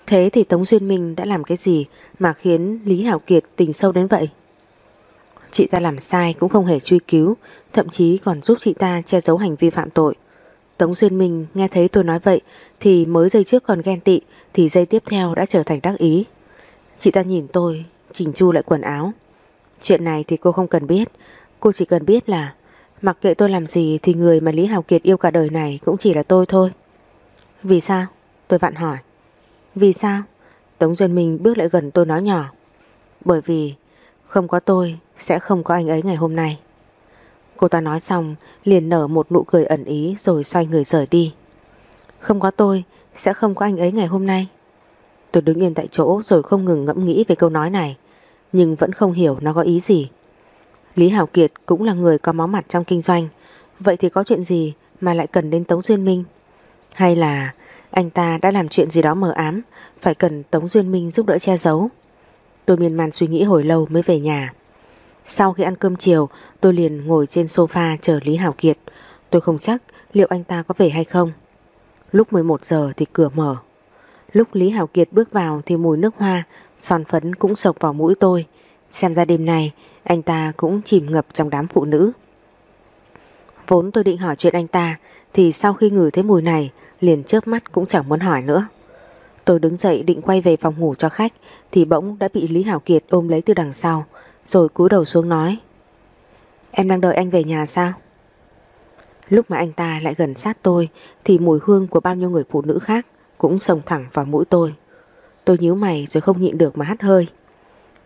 Thế thì Tống Duyên Minh đã làm cái gì mà khiến Lý Hào Kiệt tình sâu đến vậy? Chị ta làm sai cũng không hề truy cứu, thậm chí còn giúp chị ta che giấu hành vi phạm tội. Tống Duyên Minh nghe thấy tôi nói vậy thì mới giây trước còn ghen tị thì giây tiếp theo đã trở thành đắc ý. Chị ta nhìn tôi, chỉnh chu lại quần áo. Chuyện này thì cô không cần biết, cô chỉ cần biết là mặc kệ tôi làm gì thì người mà Lý Hào Kiệt yêu cả đời này cũng chỉ là tôi thôi. Vì sao? Tôi vặn hỏi. Vì sao? Tống Duyên Minh bước lại gần tôi nói nhỏ. Bởi vì không có tôi sẽ không có anh ấy ngày hôm nay. Cô ta nói xong, liền nở một nụ cười ẩn ý rồi xoay người rời đi. Không có tôi sẽ không có anh ấy ngày hôm nay. Tôi đứng yên tại chỗ rồi không ngừng ngẫm nghĩ về câu nói này, nhưng vẫn không hiểu nó có ý gì. Lý Hảo Kiệt cũng là người có máu mặt trong kinh doanh vậy thì có chuyện gì mà lại cần đến Tống Duyên Minh? Hay là anh ta đã làm chuyện gì đó mờ ám phải cần Tống Duyên Minh giúp đỡ che giấu? Tôi miên man suy nghĩ hồi lâu mới về nhà. Sau khi ăn cơm chiều, tôi liền ngồi trên sofa chờ Lý Hảo Kiệt. Tôi không chắc liệu anh ta có về hay không. Lúc 11 giờ thì cửa mở. Lúc Lý Hảo Kiệt bước vào thì mùi nước hoa, son phấn cũng sộc vào mũi tôi. Xem ra đêm này, anh ta cũng chìm ngập trong đám phụ nữ. Vốn tôi định hỏi chuyện anh ta, thì sau khi ngửi thấy mùi này, liền chớp mắt cũng chẳng muốn hỏi nữa. Tôi đứng dậy định quay về phòng ngủ cho khách, thì bỗng đã bị Lý Hảo Kiệt ôm lấy từ đằng sau, rồi cúi đầu xuống nói. Em đang đợi anh về nhà sao? Lúc mà anh ta lại gần sát tôi thì mùi hương của bao nhiêu người phụ nữ khác cũng sồng thẳng vào mũi tôi. Tôi nhíu mày rồi không nhịn được mà hắt hơi.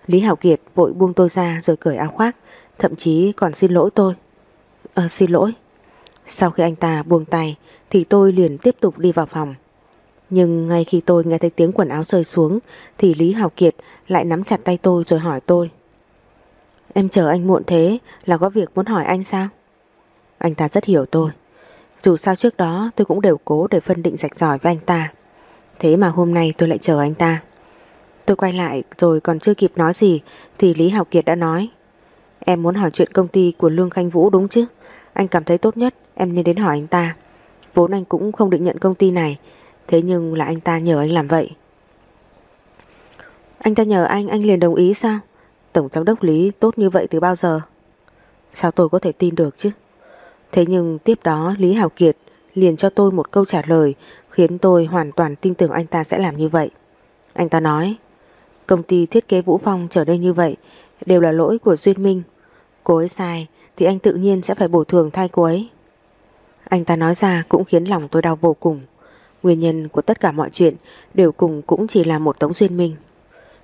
Lý Hảo Kiệt vội buông tôi ra rồi cởi áo khoác, thậm chí còn xin lỗi tôi. Ờ xin lỗi. Sau khi anh ta buông tay thì tôi liền tiếp tục đi vào phòng. Nhưng ngay khi tôi nghe thấy tiếng quần áo rơi xuống thì Lý Hảo Kiệt lại nắm chặt tay tôi rồi hỏi tôi. Em chờ anh muộn thế là có việc muốn hỏi anh sao? Anh ta rất hiểu tôi. Dù sao trước đó tôi cũng đều cố để phân định rạch ròi với anh ta. Thế mà hôm nay tôi lại chờ anh ta. Tôi quay lại rồi còn chưa kịp nói gì thì Lý Hảo Kiệt đã nói. Em muốn hỏi chuyện công ty của Lương Khanh Vũ đúng chứ? Anh cảm thấy tốt nhất em nên đến hỏi anh ta. Vốn anh cũng không định nhận công ty này, thế nhưng là anh ta nhờ anh làm vậy. Anh ta nhờ anh, anh liền đồng ý sao? Tổng giám đốc Lý tốt như vậy từ bao giờ? Sao tôi có thể tin được chứ? Thế nhưng tiếp đó Lý Hảo Kiệt liền cho tôi một câu trả lời khiến tôi hoàn toàn tin tưởng anh ta sẽ làm như vậy. Anh ta nói, công ty thiết kế Vũ Phong trở nên như vậy đều là lỗi của Duyên Minh. Cô ấy sai thì anh tự nhiên sẽ phải bồi thường thay cô ấy. Anh ta nói ra cũng khiến lòng tôi đau vô cùng. Nguyên nhân của tất cả mọi chuyện đều cùng cũng chỉ là một Tống Duyên Minh.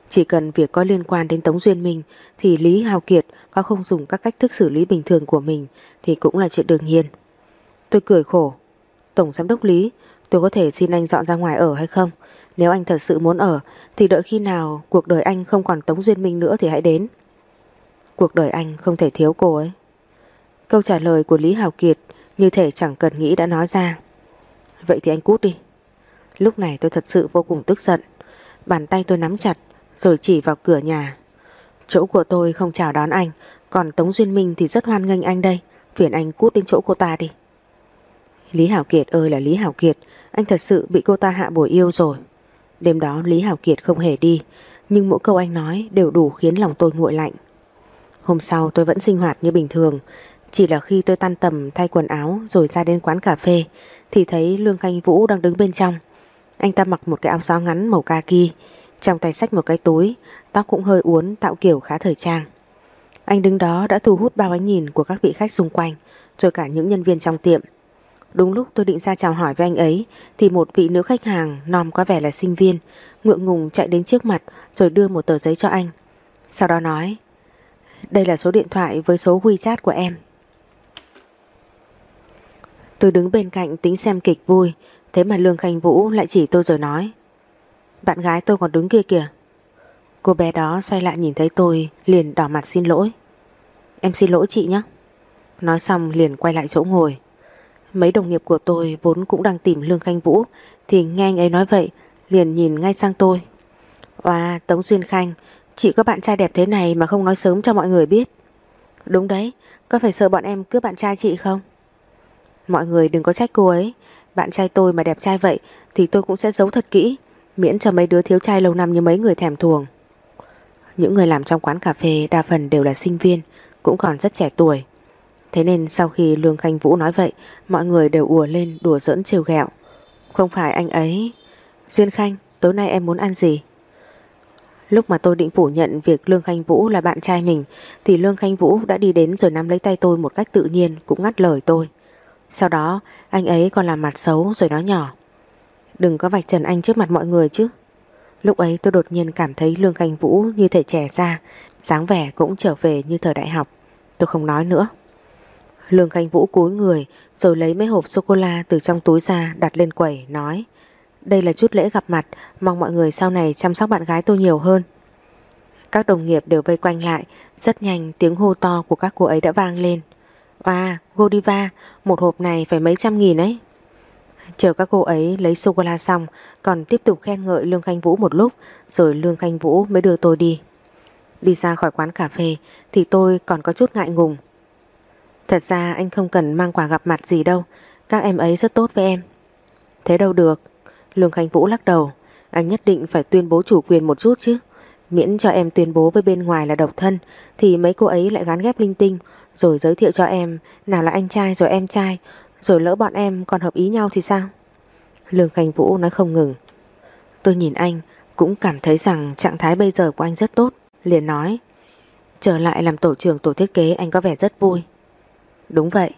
Chỉ cần việc có liên quan đến Tống Duyên Minh thì Lý Hào Kiệt có không dùng các cách thức xử lý bình thường của mình thì cũng là chuyện đương nhiên. Tôi cười khổ. Tổng Giám đốc Lý, tôi có thể xin anh dọn ra ngoài ở hay không? Nếu anh thật sự muốn ở thì đợi khi nào cuộc đời anh không còn Tống Duyên Minh nữa thì hãy đến. Cuộc đời anh không thể thiếu cô ấy. Câu trả lời của Lý Hào Kiệt như thể chẳng cần nghĩ đã nói ra. Vậy thì anh cút đi. Lúc này tôi thật sự vô cùng tức giận. Bàn tay tôi nắm chặt rồi chỉ vào cửa nhà. Chỗ của tôi không chào đón anh, còn Tống Duyên Minh thì rất hoan nghênh anh đây. Phiền anh cút đến chỗ cô ta đi. Lý Hảo Kiệt ơi là Lý Hảo Kiệt, anh thật sự bị cô ta hạ bồi yêu rồi. Đêm đó Lý Hảo Kiệt không hề đi, nhưng mỗi câu anh nói đều đủ khiến lòng tôi nguội lạnh. Hôm sau tôi vẫn sinh hoạt như bình thường, chỉ là khi tôi tan tầm thay quần áo rồi ra đến quán cà phê thì thấy Lương Khanh Vũ đang đứng bên trong. Anh ta mặc một cái áo gió ngắn màu kaki, trong tay sách một cái túi, tóc cũng hơi uốn tạo kiểu khá thời trang. Anh đứng đó đã thu hút bao ánh nhìn của các vị khách xung quanh, rồi cả những nhân viên trong tiệm. Đúng lúc tôi định ra chào hỏi với anh ấy thì một vị nữ khách hàng nom có vẻ là sinh viên, ngượng ngùng chạy đến trước mặt rồi đưa một tờ giấy cho anh. Sau đó nói, đây là số điện thoại với số WeChat của em. Tôi đứng bên cạnh tính xem kịch vui, thế mà Lương Khanh Vũ lại chỉ tôi rồi nói. Bạn gái tôi còn đứng kia kìa. Cô bé đó xoay lại nhìn thấy tôi liền đỏ mặt xin lỗi. Em xin lỗi chị nhé. Nói xong liền quay lại chỗ ngồi. Mấy đồng nghiệp của tôi vốn cũng đang tìm Lương Khanh Vũ thì nghe anh ấy nói vậy liền nhìn ngay sang tôi. Wow, Tống Duyên Khanh, chị có bạn trai đẹp thế này mà không nói sớm cho mọi người biết. Đúng đấy, có phải sợ bọn em cướp bạn trai chị không? Mọi người đừng có trách cô ấy, bạn trai tôi mà đẹp trai vậy thì tôi cũng sẽ giấu thật kỹ, miễn cho mấy đứa thiếu trai lâu năm như mấy người thèm thuồng. Những người làm trong quán cà phê đa phần đều là sinh viên, cũng còn rất trẻ tuổi. Thế nên sau khi Lương Khanh Vũ nói vậy, mọi người đều ùa lên đùa giỡn trêu ghẹo. Không phải anh ấy... Duyên Khanh, tối nay em muốn ăn gì? Lúc mà tôi định phủ nhận việc Lương Khanh Vũ là bạn trai mình thì Lương Khanh Vũ đã đi đến rồi nắm lấy tay tôi một cách tự nhiên cũng ngắt lời tôi. Sau đó anh ấy còn làm mặt xấu rồi nói nhỏ. Đừng có vạch trần anh trước mặt mọi người chứ. Lúc ấy tôi đột nhiên cảm thấy Lương Khanh Vũ như thể trẻ ra, dáng vẻ cũng trở về như thời đại học. Tôi không nói nữa. Lương Khánh Vũ cúi người rồi lấy mấy hộp sô-cô-la từ trong túi ra đặt lên quầy nói Đây là chút lễ gặp mặt, mong mọi người sau này chăm sóc bạn gái tôi nhiều hơn. Các đồng nghiệp đều vây quanh lại, rất nhanh tiếng hô to của các cô ấy đã vang lên. À, Godiva, một hộp này phải mấy trăm nghìn ấy. Chờ các cô ấy lấy sô-cô-la xong còn tiếp tục khen ngợi Lương Khanh Vũ một lúc rồi Lương Khanh Vũ mới đưa tôi đi. Đi ra khỏi quán cà phê thì tôi còn có chút ngại ngùng. Thật ra anh không cần mang quà gặp mặt gì đâu, các em ấy rất tốt với em. Thế đâu được, Lương khánh Vũ lắc đầu, anh nhất định phải tuyên bố chủ quyền một chút chứ. Miễn cho em tuyên bố với bên ngoài là độc thân thì mấy cô ấy lại gán ghép linh tinh rồi giới thiệu cho em nào là anh trai rồi em trai rồi lỡ bọn em còn hợp ý nhau thì sao? Lương khánh Vũ nói không ngừng. Tôi nhìn anh cũng cảm thấy rằng trạng thái bây giờ của anh rất tốt, liền nói trở lại làm tổ trưởng tổ thiết kế anh có vẻ rất vui. Đúng vậy,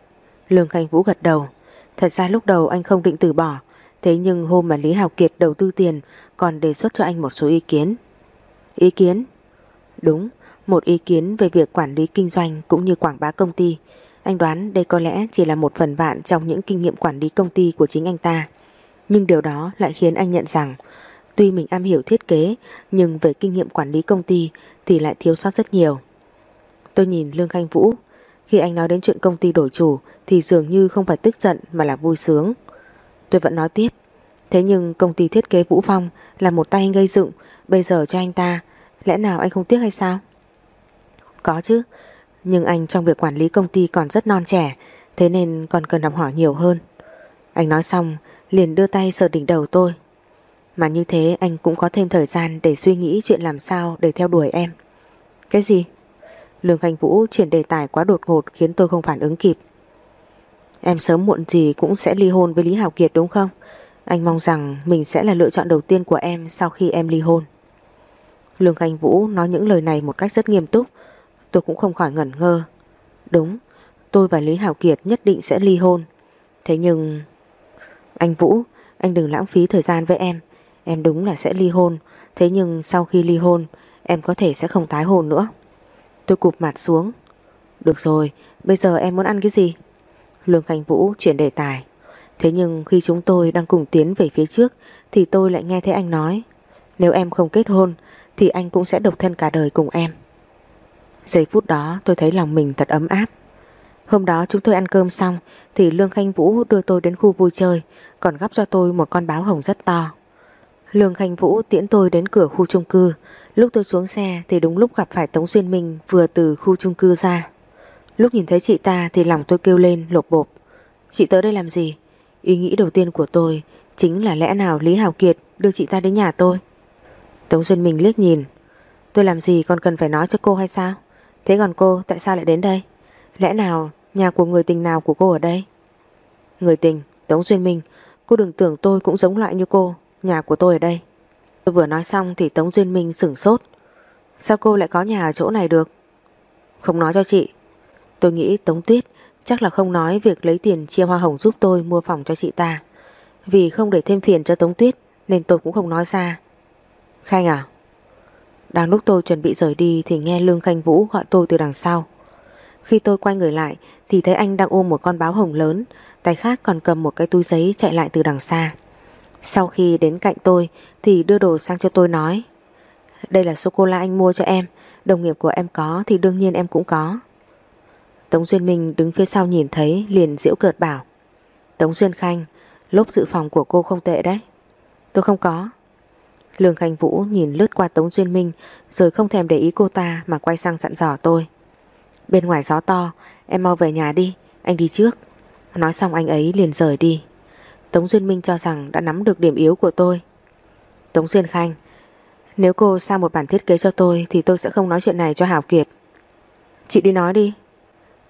Lương Khanh Vũ gật đầu. Thật ra lúc đầu anh không định từ bỏ, thế nhưng hôm mà Lý Hào Kiệt đầu tư tiền còn đề xuất cho anh một số ý kiến. Ý kiến? Đúng, một ý kiến về việc quản lý kinh doanh cũng như quảng bá công ty. Anh đoán đây có lẽ chỉ là một phần vạn trong những kinh nghiệm quản lý công ty của chính anh ta. Nhưng điều đó lại khiến anh nhận rằng tuy mình am hiểu thiết kế nhưng về kinh nghiệm quản lý công ty thì lại thiếu sót rất nhiều. Tôi nhìn Lương Khanh Vũ, khi anh nói đến chuyện công ty đổi chủ thì dường như không phải tức giận mà là vui sướng. Tôi vẫn nói tiếp, thế nhưng công ty thiết kế Vũ Phong là một tay anh gây dựng, bây giờ cho anh ta, lẽ nào anh không tiếc hay sao? Có chứ, nhưng anh trong việc quản lý công ty còn rất non trẻ, thế nên còn cần học hỏi nhiều hơn. Anh nói xong, liền đưa tay sờ đỉnh đầu tôi. Mà như thế anh cũng có thêm thời gian để suy nghĩ chuyện làm sao để theo đuổi em. Cái gì? Lương Khanh Vũ chuyển đề tài quá đột ngột khiến tôi không phản ứng kịp. Em sớm muộn gì cũng sẽ ly hôn với Lý Hảo Kiệt đúng không? Anh mong rằng mình sẽ là lựa chọn đầu tiên của em sau khi em ly hôn. Lương Khanh Vũ nói những lời này một cách rất nghiêm túc. Tôi cũng không khỏi ngẩn ngơ. Đúng, tôi và Lý Hảo Kiệt nhất định sẽ ly hôn. Thế nhưng... Anh Vũ, Anh đừng lãng phí thời gian với em Em đúng là sẽ ly hôn Thế nhưng sau khi ly hôn Em có thể sẽ không tái hôn nữa Tôi cụp mặt xuống. Được rồi, bây giờ em muốn ăn cái gì? Lương Khánh Vũ chuyển đề tài. Thế nhưng khi chúng tôi đang cùng tiến về phía trước Thì tôi lại nghe thấy anh nói Nếu em không kết hôn Thì anh cũng sẽ độc thân cả đời cùng em. Giây phút đó tôi thấy lòng mình thật ấm áp. Hôm đó chúng tôi ăn cơm xong Thì Lương Khanh Vũ đưa tôi đến khu vui chơi Còn gắp cho tôi một con báo hồng rất to. Lương Khanh Vũ tiễn tôi đến cửa khu chung cư Lúc tôi xuống xe thì đúng lúc gặp phải Tống Xuyên Minh vừa từ khu chung cư ra Lúc nhìn thấy chị ta thì lòng tôi kêu lên lột bộp Chị tới đây làm gì? Ý nghĩ đầu tiên của tôi chính là lẽ nào Lý Hảo Kiệt đưa chị ta đến nhà tôi Tống Xuyên Minh liếc nhìn Tôi làm gì còn cần phải nói cho cô hay sao? Thế còn cô tại sao lại đến đây? Lẽ nào nhà của người tình nào của cô ở đây? Người tình, Tống Xuyên Minh Cô đừng tưởng tôi cũng giống lại như cô Nhà của tôi ở đây Tôi vừa nói xong thì Tống Duyên Minh sửng sốt. Sao cô lại có nhà ở chỗ này được? Không nói cho chị. Tôi nghĩ Tống Tuyết chắc là không nói việc lấy tiền chia hoa hồng giúp tôi mua phòng cho chị ta. Vì không để thêm phiền cho Tống Tuyết Nên tôi cũng không nói ra. Khanh à? Đang lúc tôi chuẩn bị rời đi Thì nghe Lương Khanh Vũ gọi tôi từ đằng sau. Khi tôi quay người lại Thì thấy anh đang ôm một con báo hồng lớn, Tay khác còn cầm một cái túi giấy chạy lại từ đằng xa sau khi đến cạnh tôi thì đưa đồ sang cho tôi nói, Đây là sô-cô-la anh mua cho em, Đồng nghiệp của em có thì đương nhiên em cũng có. Tống Duyên Minh đứng phía sau nhìn thấy, liền diễu cợt bảo, Tống Duyên Khanh, Lốp dự phòng của cô không tệ đấy. Tôi không có. Lương Khanh Vũ nhìn lướt qua Tống Duyên Minh, Rồi không thèm để ý cô ta Mà quay sang dặn dò tôi, Bên ngoài gió to, Em mau về nhà đi, Anh đi trước. Nói xong anh ấy liền rời đi. Tống Duyên Minh cho rằng đã nắm được điểm yếu của tôi. Tống Duyên Khanh, nếu cô sao một bản thiết kế cho tôi thì tôi sẽ không nói chuyện này cho Hảo Kiệt. Chị đi nói đi.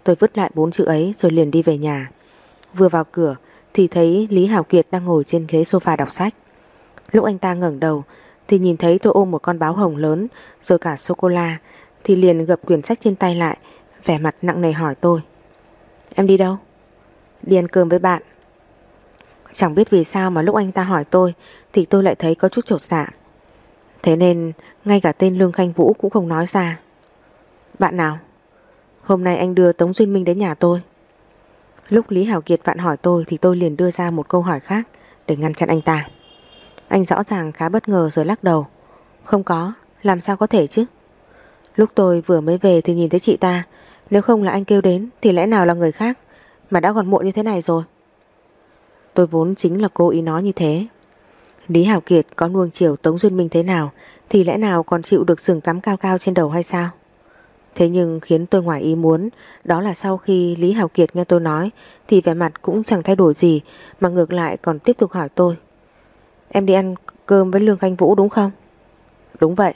Tôi vứt lại bốn chữ ấy rồi liền đi về nhà. Vừa vào cửa thì thấy Lý Hảo Kiệt đang ngồi trên ghế sofa đọc sách. Lúc anh ta ngẩng đầu thì nhìn thấy tôi ôm một con báo hồng lớn rồi cả sô-cô-la thì liền gập quyển sách trên tay lại vẻ mặt nặng nề hỏi tôi. Em đi đâu? Đi ăn cơm với bạn. Chẳng biết vì sao mà lúc anh ta hỏi tôi Thì tôi lại thấy có chút trột dạ. Thế nên ngay cả tên Lương Khanh Vũ cũng không nói ra. Bạn nào? Hôm nay anh đưa Tống Duyên Minh đến nhà tôi. Lúc Lý Hảo Kiệt vạn hỏi tôi Thì tôi liền đưa ra một câu hỏi khác Để ngăn chặn anh ta. Anh rõ ràng khá bất ngờ rồi lắc đầu. Không có, làm sao có thể chứ? Lúc tôi vừa mới về thì nhìn thấy chị ta. Nếu không là anh kêu đến Thì lẽ nào là người khác Mà đã còn muộn như thế này rồi? Tôi vốn chính là cố ý nói như thế. Lý Hảo Kiệt có nuông chiều Tống Duyên Minh thế nào, Thì lẽ nào còn chịu được sừng cắm cao cao trên đầu hay sao? Thế nhưng khiến tôi ngoài ý muốn, Đó là sau khi Lý Hảo Kiệt nghe tôi nói, Thì vẻ mặt cũng chẳng thay đổi gì, Mà ngược lại còn tiếp tục hỏi tôi. Em đi ăn cơm với Lương Khanh Vũ đúng không? Đúng vậy.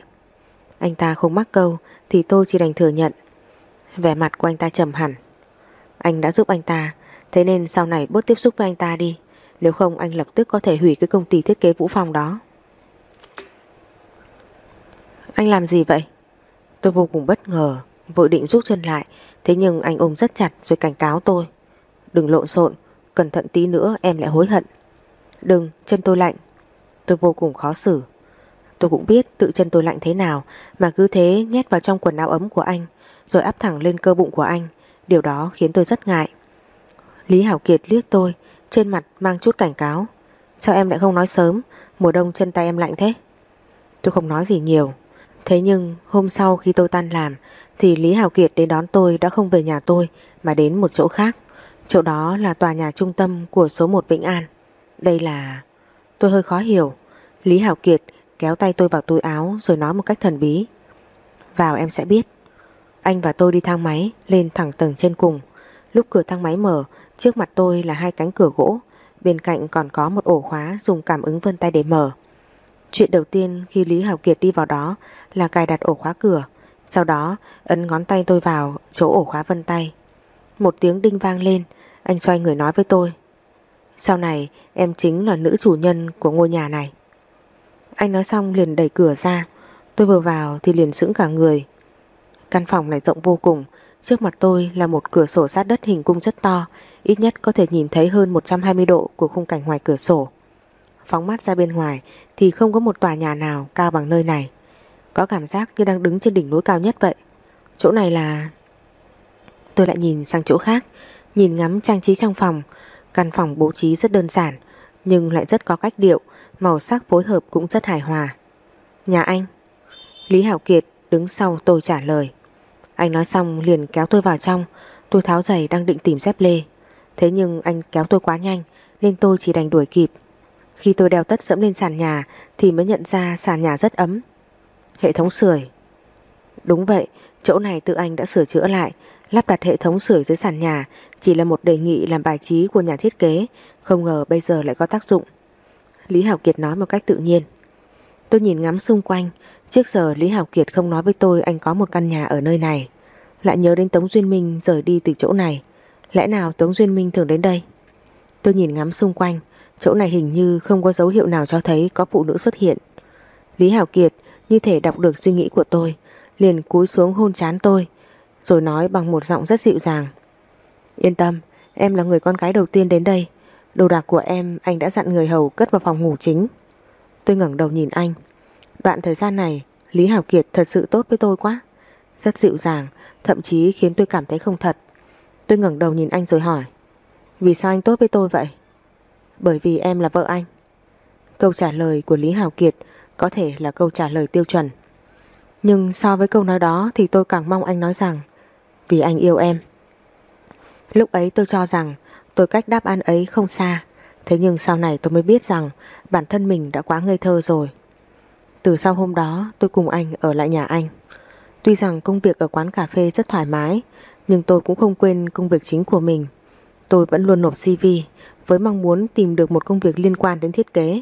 Anh ta không mắc câu, Thì tôi chỉ đành thừa nhận. Vẻ mặt của anh ta trầm hẳn. Anh đã giúp anh ta, Thế nên sau này bớt tiếp xúc với anh ta đi nếu không anh lập tức có thể hủy cái công ty thiết kế Vũ phòng đó. Anh làm gì vậy? Tôi vô cùng bất ngờ Vội định rút chân lại Thế nhưng anh ôm rất chặt rồi cảnh cáo tôi. Đừng lộn xộn Cẩn thận tí nữa em lại hối hận. Đừng, chân tôi lạnh. Tôi vô cùng khó xử. Tôi cũng biết tự chân tôi lạnh thế nào Mà cứ thế nhét vào trong quần áo ấm của anh Rồi áp thẳng lên cơ bụng của anh. Điều đó khiến tôi rất ngại. Lý Hảo Kiệt liếc tôi trên mặt mang chút cảnh cáo. Sao em lại không nói sớm? Mùa đông chân tay em lạnh thế. Tôi không nói gì nhiều. Thế nhưng hôm sau khi tôi tan làm, Thì Lý Hào Kiệt đến đón tôi đã không về nhà tôi, Mà đến một chỗ khác. Chỗ đó là tòa nhà trung tâm của số 1 Vĩnh An. Đây là... Tôi hơi khó hiểu. Lý Hào Kiệt kéo tay tôi vào túi áo Rồi nói một cách thần bí. Vào em sẽ biết. Anh và tôi đi thang máy lên thẳng tầng trên cùng. Lúc cửa thang máy mở Trước mặt tôi là hai cánh cửa gỗ, bên cạnh còn có một ổ khóa dùng cảm ứng vân tay để mở. Chuyện đầu tiên khi Lý Hảo Kiệt đi vào đó là cài đặt ổ khóa cửa, sau đó ấn ngón tay tôi vào chỗ ổ khóa vân tay. Một tiếng đinh vang lên, anh xoay người nói với tôi. Sau này em chính là nữ chủ nhân của ngôi nhà này. Anh nói xong liền đẩy cửa ra, tôi vừa vào thì liền sững cả người. Căn phòng này rộng vô cùng, trước mặt tôi là một cửa sổ sát đất hình cung rất to, ít nhất có thể nhìn thấy hơn 120 độ của khung cảnh ngoài cửa sổ. Phóng mắt ra bên ngoài thì không có một tòa nhà nào cao bằng nơi này. Có cảm giác như đang đứng trên đỉnh núi cao nhất vậy. Chỗ này là... Tôi lại nhìn sang chỗ khác, nhìn ngắm trang trí trong phòng. Căn phòng bố trí rất đơn giản, nhưng lại rất có cách điệu, màu sắc phối hợp cũng rất hài hòa. Nhà anh. Lý Hảo Kiệt đứng sau tôi trả lời. Anh nói xong liền kéo tôi vào trong, tôi tháo giày đang định tìm dép lê. Thế nhưng anh kéo tôi quá nhanh nên tôi chỉ đành đuổi kịp. Khi tôi đeo tất dẫm lên sàn nhà thì mới nhận ra sàn nhà rất ấm. Hệ thống sưởi. Đúng vậy, chỗ này tự anh đã sửa chữa lại, lắp đặt hệ thống sưởi dưới sàn nhà chỉ là một đề nghị làm bài trí của nhà thiết kế, không ngờ bây giờ lại có tác dụng. Lý Hảo Kiệt nói một cách tự nhiên. Tôi nhìn ngắm xung quanh, trước giờ Lý Hảo Kiệt không nói với tôi anh có một căn nhà ở nơi này. Lại nhớ đến Tống Duyên Minh rời đi từ chỗ này. Lẽ nào Tống Duyên Minh thường đến đây? Tôi nhìn ngắm xung quanh, chỗ này hình như không có dấu hiệu nào cho thấy có phụ nữ xuất hiện. Lý Hảo Kiệt như thể đọc được suy nghĩ của tôi, liền cúi xuống hôn chán tôi, rồi nói bằng một giọng rất dịu dàng. Yên tâm, em là người con gái đầu tiên đến đây. Đồ đạc của em anh đã dặn người hầu cất vào phòng ngủ chính. Tôi ngẩng đầu nhìn anh. Đoạn thời gian này, Lý Hảo Kiệt thật sự tốt với tôi quá. Rất dịu dàng, thậm chí khiến tôi cảm thấy không thật. Tôi ngẩng đầu nhìn anh rồi hỏi. Vì sao anh tốt với tôi vậy? Bởi vì em là vợ anh. Câu trả lời của Lý Hảo Kiệt có thể là câu trả lời tiêu chuẩn. Nhưng so với câu nói đó thì tôi càng mong anh nói rằng vì anh yêu em. Lúc ấy tôi cho rằng tôi cách đáp án ấy không xa. Thế nhưng sau này tôi mới biết rằng bản thân mình đã quá ngây thơ rồi. Từ sau hôm đó tôi cùng anh ở lại nhà anh. Tuy rằng công việc ở quán cà phê rất thoải mái, nhưng tôi cũng không quên công việc chính của mình. Tôi vẫn luôn nộp CV với mong muốn tìm được một công việc liên quan đến thiết kế.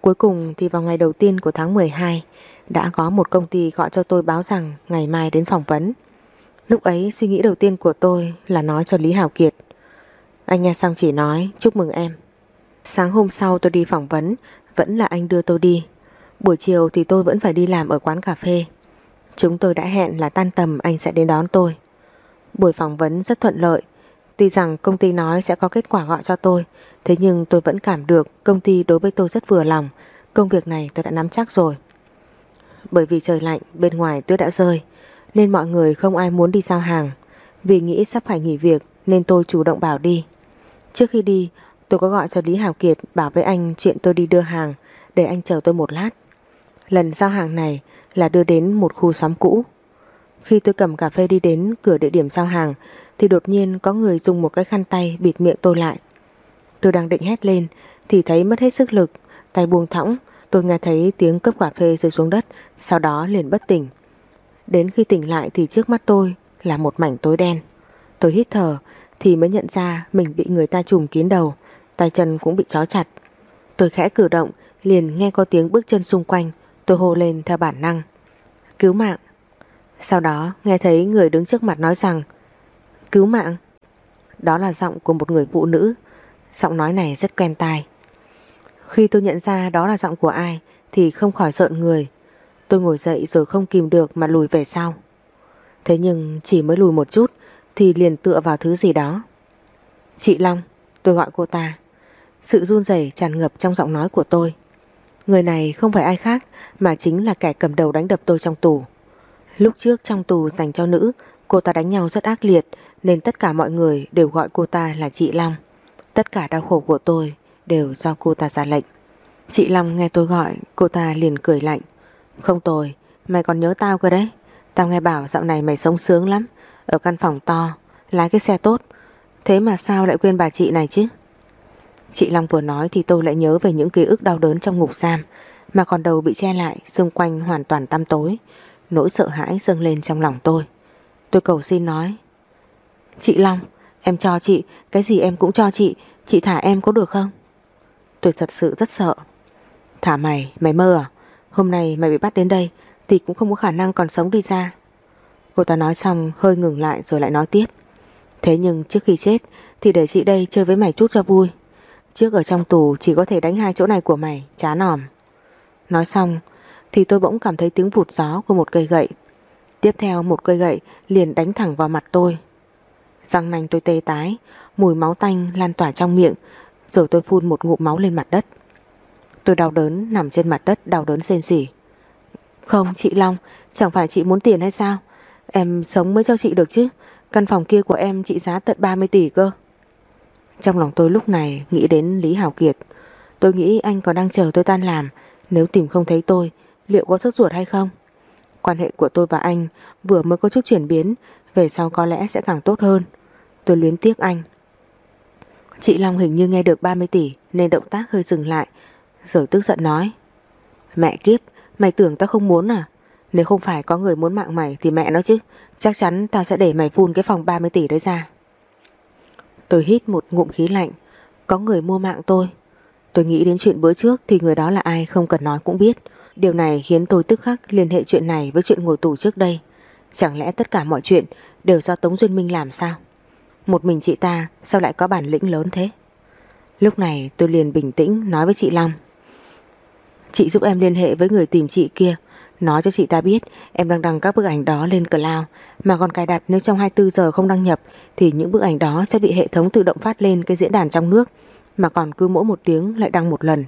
Cuối cùng thì vào ngày đầu tiên của tháng 12 đã có một công ty gọi cho tôi báo rằng ngày mai đến phỏng vấn. Lúc ấy suy nghĩ đầu tiên của tôi là nói cho Lý Hảo Kiệt. Anh nghe xong chỉ nói chúc mừng em. Sáng hôm sau tôi đi phỏng vấn, vẫn là anh đưa tôi đi. Buổi chiều thì tôi vẫn phải đi làm ở quán cà phê. Chúng tôi đã hẹn là tan tầm anh sẽ đến đón tôi. Buổi phỏng vấn rất thuận lợi. Tuy rằng công ty nói sẽ có kết quả gọi cho tôi, thế nhưng tôi vẫn cảm được công ty đối với tôi rất vừa lòng. Công việc này tôi đã nắm chắc rồi. Bởi vì trời lạnh, bên ngoài tuyết đã rơi, nên mọi người không ai muốn đi giao hàng. Vì nghĩ sắp phải nghỉ việc nên tôi chủ động bảo đi. Trước khi đi, tôi có gọi cho Lý Hào Kiệt bảo với anh chuyện tôi đi đưa hàng để anh chờ tôi một lát. Lần giao hàng này là đưa đến một khu xóm cũ. Khi tôi cầm cà phê đi đến cửa địa điểm giao hàng thì đột nhiên có người dùng một cái khăn tay bịt miệng tôi lại. Tôi đang định hét lên thì thấy mất hết sức lực, tay buông thõng, tôi nghe thấy tiếng cốc cà phê rơi xuống đất, sau đó liền bất tỉnh. Đến khi tỉnh lại thì trước mắt tôi là một mảnh tối đen. Tôi hít thở thì mới nhận ra mình bị người ta trùm kín đầu, tay chân cũng bị trói chặt. Tôi khẽ cử động, liền nghe có tiếng bước chân xung quanh, tôi hô lên theo bản năng. Cứu mạng! Sau đó nghe thấy người đứng trước mặt nói rằng Cứu mạng! Đó là giọng của một người phụ nữ, giọng nói này rất quen tai. Khi tôi nhận ra đó là giọng của ai thì không khỏi sợn người. Tôi ngồi dậy rồi không kìm được mà lùi về sau. Thế nhưng chỉ mới lùi một chút thì liền tựa vào thứ gì đó. Chị Long, tôi gọi cô ta. Sự run rẩy tràn ngập trong giọng nói của tôi. Người này không phải ai khác mà chính là kẻ cầm đầu đánh đập tôi trong tù. Lúc trước trong tù dành cho nữ, cô ta đánh nhau rất ác liệt nên tất cả mọi người đều gọi cô ta là chị Long. Tất cả đau khổ của tôi đều do cô ta ra lệnh. Chị Long nghe tôi gọi, cô ta liền cười lạnh. Không tồi, mày còn nhớ tao cơ đấy. Tao nghe bảo dạo này mày sống sướng lắm, ở căn phòng to, lái cái xe tốt. Thế mà sao lại quên bà chị này chứ? Chị Long vừa nói thì tôi lại nhớ về những ký ức đau đớn trong ngục giam, mà còn đầu bị che lại, xung quanh hoàn toàn tăm tối. Nỗi sợ hãi dâng lên trong lòng tôi. Tôi cầu xin nói. Chị Long, em cho chị, cái gì em cũng cho chị, chị thả em có được không? Tôi thật sự rất sợ. Thả mày, mày mơ à? Hôm nay mày bị bắt đến đây thì cũng không có khả năng còn sống đi ra. Cô ta nói xong hơi ngừng lại rồi lại nói tiếp. Thế nhưng trước khi chết thì để chị đây chơi với mày chút cho vui. Trước ở trong tù chỉ có thể đánh hai chỗ này của mày, chán nòm. Nói xong thì tôi bỗng cảm thấy tiếng vụt gió của một cây gậy. Tiếp theo một cây gậy liền đánh thẳng vào mặt tôi. Răng nanh tôi tê tái, mùi máu tanh lan tỏa trong miệng, rồi tôi phun một ngụm máu lên mặt đất. Tôi đau đớn nằm trên mặt đất đau đớn xên xỉ. Không chị Long, chẳng phải chị muốn tiền hay sao? Em sống mới cho chị được chứ. Căn phòng kia của em trị giá tận 30 tỷ cơ. Trong lòng tôi lúc này nghĩ đến Lý Hảo Kiệt. Tôi nghĩ anh còn đang chờ tôi tan làm. Nếu tìm không thấy tôi, liệu có sốt ruột hay không? Quan hệ của tôi và anh vừa mới có chút chuyển biến, về sau có lẽ sẽ càng tốt hơn. Tôi luyến tiếc anh. Chị Long hình như nghe được 30 tỷ nên động tác hơi dừng lại, rồi tức giận nói. Mẹ kiếp, mày tưởng tao không muốn à? Nếu không phải có người muốn mạng mày thì mẹ nó chứ, chắc chắn tao sẽ để mày phun cái phòng 30 tỷ đấy ra. Tôi hít một ngụm khí lạnh, có người mua mạng tôi. Tôi nghĩ đến chuyện bữa trước thì người đó là ai không cần nói cũng biết. Điều này khiến tôi tức khắc liên hệ chuyện này với chuyện ngồi tù trước đây. Chẳng lẽ tất cả mọi chuyện đều do Tống Duyên Minh làm sao? Một mình chị ta sao lại có bản lĩnh lớn thế? Lúc này tôi liền bình tĩnh nói với chị Long. Chị giúp em liên hệ với người tìm chị kia. Nói cho chị ta biết em đang đăng các bức ảnh đó lên cloud mà còn cài đặt nếu trong 24 giờ không đăng nhập, thì những bức ảnh đó sẽ bị hệ thống tự động phát lên cái diễn đàn trong nước mà còn cứ mỗi một tiếng lại đăng một lần.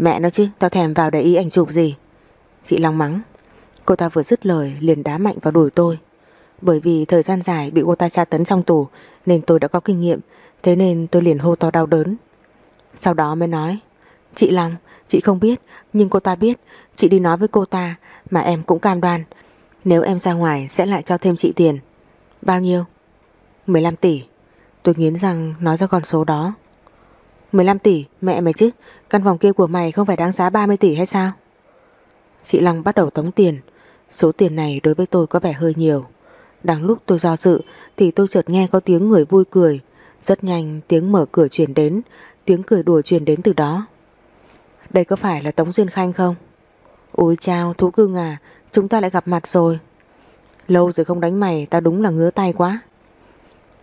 Mẹ nó chứ, tao thèm vào để ý ảnh chụp gì. Chị Long mắng. Cô ta vừa dứt lời liền đá mạnh vào đùi tôi. Bởi vì thời gian dài bị cô ta tra tấn trong tù nên tôi đã có kinh nghiệm, thế nên tôi liền hô to đau đớn. Sau đó mới nói, chị Long, chị không biết, nhưng cô ta biết, chị đi nói với cô ta mà em cũng cam đoan. Nếu em ra ngoài sẽ lại cho thêm chị tiền. Bao nhiêu? 15 tỷ. Tôi nghiến răng nói ra con số đó. 15 tỷ, mẹ mày chứ, căn phòng kia của mày không phải đáng giá 30 tỷ hay sao? Chị Lăng bắt đầu tống tiền, số tiền này đối với tôi có vẻ hơi nhiều. Đang lúc tôi do dự thì tôi chợt nghe có tiếng người vui cười. Rất nhanh tiếng mở cửa truyền đến, tiếng cười đùa truyền đến từ đó. Đây có phải là Tống Duyên Khanh không? Ôi chao, thú cưng à, chúng ta lại gặp mặt rồi. Lâu rồi không đánh mày, ta đúng là ngứa tay quá.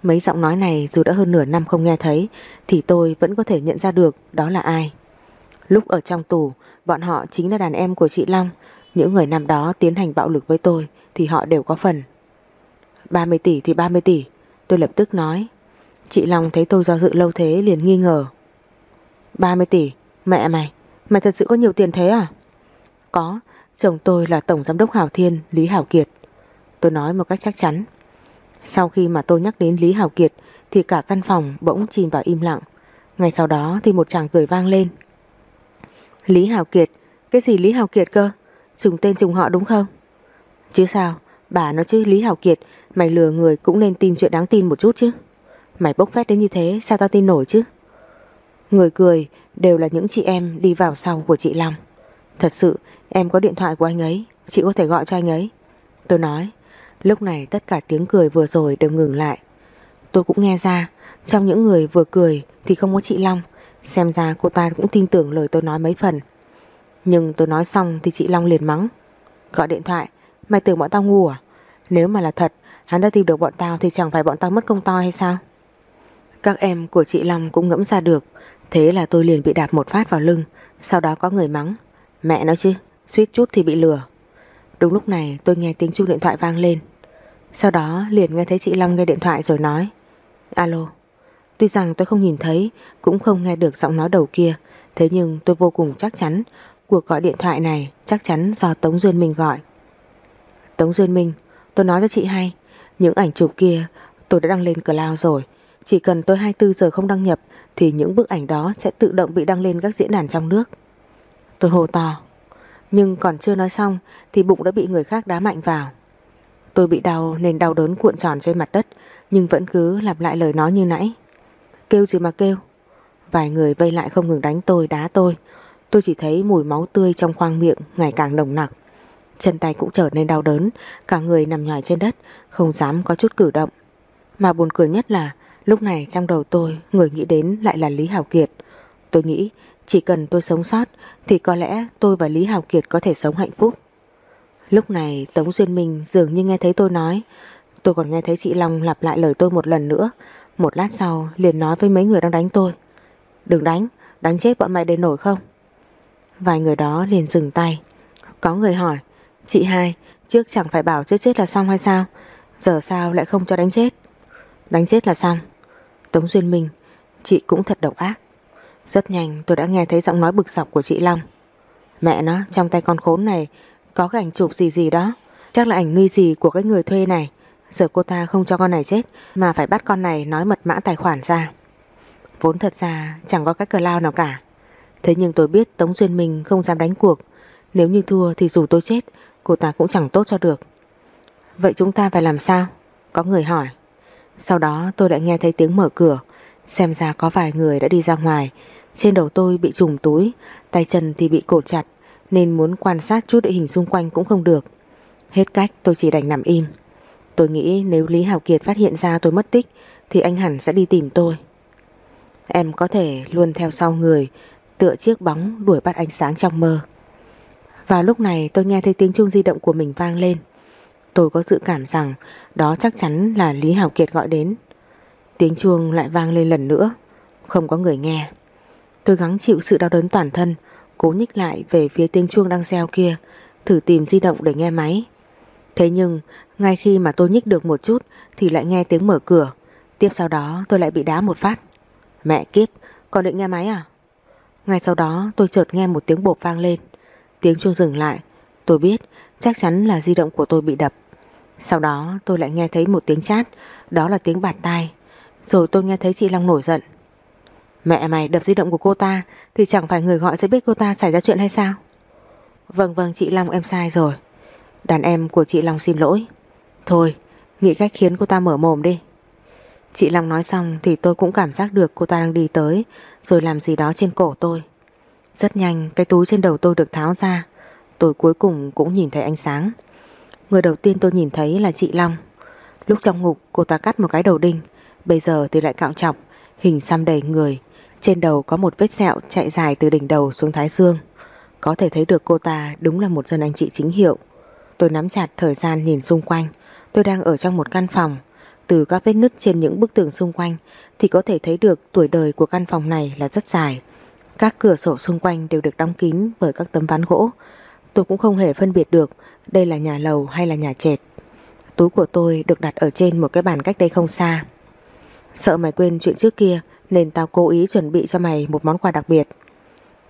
Mấy giọng nói này dù đã hơn nửa năm không nghe thấy thì tôi vẫn có thể nhận ra được đó là ai. Lúc ở trong tù, bọn họ chính là đàn em của chị Long. Những người năm đó tiến hành bạo lực với tôi thì họ đều có phần. 30 tỷ thì 30 tỷ, tôi lập tức nói. Chị Long thấy tôi do dự lâu thế liền nghi ngờ. 30 tỷ, mẹ mày, mày thật sự có nhiều tiền thế à? Có, chồng tôi là Tổng Giám đốc Hảo Thiên, Lý Hảo Kiệt. Tôi nói một cách chắc chắn. Sau khi mà tôi nhắc đến Lý Hảo Kiệt thì cả căn phòng bỗng chìm vào im lặng. Ngay sau đó thì một chàng cười vang lên. Lý Hảo Kiệt, cái gì Lý Hảo Kiệt cơ? Trùng tên trùng họ đúng không? Chứ sao, bà nói chứ Lý Hảo Kiệt, mày lừa người cũng nên tin chuyện đáng tin một chút chứ. Mày bốc phét đến như thế, sao tao tin nổi chứ? Người cười đều là những chị em đi vào sau của chị Long. Thật sự, em có điện thoại của anh ấy, chị có thể gọi cho anh ấy. Tôi nói, Lúc này tất cả tiếng cười vừa rồi đều ngừng lại. Tôi cũng nghe ra, trong những người vừa cười thì không có chị Long. Xem ra cô ta cũng tin tưởng lời tôi nói mấy phần. Nhưng tôi nói xong thì chị Long liền mắng. Gọi điện thoại, mày tưởng bọn tao ngu à? Nếu mà là thật, hắn đã tìm được bọn tao thì chẳng phải bọn tao mất công to hay sao? Các em của chị Long cũng ngẫm ra được. Thế là tôi liền bị đạp một phát vào lưng. Sau đó có người mắng. Mẹ nói chứ, suýt chút thì bị lừa. Đúng lúc này tôi nghe tiếng chuông điện thoại vang lên. Sau đó liền nghe thấy chị Long nghe điện thoại rồi nói Alo Tuy rằng tôi không nhìn thấy, Cũng không nghe được giọng nói đầu kia, Thế nhưng tôi vô cùng chắc chắn, Cuộc gọi điện thoại này chắc chắn do Tống Duyên Minh gọi. Tống Duyên Minh, Tôi nói cho chị hay, Những ảnh chụp kia tôi đã đăng lên cloud rồi, Chỉ cần tôi 24 giờ không đăng nhập Thì những bức ảnh đó sẽ tự động bị đăng lên các diễn đàn trong nước. Tôi hồ to, Nhưng còn chưa nói xong Thì bụng đã bị người khác đá mạnh vào. Tôi bị đau nên đau đớn cuộn tròn trên mặt đất, nhưng vẫn cứ lặp lại lời nói như nãy. Kêu gì mà kêu? Vài người vây lại không ngừng đánh tôi, đá tôi. Tôi chỉ thấy mùi máu tươi trong khoang miệng ngày càng nồng nặc. Chân tay cũng trở nên đau đớn, cả người nằm nhòi trên đất, không dám có chút cử động. Mà buồn cười nhất là lúc này trong đầu tôi người nghĩ đến lại là Lý Hảo Kiệt. Tôi nghĩ chỉ cần tôi sống sót thì có lẽ tôi và Lý Hảo Kiệt có thể sống hạnh phúc. Lúc này Tống Duyên Minh dường như nghe thấy tôi nói Tôi còn nghe thấy chị Long lặp lại lời tôi một lần nữa một lát sau liền nói với mấy người đang đánh tôi. Đừng đánh Đánh chết bọn mày để nổi không? Vài người đó liền dừng tay. Có người hỏi Chị hai trước chẳng phải bảo chết chết là xong hay sao? Giờ sao lại không cho đánh chết? Đánh chết là xong. Tống Duyên Minh Chị cũng thật độc ác. Rất nhanh tôi đã nghe thấy giọng nói bực sọc của chị Long. Mẹ nó, trong tay con khốn này có cái ảnh chụp gì gì đó. Chắc là ảnh nuôi gì của cái người thuê này. Giờ cô ta không cho con này chết mà phải bắt con này nói mật mã tài khoản ra. Vốn thật ra chẳng có cách cờ lao nào cả. Thế nhưng tôi biết Tống Duyên Minh không dám đánh cuộc. Nếu như thua thì dù tôi chết, cô ta cũng chẳng tốt cho được. Vậy chúng ta phải làm sao? Có người hỏi. Sau đó tôi lại nghe thấy tiếng mở cửa. Xem ra có vài người đã đi ra ngoài. Trên đầu tôi bị trùng túi, tay chân thì bị cột chặt. Nên muốn quan sát chút địa hình xung quanh cũng không được. Hết cách tôi chỉ đành nằm im. Tôi nghĩ nếu Lý Hào Kiệt phát hiện ra tôi mất tích thì anh hẳn sẽ đi tìm tôi. Em có thể luôn theo sau người, tựa chiếc bóng đuổi bắt ánh sáng trong mơ. Vào lúc này tôi nghe thấy tiếng chuông di động của mình vang lên. Tôi có dự cảm rằng đó chắc chắn là Lý Hào Kiệt gọi đến. Tiếng chuông lại vang lên lần nữa, không có người nghe. Tôi gắng chịu sự đau đớn toàn thân, cố nhích lại về phía tiếng chuông đang reo kia, thử tìm di động để nghe máy. Thế nhưng, ngay khi mà tôi nhích được một chút thì lại nghe tiếng mở cửa. Tiếp sau đó tôi lại bị đá một phát. Mẹ kiếp, còn định nghe máy à? Ngay sau đó tôi chợt nghe một tiếng bộp vang lên. Tiếng chuông dừng lại. Tôi biết chắc chắn là di động của tôi bị đập. Sau đó tôi lại nghe thấy một tiếng chát, đó là tiếng bạt tai. Rồi tôi nghe thấy chị Long nổi giận. Mẹ mày đập di động của cô ta thì chẳng phải người gọi sẽ biết cô ta xảy ra chuyện hay sao? Vâng vâng chị Long em sai rồi. Đàn em của chị Long xin lỗi. Thôi, nghĩ cách khiến cô ta mở mồm đi. Chị Long nói xong thì tôi cũng cảm giác được cô ta đang đi tới rồi làm gì đó trên cổ tôi. Rất nhanh cái túi trên đầu tôi được tháo ra. Tôi cuối cùng cũng nhìn thấy ánh sáng. Người đầu tiên tôi nhìn thấy là chị Long. Lúc trong ngục cô ta cắt một cái đầu đinh, bây giờ thì lại cạo chọc, hình xăm đầy người. Trên đầu có một vết sẹo chạy dài từ đỉnh đầu xuống thái dương. Có thể thấy được cô ta đúng là một dân anh chị chính hiệu. Tôi nắm chặt thời gian nhìn xung quanh. Tôi đang ở trong một căn phòng. Từ các vết nứt trên những bức tường xung quanh thì có thể thấy được tuổi đời của căn phòng này là rất dài. Các cửa sổ xung quanh đều được đóng kín bởi các tấm ván gỗ. Tôi cũng không hề phân biệt được đây là nhà lầu hay là nhà trệt. Túi của tôi được đặt ở trên một cái bàn cách đây không xa. Sợ mày quên chuyện trước kia, nên tao cố ý chuẩn bị cho mày một món quà đặc biệt.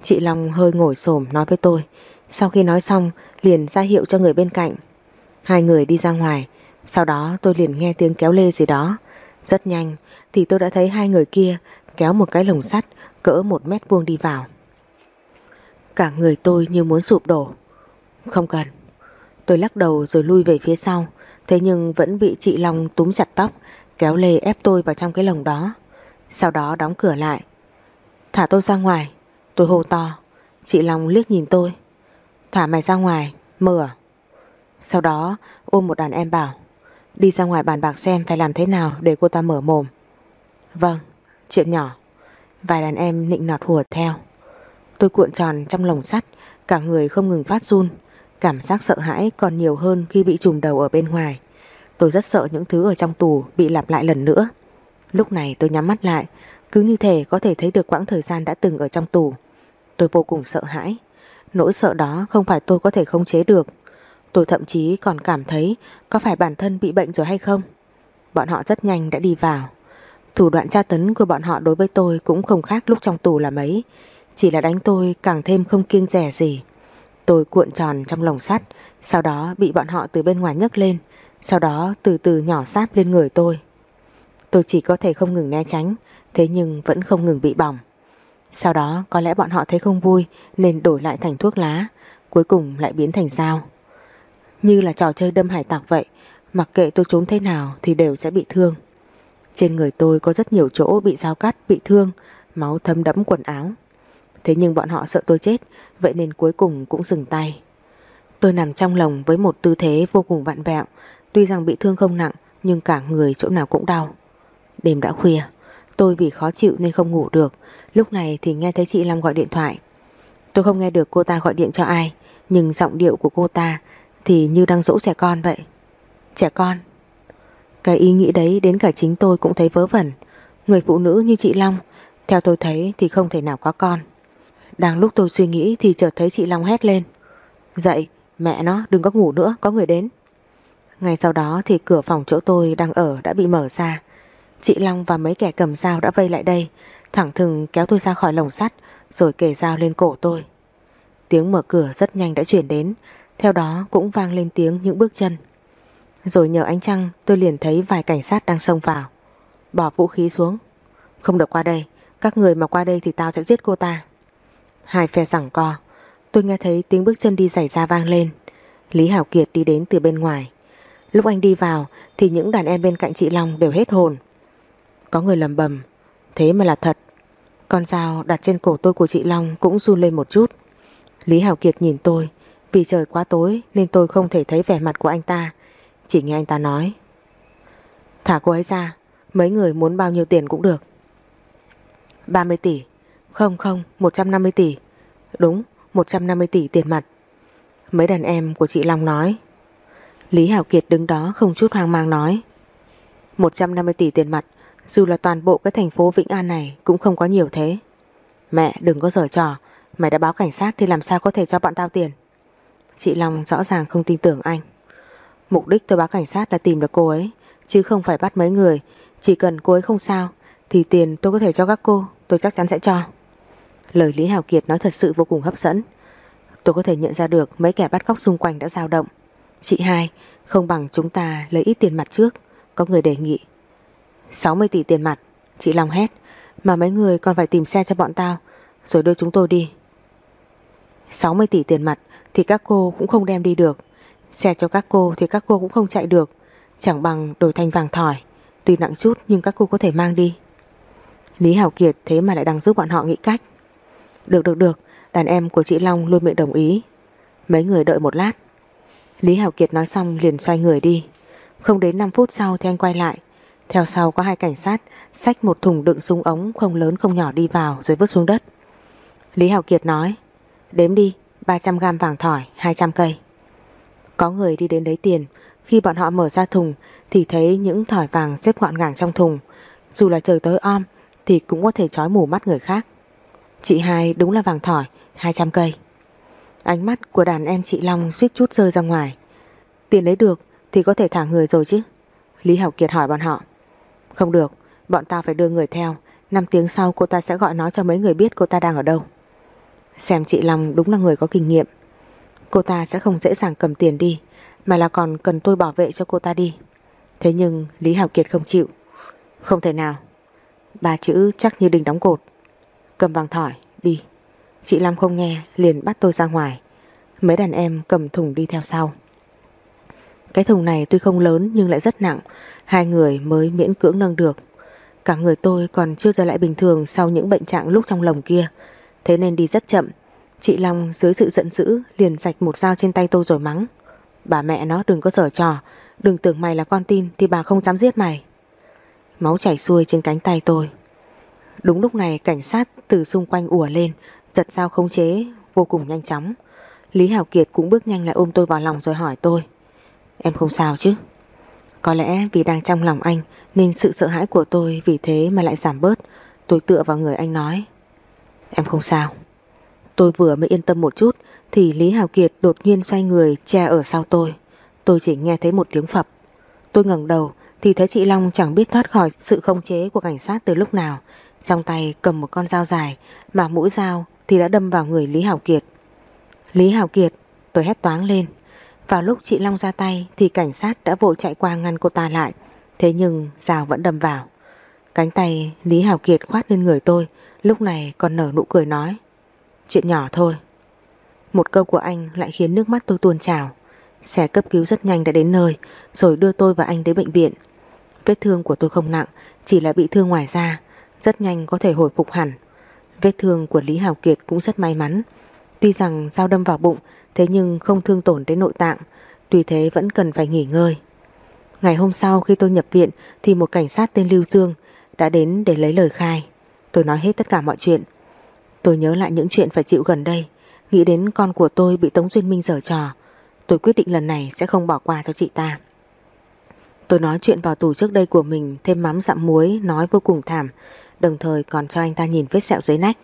Chị Long hơi ngồi xổm nói với tôi. Sau khi nói xong, liền ra hiệu cho người bên cạnh. Hai người đi ra ngoài. Sau đó tôi liền nghe tiếng kéo lê gì đó. Rất nhanh, thì tôi đã thấy hai người kia kéo một cái lồng sắt, cỡ một mét vuông đi vào. Cả người tôi như muốn sụp đổ. Không cần. Tôi lắc đầu rồi lui về phía sau. Thế nhưng vẫn bị chị Long túm chặt tóc, kéo lê ép tôi vào trong cái lồng đó. Sau đó đóng cửa lại. Thả tôi ra ngoài. Tôi hô to. Chị Long liếc nhìn tôi. Thả mày ra ngoài. mở? À? Sau đó ôm một đàn em bảo. Đi ra ngoài bàn bạc xem phải làm thế nào để cô ta mở mồm. Vâng, chuyện nhỏ. Vài đàn em nịnh nọt hùa theo. Tôi cuộn tròn trong lồng sắt, cả người không ngừng phát run. Cảm giác sợ hãi còn nhiều hơn khi bị trùm đầu ở bên ngoài. Tôi rất sợ những thứ ở trong tù bị lặp lại lần nữa. Lúc này tôi nhắm mắt lại, cứ như thể có thể thấy được quãng thời gian đã từng ở trong tù. Tôi vô cùng sợ hãi. Nỗi sợ đó không phải tôi có thể khống chế được. Tôi thậm chí còn cảm thấy có phải bản thân bị bệnh rồi hay không. Bọn họ rất nhanh đã đi vào. Thủ đoạn tra tấn của bọn họ đối với tôi cũng không khác lúc trong tù là mấy. Chỉ là đánh tôi càng thêm không kiêng rẻ gì. Tôi cuộn tròn trong lồng sắt, sau đó bị bọn họ từ bên ngoài nhấc lên, sau đó từ từ nhỏ sáp lên người tôi. Tôi chỉ có thể không ngừng né tránh, thế nhưng vẫn không ngừng bị bỏng. Sau đó có lẽ bọn họ thấy không vui nên đổi lại thành thuốc lá, cuối cùng lại biến thành dao. Như là trò chơi đâm hải tặc vậy, mặc kệ tôi trốn thế nào thì đều sẽ bị thương. Trên người tôi có rất nhiều chỗ bị dao cắt, bị thương, máu thấm đẫm quần áo. Thế nhưng bọn họ sợ tôi chết, vậy nên cuối cùng cũng dừng tay. Tôi nằm trong lồng với một tư thế vô cùng vặn vẹo, tuy rằng bị thương không nặng nhưng cả người chỗ nào cũng đau. Đêm đã khuya, tôi vì khó chịu nên không ngủ được, lúc này thì nghe thấy chị Lâm gọi điện thoại. Tôi không nghe được cô ta gọi điện cho ai, nhưng giọng điệu của cô ta thì như đang dỗ trẻ con vậy. Trẻ con? Cái ý nghĩ đấy đến cả chính tôi cũng thấy vớ vẩn. Người phụ nữ như chị Long, theo tôi thấy thì không thể nào có con. Đang lúc tôi suy nghĩ thì chợt thấy chị Long hét lên. Dậy, mẹ nó đừng có ngủ nữa, có người đến. Ngay sau đó thì cửa phòng chỗ tôi đang ở đã bị mở ra. Chị Long và mấy kẻ cầm dao đã vây lại đây. thẳng thừng kéo tôi ra khỏi lồng sắt rồi kề dao lên cổ tôi. Tiếng mở cửa rất nhanh đã chuyển đến, theo đó cũng vang lên tiếng những bước chân. Rồi nhờ ánh trăng tôi liền thấy vài cảnh sát đang xông vào. Bỏ vũ khí xuống. Không được qua đây, các người mà qua đây thì tao sẽ giết cô ta. Hai phe giằng co, tôi nghe thấy tiếng bước chân đi giày ra vang lên. Lý Hảo Kiệt đi đến từ bên ngoài. Lúc anh đi vào thì những đàn em bên cạnh chị Long đều hết hồn. Có người lầm bầm, thế mà là thật. Con dao đặt trên cổ tôi của chị Long cũng run lên một chút. Lý Hảo Kiệt nhìn tôi, vì trời quá tối nên tôi không thể thấy vẻ mặt của anh ta. Chỉ nghe anh ta nói. Thả cô ấy ra, mấy người muốn bao nhiêu tiền cũng được. 30 tỷ. Không không, 150 tỷ. Đúng, 150 tỷ tiền mặt. Mấy đàn em của chị Long nói. Lý Hảo Kiệt đứng đó không chút hoang mang nói. 150 tỷ tiền mặt, dù là toàn bộ cái thành phố Vĩnh An này cũng không có nhiều thế. Mẹ đừng có giở trò, mày đã báo cảnh sát thì làm sao có thể cho bọn tao tiền. Chị Long rõ ràng không tin tưởng anh. Mục đích tôi báo cảnh sát là tìm được cô ấy, chứ không phải bắt mấy người. Chỉ cần cô ấy không sao, thì tiền tôi có thể cho các cô, tôi chắc chắn sẽ cho. Lời Lý Hào Kiệt nói thật sự vô cùng hấp dẫn. Tôi có thể nhận ra được mấy kẻ bắt cóc xung quanh đã dao động. Chị hai, không bằng chúng ta lấy ít tiền mặt trước, có người đề nghị. 60 tỷ tiền mặt, chị Long hét, mà mấy người còn phải tìm xe cho bọn tao, rồi đưa chúng tôi đi. 60 tỷ tiền mặt thì các cô cũng không đem đi được. Xe cho các cô thì các cô cũng không chạy được. Chẳng bằng đổi thành vàng thỏi. Tuy nặng chút nhưng các cô có thể mang đi. Lý Hảo Kiệt thế mà lại đang giúp bọn họ nghĩ cách. Được được được, đàn em của chị Long luôn miệng đồng ý. Mấy người đợi một lát. Lý Hảo Kiệt nói xong liền xoay người đi. Không đến 5 phút sau thì anh quay lại. Theo sau có hai cảnh sát xách một thùng đựng súng ống không lớn không nhỏ đi vào rồi vứt xuống đất. Lý Hảo Kiệt nói Đếm đi 300 gram vàng thỏi 200 cây. Có người đi đến lấy tiền. Khi bọn họ mở ra thùng Thì thấy những thỏi vàng xếp gọn gàng trong thùng. Dù là trời tối om Thì cũng có thể trói mù mắt người khác. Chị hai đúng là vàng thỏi 200 cây. Ánh mắt của đàn em chị Long suýt chút rơi ra ngoài. Tiền lấy được Thì có thể thả người rồi chứ? Lý Hảo Kiệt hỏi bọn họ. Không được, bọn ta phải đưa người theo. 5 tiếng sau cô ta sẽ gọi nói cho mấy người biết cô ta đang ở đâu. Xem chị Long đúng là người có kinh nghiệm. Cô ta sẽ không dễ dàng cầm tiền đi Mà là còn cần tôi bảo vệ cho cô ta đi. Thế nhưng Lý Hảo Kiệt không chịu. Không thể nào. Ba chữ chắc như đinh đóng cột. Cầm vàng thỏi, đi. Chị Lam không nghe, liền bắt tôi ra ngoài. Mấy đàn em cầm thùng đi theo sau. Cái thùng này tuy không lớn nhưng lại rất nặng. Hai người mới miễn cưỡng nâng được. Cả người tôi còn chưa trở lại bình thường Sau những bệnh trạng lúc trong lồng kia. Thế nên đi rất chậm. Chị Long dưới sự giận dữ liền rạch một dao trên tay tôi rồi mắng. Bà mẹ nó đừng có giở trò. Đừng tưởng mày là con tin Thì bà không dám giết mày. Máu chảy xuôi trên cánh tay tôi. Đúng lúc này cảnh sát từ xung quanh ùa lên. Giật dao khống chế, Vô cùng nhanh chóng. Lý Hảo Kiệt cũng bước nhanh lại ôm tôi vào lòng rồi hỏi tôi. Em không sao chứ? Có lẽ vì đang trong lòng anh Nên sự sợ hãi của tôi vì thế mà lại giảm bớt. Tôi tựa vào người anh nói. Em không sao. Tôi vừa mới yên tâm một chút, Thì Lý Hào Kiệt đột nhiên xoay người che ở sau tôi. Tôi chỉ nghe thấy một tiếng phập. Tôi ngẩng đầu, Thì thấy chị Long chẳng biết thoát khỏi sự khống chế của cảnh sát từ lúc nào. Trong tay cầm một con dao dài, Mà mũi dao thì đã đâm vào người Lý Hào Kiệt. Lý Hào Kiệt, Tôi hét toáng lên. Vào lúc chị Long ra tay, Thì cảnh sát đã vội chạy qua ngăn cô ta lại. Thế nhưng dao vẫn đâm vào. Cánh tay Lý Hào Kiệt khoát lên người tôi Lúc này còn nở nụ cười nói, Chuyện nhỏ thôi. Một câu của anh lại khiến nước mắt tôi tuôn trào. Xe cấp cứu rất nhanh đã đến nơi, Rồi đưa tôi và anh đến bệnh viện. Vết thương của tôi không nặng, Chỉ là bị thương ngoài da, Rất nhanh có thể hồi phục hẳn. Vết thương của Lý Hào Kiệt cũng rất may mắn. Tuy rằng dao đâm vào bụng, Thế nhưng không thương tổn đến nội tạng, Tuy thế vẫn cần phải nghỉ ngơi. Ngày hôm sau khi tôi nhập viện Thì một cảnh sát tên Lưu Dương Đã đến để lấy lời khai. Tôi nói hết tất cả mọi chuyện. Tôi nhớ lại những chuyện phải chịu gần đây, Nghĩ đến con của tôi bị Tống Duyên Minh giở trò. Tôi quyết định lần này sẽ không bỏ qua cho chị ta. Tôi nói chuyện vào tù trước đây của mình, Thêm mắm dặm muối, Nói vô cùng thảm, Đồng thời còn cho anh ta nhìn vết sẹo dưới nách.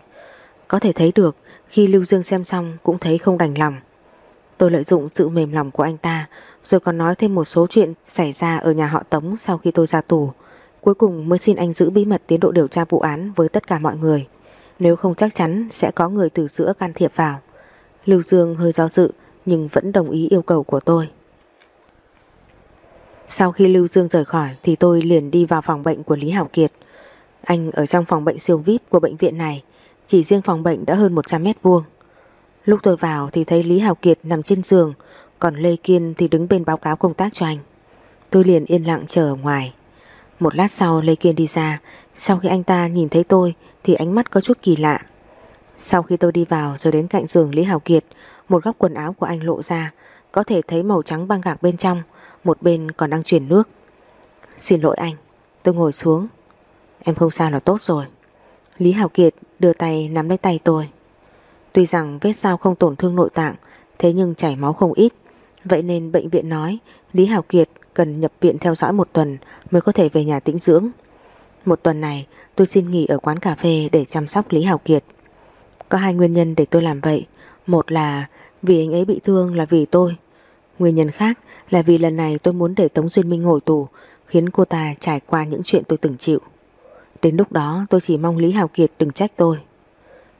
Có thể thấy được, Khi Lưu Dương xem xong cũng thấy không đành lòng. Tôi lợi dụng sự mềm lòng của anh ta, Rồi còn nói thêm một số chuyện Xảy ra ở nhà họ Tống sau khi tôi ra tù. Cuối cùng mới xin anh giữ bí mật tiến độ điều tra vụ án với tất cả mọi người. Nếu không chắc chắn sẽ có người từ giữa can thiệp vào. Lưu Dương hơi do dự nhưng vẫn đồng ý yêu cầu của tôi. Sau khi Lưu Dương rời khỏi thì tôi liền đi vào phòng bệnh của Lý Hảo Kiệt. Anh ở trong phòng bệnh siêu VIP của bệnh viện này, chỉ riêng phòng bệnh đã hơn 100 mét vuông. Lúc tôi vào thì thấy Lý Hảo Kiệt nằm trên giường, còn Lê Kiên thì đứng bên báo cáo công tác cho anh. Tôi liền yên lặng chờ ở ngoài. Một lát sau Lê Kiên đi ra, sau khi anh ta nhìn thấy tôi thì ánh mắt có chút kỳ lạ. Sau khi tôi đi vào rồi đến cạnh giường Lý Hảo Kiệt, một góc quần áo của anh lộ ra, có thể thấy màu trắng băng gạc bên trong, một bên còn đang chuyển nước. Xin lỗi anh, tôi ngồi xuống. Em không sao là tốt rồi. Lý Hảo Kiệt đưa tay nắm lấy tay tôi. Tuy rằng vết dao không tổn thương nội tạng, thế nhưng chảy máu không ít. Vậy nên bệnh viện nói Lý Hảo Kiệt cần nhập viện theo dõi một tuần mới có thể về nhà tĩnh dưỡng. Một tuần này, tôi xin nghỉ ở quán cà phê để chăm sóc Lý hào Kiệt. Có hai nguyên nhân để tôi làm vậy. Một là vì anh ấy bị thương là vì tôi. Nguyên nhân khác là vì lần này tôi muốn để Tống Duyên Minh ngồi tù, khiến cô ta trải qua những chuyện tôi từng chịu. Đến lúc đó, tôi chỉ mong Lý hào Kiệt đừng trách tôi.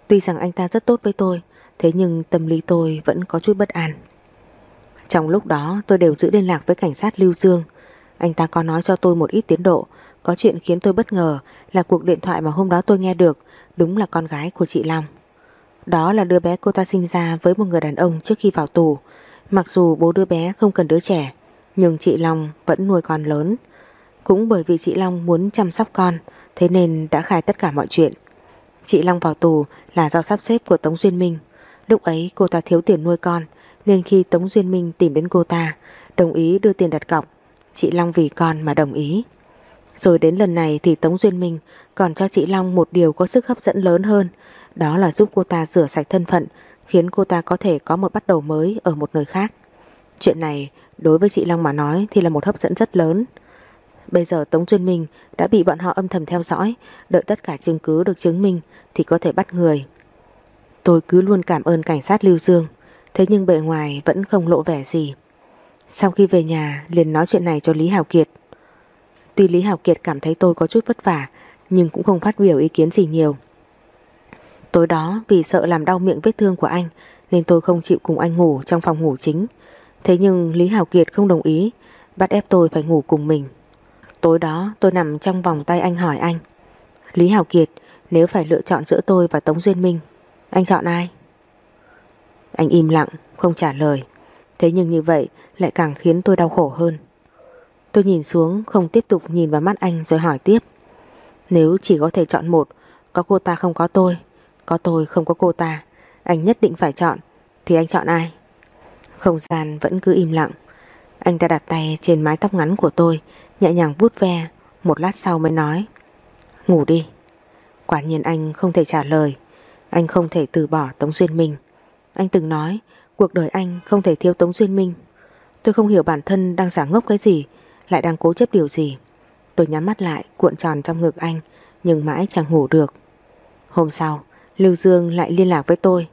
Tuy rằng anh ta rất tốt với tôi, Thế nhưng tâm lý tôi vẫn có chút bất an trong lúc đó, tôi đều giữ liên lạc với cảnh sát Lưu Dương. Anh ta có nói cho tôi một ít tiến độ. Có chuyện khiến tôi bất ngờ Là cuộc điện thoại mà hôm đó tôi nghe được Đúng là con gái của chị Long. Đó là đứa bé cô ta sinh ra với một người đàn ông trước khi vào tù. Mặc dù bố đứa bé không cần đứa trẻ, Nhưng chị Long vẫn nuôi con lớn. Cũng bởi vì chị Long muốn chăm sóc con, Thế nên đã khai tất cả mọi chuyện. Chị Long vào tù là do sắp xếp của Tống Duyên Minh. Lúc ấy cô ta thiếu tiền nuôi con nên khi Tống Duyên Minh tìm đến cô ta đồng ý đưa tiền đặt cọc chị Long vì con mà đồng ý. Rồi đến lần này thì Tống Duyên Minh còn cho chị Long một điều có sức hấp dẫn lớn hơn đó là giúp cô ta rửa sạch thân phận khiến cô ta có thể có một bắt đầu mới ở một nơi khác. Chuyện này đối với chị Long mà nói thì là một hấp dẫn rất lớn. Bây giờ Tống Duyên Minh đã bị bọn họ âm thầm theo dõi, đợi tất cả chứng cứ được chứng minh thì có thể bắt người. Tôi cứ luôn cảm ơn cảnh sát Lưu Dương, thế nhưng bề ngoài vẫn không lộ vẻ gì. Sau khi về nhà liền nói chuyện này cho Lý Hào Kiệt. Tuy Lý Hào Kiệt cảm thấy tôi có chút vất vả, nhưng cũng không phát biểu ý kiến gì nhiều. Tối đó vì sợ làm đau miệng vết thương của anh nên tôi không chịu cùng anh ngủ trong phòng ngủ chính. Thế nhưng Lý Hào Kiệt không đồng ý, bắt ép tôi phải ngủ cùng mình. Tối đó tôi nằm trong vòng tay anh hỏi anh Lý Hào Kiệt Nếu phải lựa chọn giữa tôi và Tống Duyên Minh Anh chọn ai? Anh im lặng, không trả lời. Thế nhưng như vậy lại càng khiến tôi đau khổ hơn. Tôi nhìn xuống, không tiếp tục nhìn vào mắt anh rồi hỏi tiếp. Nếu chỉ có thể chọn một, Có cô ta không có tôi Có tôi không có cô ta, Anh nhất định phải chọn, Thì anh chọn ai? Không gian vẫn cứ im lặng. Anh ta đặt tay trên mái tóc ngắn của tôi, Nhẹ nhàng vuốt ve, Một lát sau mới nói, Ngủ đi. Quả nhiên anh không thể trả lời. Anh không thể từ bỏ Tống Duyên Minh. Anh từng nói Cuộc đời anh không thể thiếu Tống Duyên Minh. Tôi không hiểu bản thân đang giả ngốc cái gì Lại đang cố chấp điều gì. Tôi nhắm mắt lại cuộn tròn trong ngực anh Nhưng mãi chẳng ngủ được. Hôm sau Lưu Dương lại liên lạc với tôi.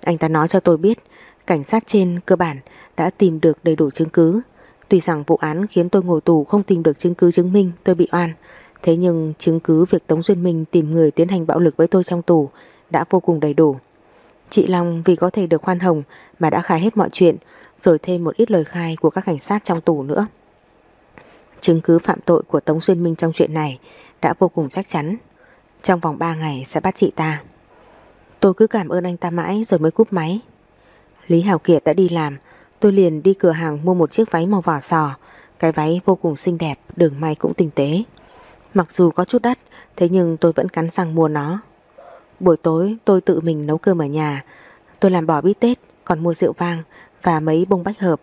Anh ta nói cho tôi biết Cảnh sát trên cơ bản đã tìm được đầy đủ chứng cứ. Tuy rằng vụ án khiến tôi ngồi tù không tìm được chứng cứ chứng minh tôi bị oan, thế nhưng chứng cứ việc Tống Duyên Minh tìm người tiến hành bạo lực với tôi trong tù đã vô cùng đầy đủ. Chị Long vì có thể được khoan hồng mà đã khai hết mọi chuyện, rồi thêm một ít lời khai của các cảnh sát trong tù nữa. Chứng cứ phạm tội của Tống Xuyên Minh trong chuyện này đã vô cùng chắc chắn. Trong vòng 3 ngày sẽ bắt chị ta. Tôi cứ cảm ơn anh ta mãi rồi mới cúp máy. Lý Hảo Kiệt đã đi làm, Tôi liền đi cửa hàng mua một chiếc váy màu vỏ sò Cái váy vô cùng xinh đẹp Đường may cũng tinh tế Mặc dù có chút đắt Thế nhưng tôi vẫn cắn răng mua nó Buổi tối tôi tự mình nấu cơm ở nhà. Tôi làm bò bít tết, Còn mua rượu vang và mấy bông bách hợp.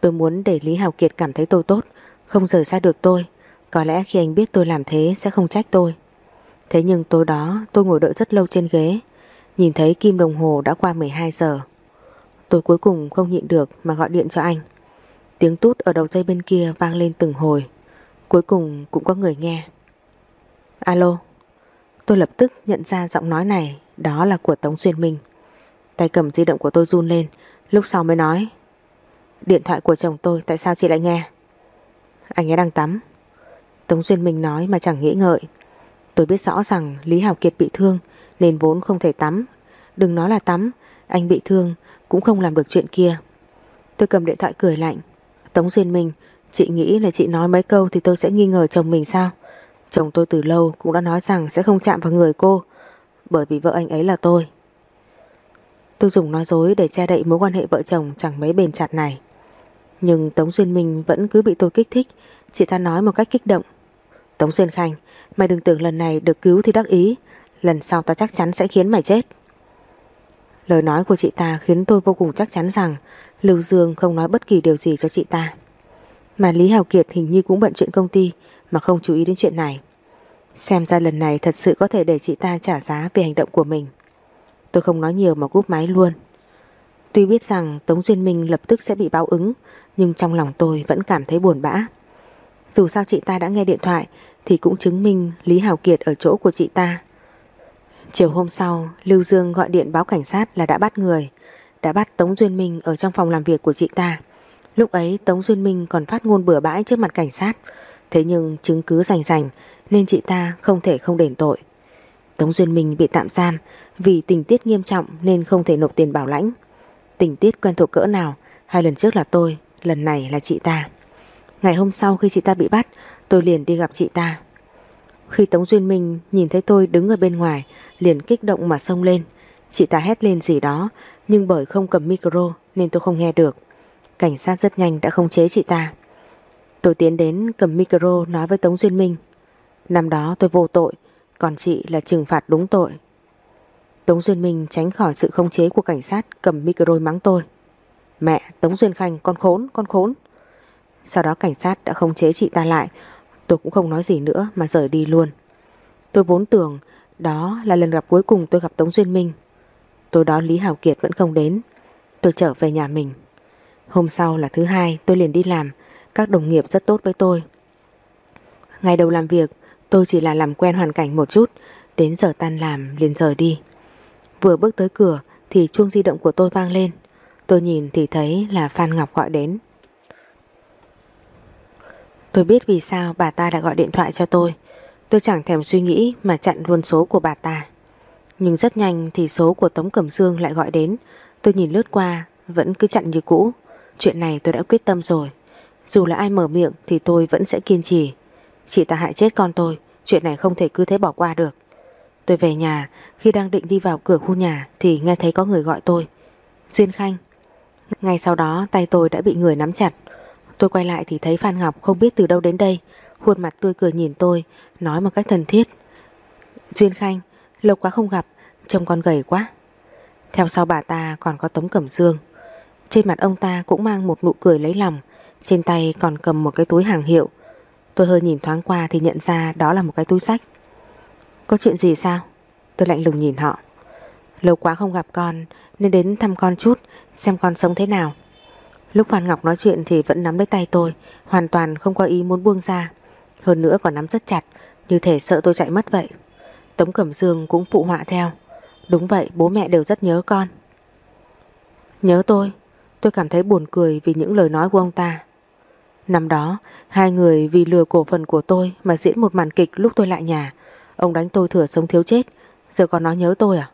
Tôi muốn để Lý Hào Kiệt cảm thấy tôi tốt, Không rời xa được tôi. Có lẽ khi anh biết tôi làm thế sẽ không trách tôi. Thế nhưng tối đó, tôi ngồi đợi rất lâu trên ghế. Nhìn thấy kim đồng hồ đã qua 12 giờ. Tôi cuối cùng không nhịn được mà gọi điện cho anh. Tiếng tút ở đầu dây bên kia vang lên từng hồi. Cuối cùng cũng có người nghe. Alo? Tôi lập tức nhận ra giọng nói này Đó là của Tống Xuyên Minh Tay cầm di động của tôi run lên Lúc sau mới nói Điện thoại của chồng tôi tại sao chị lại nghe Anh ấy đang tắm Tống Duyên Minh nói mà chẳng nghĩ ngợi. Tôi biết rõ rằng Lý Hào Kiệt bị thương nên vốn không thể tắm. Đừng nói là tắm, anh bị thương cũng không làm được chuyện kia. Tôi cầm điện thoại cười lạnh. Tống Duyên Minh, chị nghĩ là chị nói mấy câu thì tôi sẽ nghi ngờ chồng mình sao? Chồng tôi từ lâu cũng đã nói rằng sẽ không chạm vào người cô bởi vì vợ anh ấy là tôi. Tôi dùng nói dối để che đậy mối quan hệ vợ chồng chẳng mấy bền chặt này. Nhưng Tống Duyên Minh vẫn cứ bị tôi kích thích, chị ta nói một cách kích động. Tống Duyên Khanh, mày đừng tưởng lần này được cứu thì đắc ý, lần sau ta chắc chắn sẽ khiến mày chết. Lời nói của chị ta khiến tôi vô cùng chắc chắn rằng Lưu Dương không nói bất kỳ điều gì cho chị ta. Mà Lý Hào Kiệt hình như cũng bận chuyện công ty mà không chú ý đến chuyện này. Xem ra lần này thật sự có thể để chị ta trả giá về hành động của mình. Tôi không nói nhiều mà cúp máy luôn. Tuy biết rằng Tống Duyên Minh lập tức sẽ bị báo ứng, nhưng trong lòng tôi vẫn cảm thấy buồn bã. Dù sao chị ta đã nghe điện thoại thì cũng chứng minh Lý Hào Kiệt ở chỗ của chị ta. Chiều hôm sau, Lưu Dương gọi điện báo cảnh sát là đã bắt người, đã bắt Tống Duyên Minh ở trong phòng làm việc của chị ta. Lúc ấy Tống Duyên Minh còn phát ngôn bừa bãi trước mặt cảnh sát, thế nhưng chứng cứ rành rành nên chị ta không thể không đền tội. Tống Duyên Minh bị tạm giam vì tình tiết nghiêm trọng nên không thể nộp tiền bảo lãnh. Tình tiết quen thuộc cỡ nào, hai lần trước là tôi, lần này là chị ta. Ngày hôm sau khi chị ta bị bắt, tôi liền đi gặp chị ta. Khi Tống Duyên Minh nhìn thấy tôi đứng ở bên ngoài, liền kích động mà xông lên. Chị ta hét lên gì đó, nhưng bởi không cầm micro nên tôi không nghe được. Cảnh sát rất nhanh đã không chế chị ta. Tôi tiến đến cầm micro nói với Tống Duyên Minh. Năm đó tôi vô tội, còn chị là trừng phạt đúng tội. Tống Duyên Minh tránh khỏi sự không chế của cảnh sát cầm micro mắng tôi. Mẹ, Tống Duyên Khanh, con khốn, con khốn. Sau đó cảnh sát đã không chế chị ta lại, tôi cũng không nói gì nữa mà rời đi luôn. Tôi vốn tưởng đó là lần gặp cuối cùng tôi gặp Tống Duyên Minh. Tối đó Lý Hảo Kiệt vẫn không đến. Tôi trở về nhà mình. Hôm sau là thứ hai tôi liền đi làm, các đồng nghiệp rất tốt với tôi. Ngày đầu làm việc, tôi chỉ là làm quen hoàn cảnh một chút, đến giờ tan làm liền rời đi. Vừa bước tới cửa thì chuông di động của tôi vang lên. Tôi nhìn thì thấy là Phan Ngọc gọi đến. Tôi biết vì sao bà ta đã gọi điện thoại cho tôi. Tôi chẳng thèm suy nghĩ mà chặn luôn số của bà ta. Nhưng rất nhanh thì số của Tống Cẩm Dương lại gọi đến. Tôi nhìn lướt qua, vẫn cứ chặn như cũ. Chuyện này tôi đã quyết tâm rồi. Dù là ai mở miệng thì tôi vẫn sẽ kiên trì. Chị ta hại chết con tôi, chuyện này không thể cứ thế bỏ qua được. Tôi về nhà, khi đang định đi vào cửa khu nhà thì nghe thấy có người gọi tôi. Duyên Khanh. Ngay sau đó tay tôi đã bị người nắm chặt. Tôi quay lại thì thấy Phan Ngọc không biết từ đâu đến đây, khuôn mặt tươi cười nhìn tôi, nói một cách thân thiết. Duyên Khanh, lâu quá không gặp, trông con gầy quá. Theo sau bà ta còn có Tống Cẩm Dương. Trên mặt ông ta cũng mang một nụ cười lấy lòng, trên tay còn cầm một cái túi hàng hiệu. Tôi hơi nhìn thoáng qua thì nhận ra đó là một cái túi sách. Có chuyện gì sao? Tôi lạnh lùng nhìn họ. Lâu quá không gặp con nên đến thăm con chút xem con sống thế nào. Lúc Phan Ngọc nói chuyện thì vẫn nắm lấy tay tôi, hoàn toàn không có ý muốn buông ra. Hơn nữa còn nắm rất chặt, như thể sợ tôi chạy mất vậy. Tống Cẩm Dương cũng phụ họa theo. Đúng vậy, bố mẹ đều rất nhớ con. Nhớ tôi, tôi cảm thấy buồn cười vì những lời nói của ông ta. Năm đó, hai người vì lừa cổ phần của tôi mà diễn một màn kịch lúc tôi lại nhà. Ông đánh tôi thừa sống thiếu chết, giờ còn nói nhớ tôi à?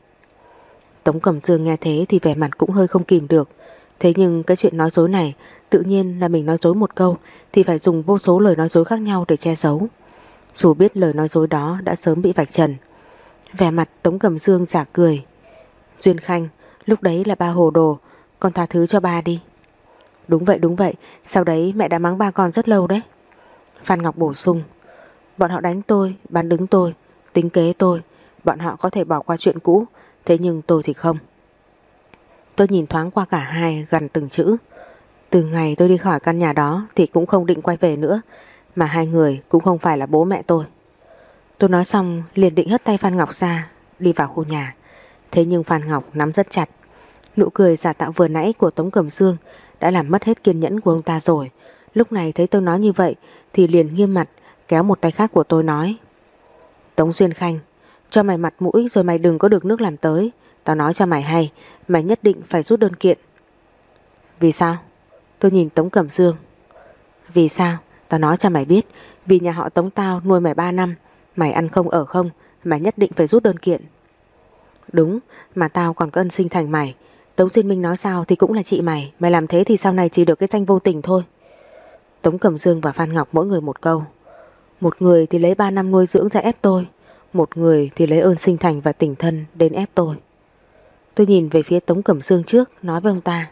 Tống Cẩm Dương nghe thế thì vẻ mặt cũng hơi không kìm được. Thế nhưng cái chuyện nói dối này tự nhiên là mình nói dối một câu thì phải dùng vô số lời nói dối khác nhau để che giấu. Dù biết lời nói dối đó đã sớm bị vạch trần. Vẻ mặt Tống Cẩm Dương giả cười. Duyên Khanh, lúc đấy là ba hồ đồ, con tha thứ cho ba đi. Đúng vậy đúng vậy, sau đấy mẹ đã mắng ba con rất lâu đấy. Phan Ngọc bổ sung. Bọn họ đánh tôi, bán đứng tôi, tính kế tôi. Bọn họ có thể bỏ qua chuyện cũ, thế nhưng tôi thì không. Tôi nhìn thoáng qua cả hai gần từng chữ. Từ ngày tôi đi khỏi căn nhà đó thì cũng không định quay về nữa, mà hai người cũng không phải là bố mẹ tôi. Tôi nói xong liền định hất tay Phan Ngọc ra, đi vào khu nhà. Thế nhưng Phan Ngọc nắm rất chặt. Nụ cười giả tạo vừa nãy của Tống Cẩm Dương đã làm mất hết kiên nhẫn của ông ta rồi. Lúc này thấy tôi nói như vậy thì liền nghiêm mặt kéo một tay khác của tôi nói. Tống Duyên Khanh, cho mày mặt mũi rồi mày đừng có được nước làm tới. Tao nói cho mày hay, mày nhất định phải rút đơn kiện. Vì sao? Tôi nhìn Tống Cẩm Dương. Vì sao? Tao nói cho mày biết Vì nhà họ Tống tao nuôi mày 3 năm Mày ăn không ở không Mày nhất định phải rút đơn kiện Đúng mà tao còn có ân sinh thành mày Tống Duyên Minh nói sao thì cũng là chị mày Mày làm thế thì sau này chỉ được cái danh vô tình thôi. Tống Cẩm Dương và Phan Ngọc mỗi người một câu. Một người thì lấy 3 năm nuôi dưỡng ra ép tôi, Một người thì lấy ơn sinh thành và tình thân đến ép tôi. Tôi nhìn về phía Tống Cẩm Dương trước, Nói với ông ta,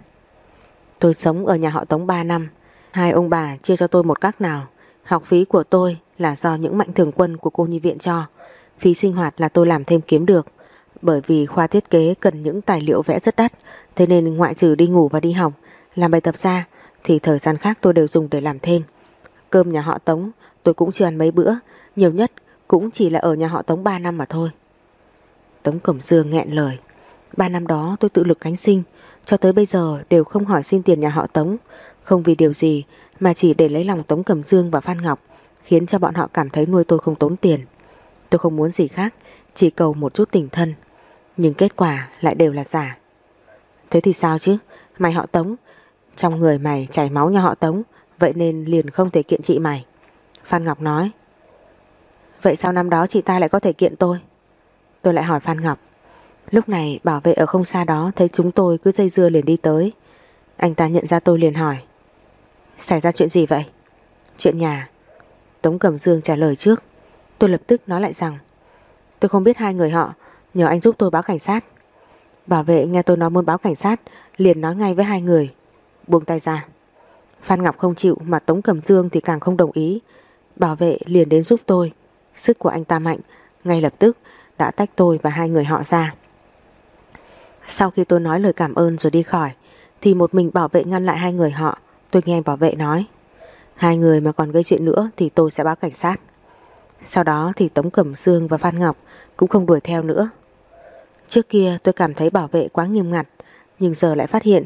Tôi sống ở nhà họ Tống 3 năm, Hai ông bà chia cho tôi một cách nào. Học phí của tôi là do những mạnh thường quân của cô nhi viện cho. Phí sinh hoạt là tôi làm thêm kiếm được. Bởi vì khoa thiết kế cần những tài liệu vẽ rất đắt, Thế nên ngoại trừ đi ngủ và đi học, Làm bài tập ra, Thì thời gian khác tôi đều dùng để làm thêm. Cơm nhà họ Tống, tôi cũng chưa ăn mấy bữa, Nhiều nhất cũng chỉ là ở nhà họ Tống 3 năm mà thôi. Tống Cẩm Dương nghẹn lời 3 năm đó tôi tự lực cánh sinh, Cho tới bây giờ đều không hỏi xin tiền nhà họ Tống, Không vì điều gì Mà chỉ để lấy lòng Tống Cẩm Dương và Phan Ngọc, Khiến cho bọn họ cảm thấy nuôi tôi không tốn tiền. Tôi không muốn gì khác, Chỉ cầu một chút tình thân. Nhưng kết quả lại đều là giả. Thế thì sao chứ? Mày họ Tống, Trong người mày chảy máu nhà họ Tống, Vậy nên liền không thể kiện chị mày. Phan Ngọc nói. Vậy sao năm đó chị ta lại có thể kiện tôi? Tôi lại hỏi Phan Ngọc. Lúc này bảo vệ ở không xa đó Thấy chúng tôi cứ dây dưa liền đi tới. Anh ta nhận ra tôi liền hỏi. Xảy ra chuyện gì vậy? Chuyện nhà. Tống Cẩm Dương trả lời trước. Tôi lập tức nói lại rằng, Tôi không biết hai người họ Nhờ anh giúp tôi báo cảnh sát. Bảo vệ nghe tôi nói muốn báo cảnh sát, Liền nói ngay với hai người. Buông tay ra. Phan Ngọc không chịu mà Tống Cẩm Dương thì càng không đồng ý. Bảo vệ liền đến giúp tôi. Sức của anh ta mạnh. Ngay lập tức đã tách tôi và hai người họ ra. Sau khi tôi nói lời cảm ơn rồi đi khỏi, Thì một mình bảo vệ ngăn lại hai người họ, Tôi nghe bảo vệ nói. Hai người mà còn gây chuyện nữa thì tôi sẽ báo cảnh sát. Sau đó thì Tống Cẩm Dương và Phan Ngọc cũng không đuổi theo nữa. Trước kia tôi cảm thấy bảo vệ quá nghiêm ngặt, Nhưng giờ lại phát hiện,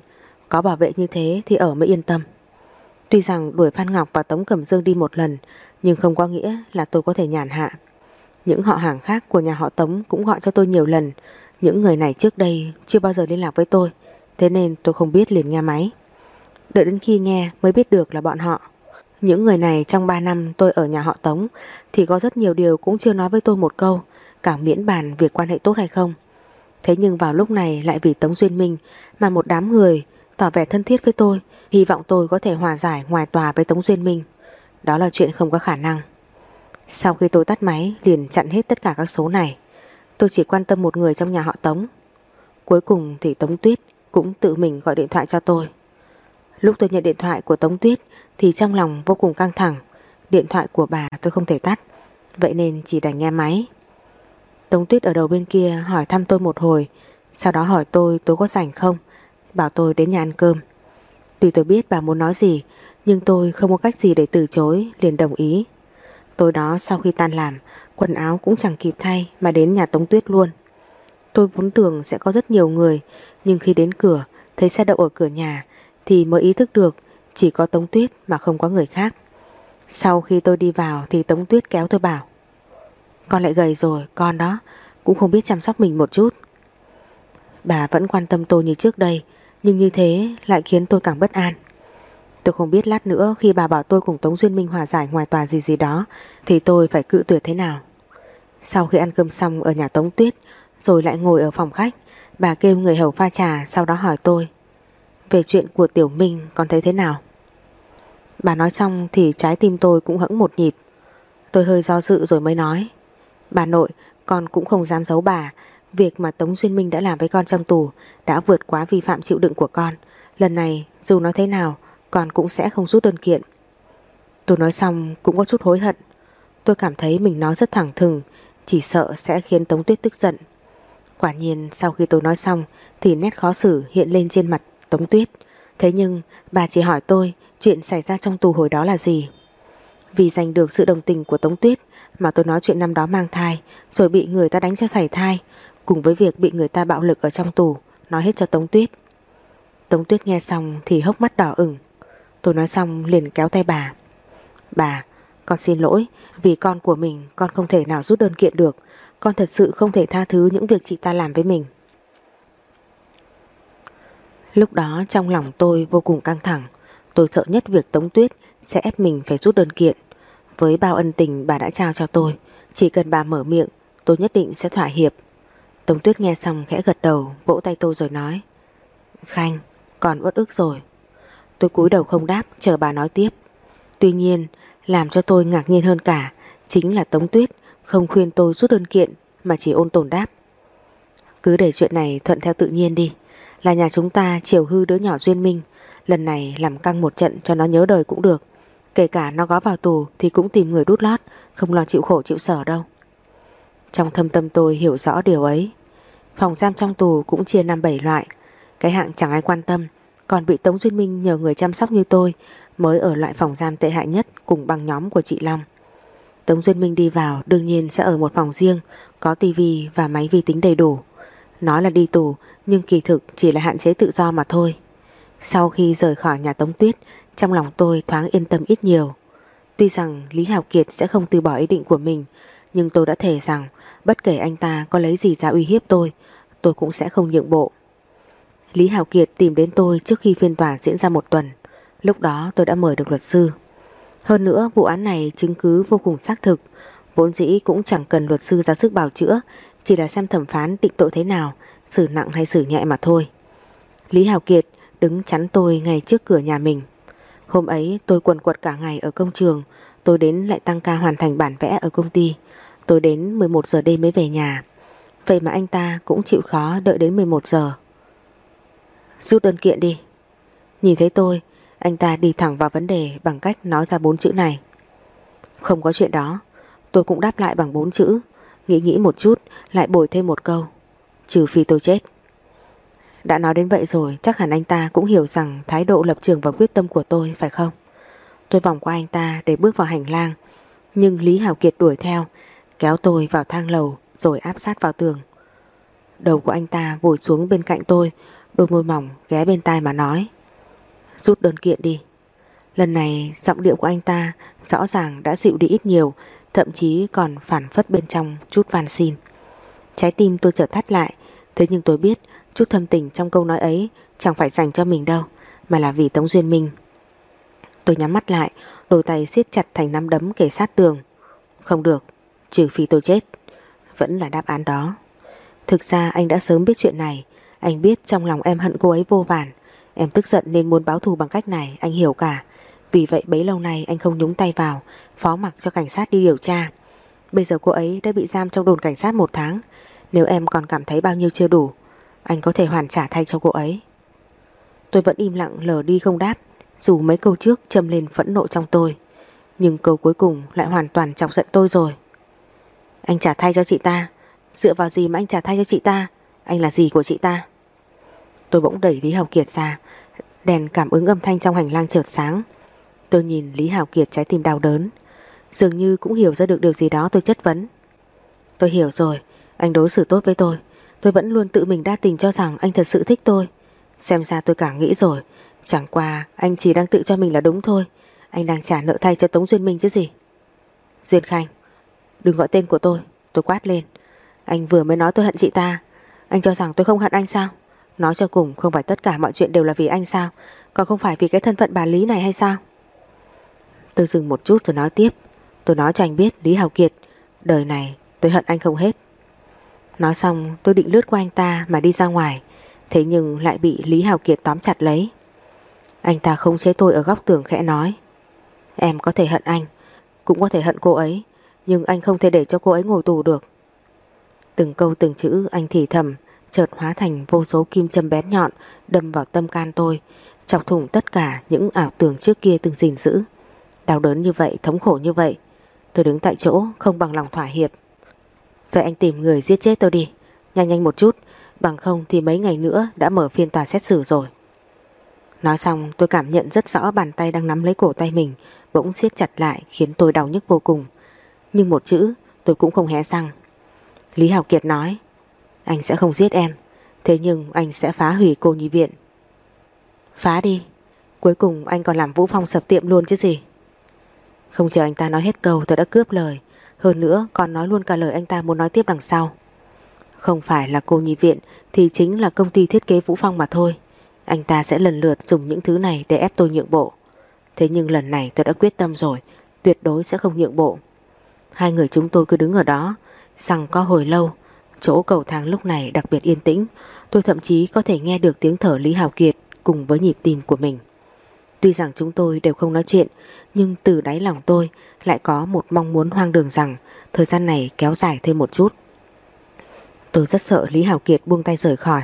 Có bảo vệ như thế thì ở mới yên tâm. Tuy rằng đuổi Phan Ngọc và Tống Cẩm Dương đi một lần, Nhưng không có nghĩa là tôi có thể nhàn hạ. Những họ hàng khác của nhà họ Tống cũng gọi cho tôi nhiều lần. Những người này trước đây chưa bao giờ liên lạc với tôi, Thế nên tôi không biết liền nghe máy. Đợi đến khi nghe mới biết được là bọn họ. Những người này trong 3 năm tôi ở nhà họ Tống Thì có rất nhiều điều cũng chưa nói với tôi một câu, Cả miễn bàn việc quan hệ tốt hay không. Thế nhưng vào lúc này lại vì Tống Duyên Minh Mà một đám người tỏ vẻ thân thiết với tôi, Hy vọng tôi có thể hòa giải ngoài tòa với Tống Duyên Minh. Đó là chuyện không có khả năng. Sau khi tôi tắt máy, liền chặn hết tất cả các số này. Tôi chỉ quan tâm một người trong nhà họ Tống. Cuối cùng thì Tống Tuyết cũng tự mình gọi điện thoại cho tôi. Lúc tôi nhận điện thoại của Tống Tuyết thì trong lòng vô cùng căng thẳng. Điện thoại của bà tôi không thể tắt, Vậy nên chỉ đành nghe máy. Tống Tuyết ở đầu bên kia hỏi thăm tôi một hồi. Sau đó hỏi tôi tôi có rảnh không? Bảo tôi đến nhà ăn cơm. Tuy tôi biết bà muốn nói gì, Nhưng tôi không có cách gì để từ chối, Liền đồng ý. Tối đó sau khi tan làm, Quần áo cũng chẳng kịp thay mà đến nhà Tống Tuyết luôn. Tôi vốn tưởng sẽ có rất nhiều người, Nhưng khi đến cửa, Thấy xe đậu ở cửa nhà, Thì mới ý thức được Chỉ có Tống Tuyết mà không có người khác. Sau khi tôi đi vào Thì Tống Tuyết kéo tôi bảo con lại gầy rồi, con đó. Cũng không biết chăm sóc mình một chút. Bà vẫn quan tâm tôi như trước đây, Nhưng như thế lại khiến tôi càng bất an. Tôi không biết lát nữa Khi bà bảo tôi cùng Tống Duyên Minh hòa giải ngoài tòa gì gì đó, Thì tôi phải cự tuyệt thế nào. Sau khi ăn cơm xong ở nhà Tống Tuyết, Rồi lại ngồi ở phòng khách, Bà kêu người hầu pha trà, Sau đó hỏi tôi, Về chuyện của Tiểu Minh con thấy thế nào? Bà nói xong thì trái tim tôi cũng hững một nhịp. Tôi hơi do dự rồi mới nói Bà nội Con cũng không dám giấu bà Việc mà Tống Duyên Minh đã làm với con trong tù đã vượt quá vi phạm chịu đựng của con. Lần này dù nói thế nào con cũng sẽ không rút đơn kiện. Tôi nói xong cũng có chút hối hận. Tôi cảm thấy mình nói rất thẳng thừng, chỉ sợ sẽ khiến Tống Tuyết tức giận. Quả nhiên sau khi tôi nói xong thì nét khó xử hiện lên trên mặt Tống Tuyết. Thế nhưng bà chỉ hỏi tôi chuyện xảy ra trong tù hồi đó là gì. Vì giành được sự đồng tình của Tống Tuyết mà tôi nói chuyện năm đó mang thai rồi bị người ta đánh cho sảy thai cùng với việc bị người ta bạo lực ở trong tù, nói hết cho Tống Tuyết. Tống Tuyết nghe xong thì hốc mắt đỏ ửng. Tôi nói xong liền kéo tay bà. Bà, con xin lỗi, vì con của mình con không thể nào rút đơn kiện được, con thật sự không thể tha thứ những việc chị ta làm với mình. Lúc đó trong lòng tôi vô cùng căng thẳng, tôi sợ nhất việc Tống Tuyết sẽ ép mình phải rút đơn kiện. Với bao ân tình bà đã trao cho tôi, chỉ cần bà mở miệng, tôi nhất định sẽ thỏa hiệp. Tống Tuyết nghe xong khẽ gật đầu, vỗ tay tôi rồi nói. Khanh, còn uất ức rồi. Tôi cúi đầu không đáp, chờ bà nói tiếp. Tuy nhiên, làm cho tôi ngạc nhiên hơn cả, chính là Tống Tuyết không khuyên tôi rút đơn kiện mà chỉ ôn tồn đáp. Cứ để chuyện này thuận theo tự nhiên đi. Là nhà chúng ta chiều hư đứa nhỏ duyên minh, lần này làm căng một trận cho nó nhớ đời cũng được. Kể cả nó góp vào tù thì cũng tìm người đút lót, không lo chịu khổ chịu sở đâu. Trong thâm tâm tôi hiểu rõ điều ấy. Phòng giam trong tù cũng chia năm bảy loại. Cái hạng chẳng ai quan tâm, còn bị Tống Duyên Minh nhờ người chăm sóc như tôi mới ở loại phòng giam tệ hại nhất cùng băng nhóm của chị Long. Tống Duyên Minh đi vào đương nhiên sẽ ở một phòng riêng, có tivi và máy vi tính đầy đủ. Nói là đi tù nhưng kỳ thực chỉ là hạn chế tự do mà thôi. Sau khi rời khỏi nhà Tống Tuyết, trong lòng tôi thoáng yên tâm ít nhiều. Tuy rằng Lý Hào Kiệt sẽ không từ bỏ ý định của mình, nhưng tôi đã thề rằng bất kể anh ta có lấy gì ra uy hiếp tôi, tôi cũng sẽ không nhượng bộ. Lý Hào Kiệt tìm đến tôi trước khi phiên tòa diễn ra một tuần. Lúc đó tôi đã mời được luật sư. Hơn nữa vụ án này chứng cứ vô cùng xác thực, vốn dĩ cũng chẳng cần luật sư ra sức bảo chữa, chỉ là xem thẩm phán định tội thế nào, xử nặng hay xử nhẹ mà thôi. Lý Hào Kiệt đứng chắn tôi ngay trước cửa nhà mình. Hôm ấy tôi quần quật cả ngày ở công trường, tôi đến lại tăng ca hoàn thành bản vẽ ở công ty. Tôi đến 11 giờ đêm mới về nhà. Vậy mà anh ta cũng chịu khó đợi đến 11 giờ. Rút đơn kiện đi. Nhìn thấy tôi, anh ta đi thẳng vào vấn đề bằng cách nói ra bốn chữ này. Không có chuyện đó, tôi cũng đáp lại bằng bốn chữ. Nghĩ nghĩ một chút, lại bồi thêm một câu. Trừ phi tôi chết. Đã nói đến vậy rồi, chắc hẳn anh ta cũng hiểu rằng thái độ lập trường và quyết tâm của tôi, phải không? Tôi vòng qua anh ta để bước vào hành lang, nhưng Lý Hảo Kiệt đuổi theo, kéo tôi vào thang lầu rồi áp sát vào tường. Đầu của anh ta vùi xuống bên cạnh tôi, đôi môi mỏng ghé bên tai mà nói. Rút đơn kiện đi. Lần này giọng điệu của anh ta rõ ràng đã dịu đi ít nhiều, thậm chí còn phản phất bên trong chút van xin. Trái tim tôi chợt thắt lại, thế nhưng tôi biết chút thâm tình trong câu nói ấy chẳng phải dành cho mình đâu, mà là vì Tống Duyên Minh. Tôi nhắm mắt lại, đôi tay siết chặt thành nắm đấm kề sát tường. Không được, trừ phi tôi chết. Vẫn là đáp án đó. Thực ra anh đã sớm biết chuyện này, anh biết trong lòng em hận cô ấy vô vàn. Em tức giận nên muốn báo thù bằng cách này, anh hiểu cả. Vì vậy bấy lâu nay anh không nhúng tay vào, phó mặc cho cảnh sát đi điều tra. Bây giờ cô ấy đã bị giam trong đồn cảnh sát một tháng. Nếu em còn cảm thấy bao nhiêu chưa đủ, anh có thể hoàn trả thay cho cô ấy. Tôi vẫn im lặng lờ đi không đáp, dù mấy câu trước châm lên phẫn nộ trong tôi. Nhưng câu cuối cùng lại hoàn toàn chọc giận tôi rồi. Anh trả thay cho chị ta, dựa vào gì mà anh trả thay cho chị ta, anh là gì của chị ta? Tôi bỗng đẩy Lý Hào Kiệt ra, đèn cảm ứng âm thanh trong hành lang chợt sáng. Tôi nhìn Lý Hào Kiệt trái tim đau đớn, dường như cũng hiểu ra được điều gì đó tôi chất vấn. Tôi hiểu rồi, anh đối xử tốt với tôi, tôi vẫn luôn tự mình đa tình cho rằng anh thật sự thích tôi. Xem ra tôi càng nghĩ rồi, chẳng qua anh chỉ đang tự cho mình là đúng thôi, anh đang trả nợ thay cho Tống Duyên Minh chứ gì. Duyên Khanh, đừng gọi tên của tôi, tôi quát lên. Anh vừa mới nói tôi hận chị ta, anh cho rằng tôi không hận anh sao? Nói cho cùng không phải tất cả mọi chuyện đều là vì anh sao? Còn không phải vì cái thân phận bà Lý này hay sao? Tôi dừng một chút rồi nói tiếp. Tôi nói cho anh biết Lý Hào Kiệt. Đời này tôi hận anh không hết. Nói xong tôi định lướt qua anh ta Mà đi ra ngoài Thế nhưng lại bị Lý Hào Kiệt tóm chặt lấy Anh ta không chế tôi ở góc tường khẽ nói Em có thể hận anh Cũng có thể hận cô ấy Nhưng anh không thể để cho cô ấy ngồi tù được Từng câu từng chữ anh thì thầm chợt hóa thành vô số kim châm bén nhọn đâm vào tâm can tôi, chọc thủng tất cả những ảo tưởng trước kia từng gìn giữ. Đau đớn như vậy, thống khổ như vậy, tôi đứng tại chỗ không bằng lòng thỏa hiệp. Vậy anh tìm người giết chết tôi đi, nhanh nhanh một chút, bằng không thì mấy ngày nữa đã mở phiên tòa xét xử rồi. Nói xong tôi cảm nhận rất rõ bàn tay đang nắm lấy cổ tay mình bỗng siết chặt lại khiến tôi đau nhức vô cùng. Nhưng một chữ tôi cũng không hé răng. Lý Hảo Kiệt nói anh sẽ không giết em Thế nhưng anh sẽ phá hủy cô nhi viện Phá đi Cuối cùng anh còn làm Vũ Phong sập tiệm luôn chứ gì Không chờ anh ta nói hết câu tôi đã cướp lời hơn nữa còn nói luôn cả lời anh ta muốn nói tiếp đằng sau Không phải là cô nhi viện Thì chính là công ty thiết kế Vũ Phong mà thôi Anh ta sẽ lần lượt dùng những thứ này để ép tôi nhượng bộ Thế nhưng lần này tôi đã quyết tâm rồi, tuyệt đối sẽ không nhượng bộ. Hai người chúng tôi cứ đứng ở đó, rằng có hồi lâu, chỗ cầu thang lúc này đặc biệt yên tĩnh, tôi thậm chí có thể nghe được tiếng thở Lý Hào Kiệt cùng với nhịp tim của mình. Tuy rằng chúng tôi đều không nói chuyện, nhưng từ đáy lòng tôi lại có một mong muốn hoang đường rằng thời gian này kéo dài thêm một chút. Tôi rất sợ Lý Hảo Kiệt buông tay rời khỏi,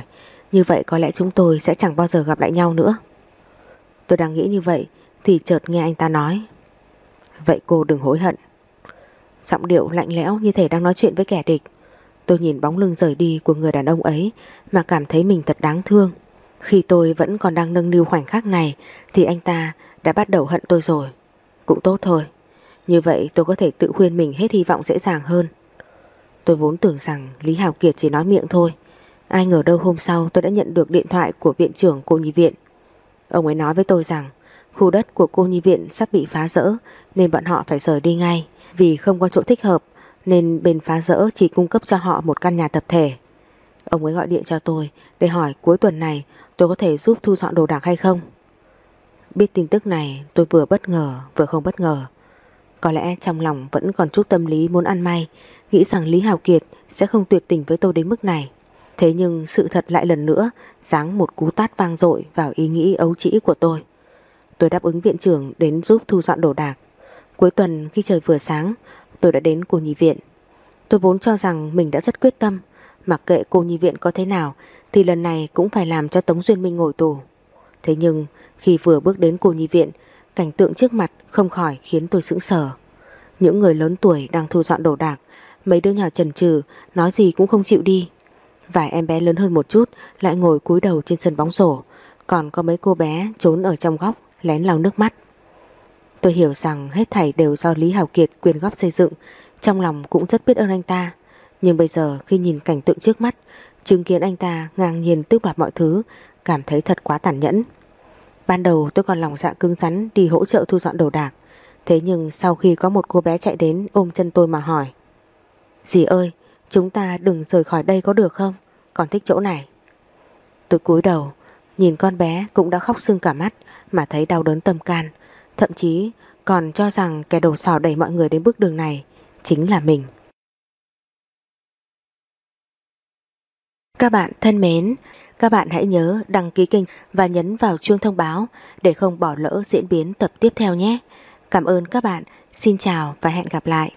như vậy có lẽ chúng tôi sẽ chẳng bao giờ gặp lại nhau nữa. Tôi đang nghĩ như vậy thì chợt nghe anh ta nói Vậy cô đừng hối hận Giọng điệu lạnh lẽo như thể đang nói chuyện với kẻ địch Tôi nhìn bóng lưng rời đi của người đàn ông ấy Mà cảm thấy mình thật đáng thương khi tôi vẫn còn đang nâng niu khoảnh khắc này, Thì anh ta đã bắt đầu hận tôi rồi. Cũng tốt thôi. Như vậy tôi có thể tự khuyên mình hết hy vọng dễ dàng hơn. Tôi vốn tưởng rằng Lý Hào Kiệt chỉ nói miệng thôi. Ai ngờ đâu hôm sau tôi đã nhận được điện thoại của viện trưởng cô nhi viện. Ông ấy nói với tôi rằng, Khu đất của cô nhi viện sắp bị phá rỡ, Nên bọn họ phải rời đi ngay. Vì không có chỗ thích hợp, Nên bên phá rỡ chỉ cung cấp cho họ một căn nhà tập thể. Ông ấy gọi điện cho tôi Để hỏi cuối tuần này tôi có thể giúp thu dọn đồ đạc hay không Biết tin tức này tôi vừa bất ngờ vừa không bất ngờ Có lẽ trong lòng vẫn còn chút tâm lý muốn ăn may Nghĩ rằng Lý Hào Kiệt sẽ không tuyệt tình với tôi đến mức này Thế nhưng sự thật lại lần nữa giáng một cú tát vang dội vào ý nghĩ ấu trĩ của tôi. Tôi đáp ứng viện trưởng đến giúp thu dọn đồ đạc. Cuối tuần khi trời vừa sáng, tôi đã đến cô nhi viện. Tôi vốn cho rằng mình đã rất quyết tâm, mặc kệ cô nhi viện có thế nào thì lần này cũng phải làm cho Tống Duyên Minh ngồi tù. Thế nhưng khi vừa bước đến cô nhi viện, cảnh tượng trước mặt không khỏi khiến tôi sững sờ. Những người lớn tuổi đang thu dọn đồ đạc, mấy đứa nhỏ trần trừ, nói gì cũng không chịu đi. Vài em bé lớn hơn một chút lại ngồi cúi đầu trên sân bóng rổ, còn có mấy cô bé trốn ở trong góc lén lau nước mắt. Tôi hiểu rằng hết thảy đều do Lý Hào Kiệt quyên góp xây dựng, trong lòng cũng rất biết ơn anh ta. Nhưng bây giờ khi nhìn cảnh tượng trước mắt, chứng kiến anh ta ngang nhiên tước đoạt mọi thứ, cảm thấy thật quá tàn nhẫn. Ban đầu tôi còn lòng dạ cứng rắn đi hỗ trợ thu dọn đồ đạc, thế nhưng sau khi có một cô bé chạy đến ôm chân tôi mà hỏi Dì ơi, chúng ta đừng rời khỏi đây có được không? Còn thích chỗ này. Tôi cúi đầu, nhìn con bé cũng đã khóc sưng cả mắt, mà thấy đau đớn tâm can, thậm chí còn cho rằng kẻ đầu sò đẩy mọi người đến bước đường này chính là mình. Các bạn thân mến, các bạn hãy nhớ đăng ký kênh và nhấn vào chuông thông báo để không bỏ lỡ diễn biến tập tiếp theo nhé. Cảm ơn các bạn, xin chào và hẹn gặp lại.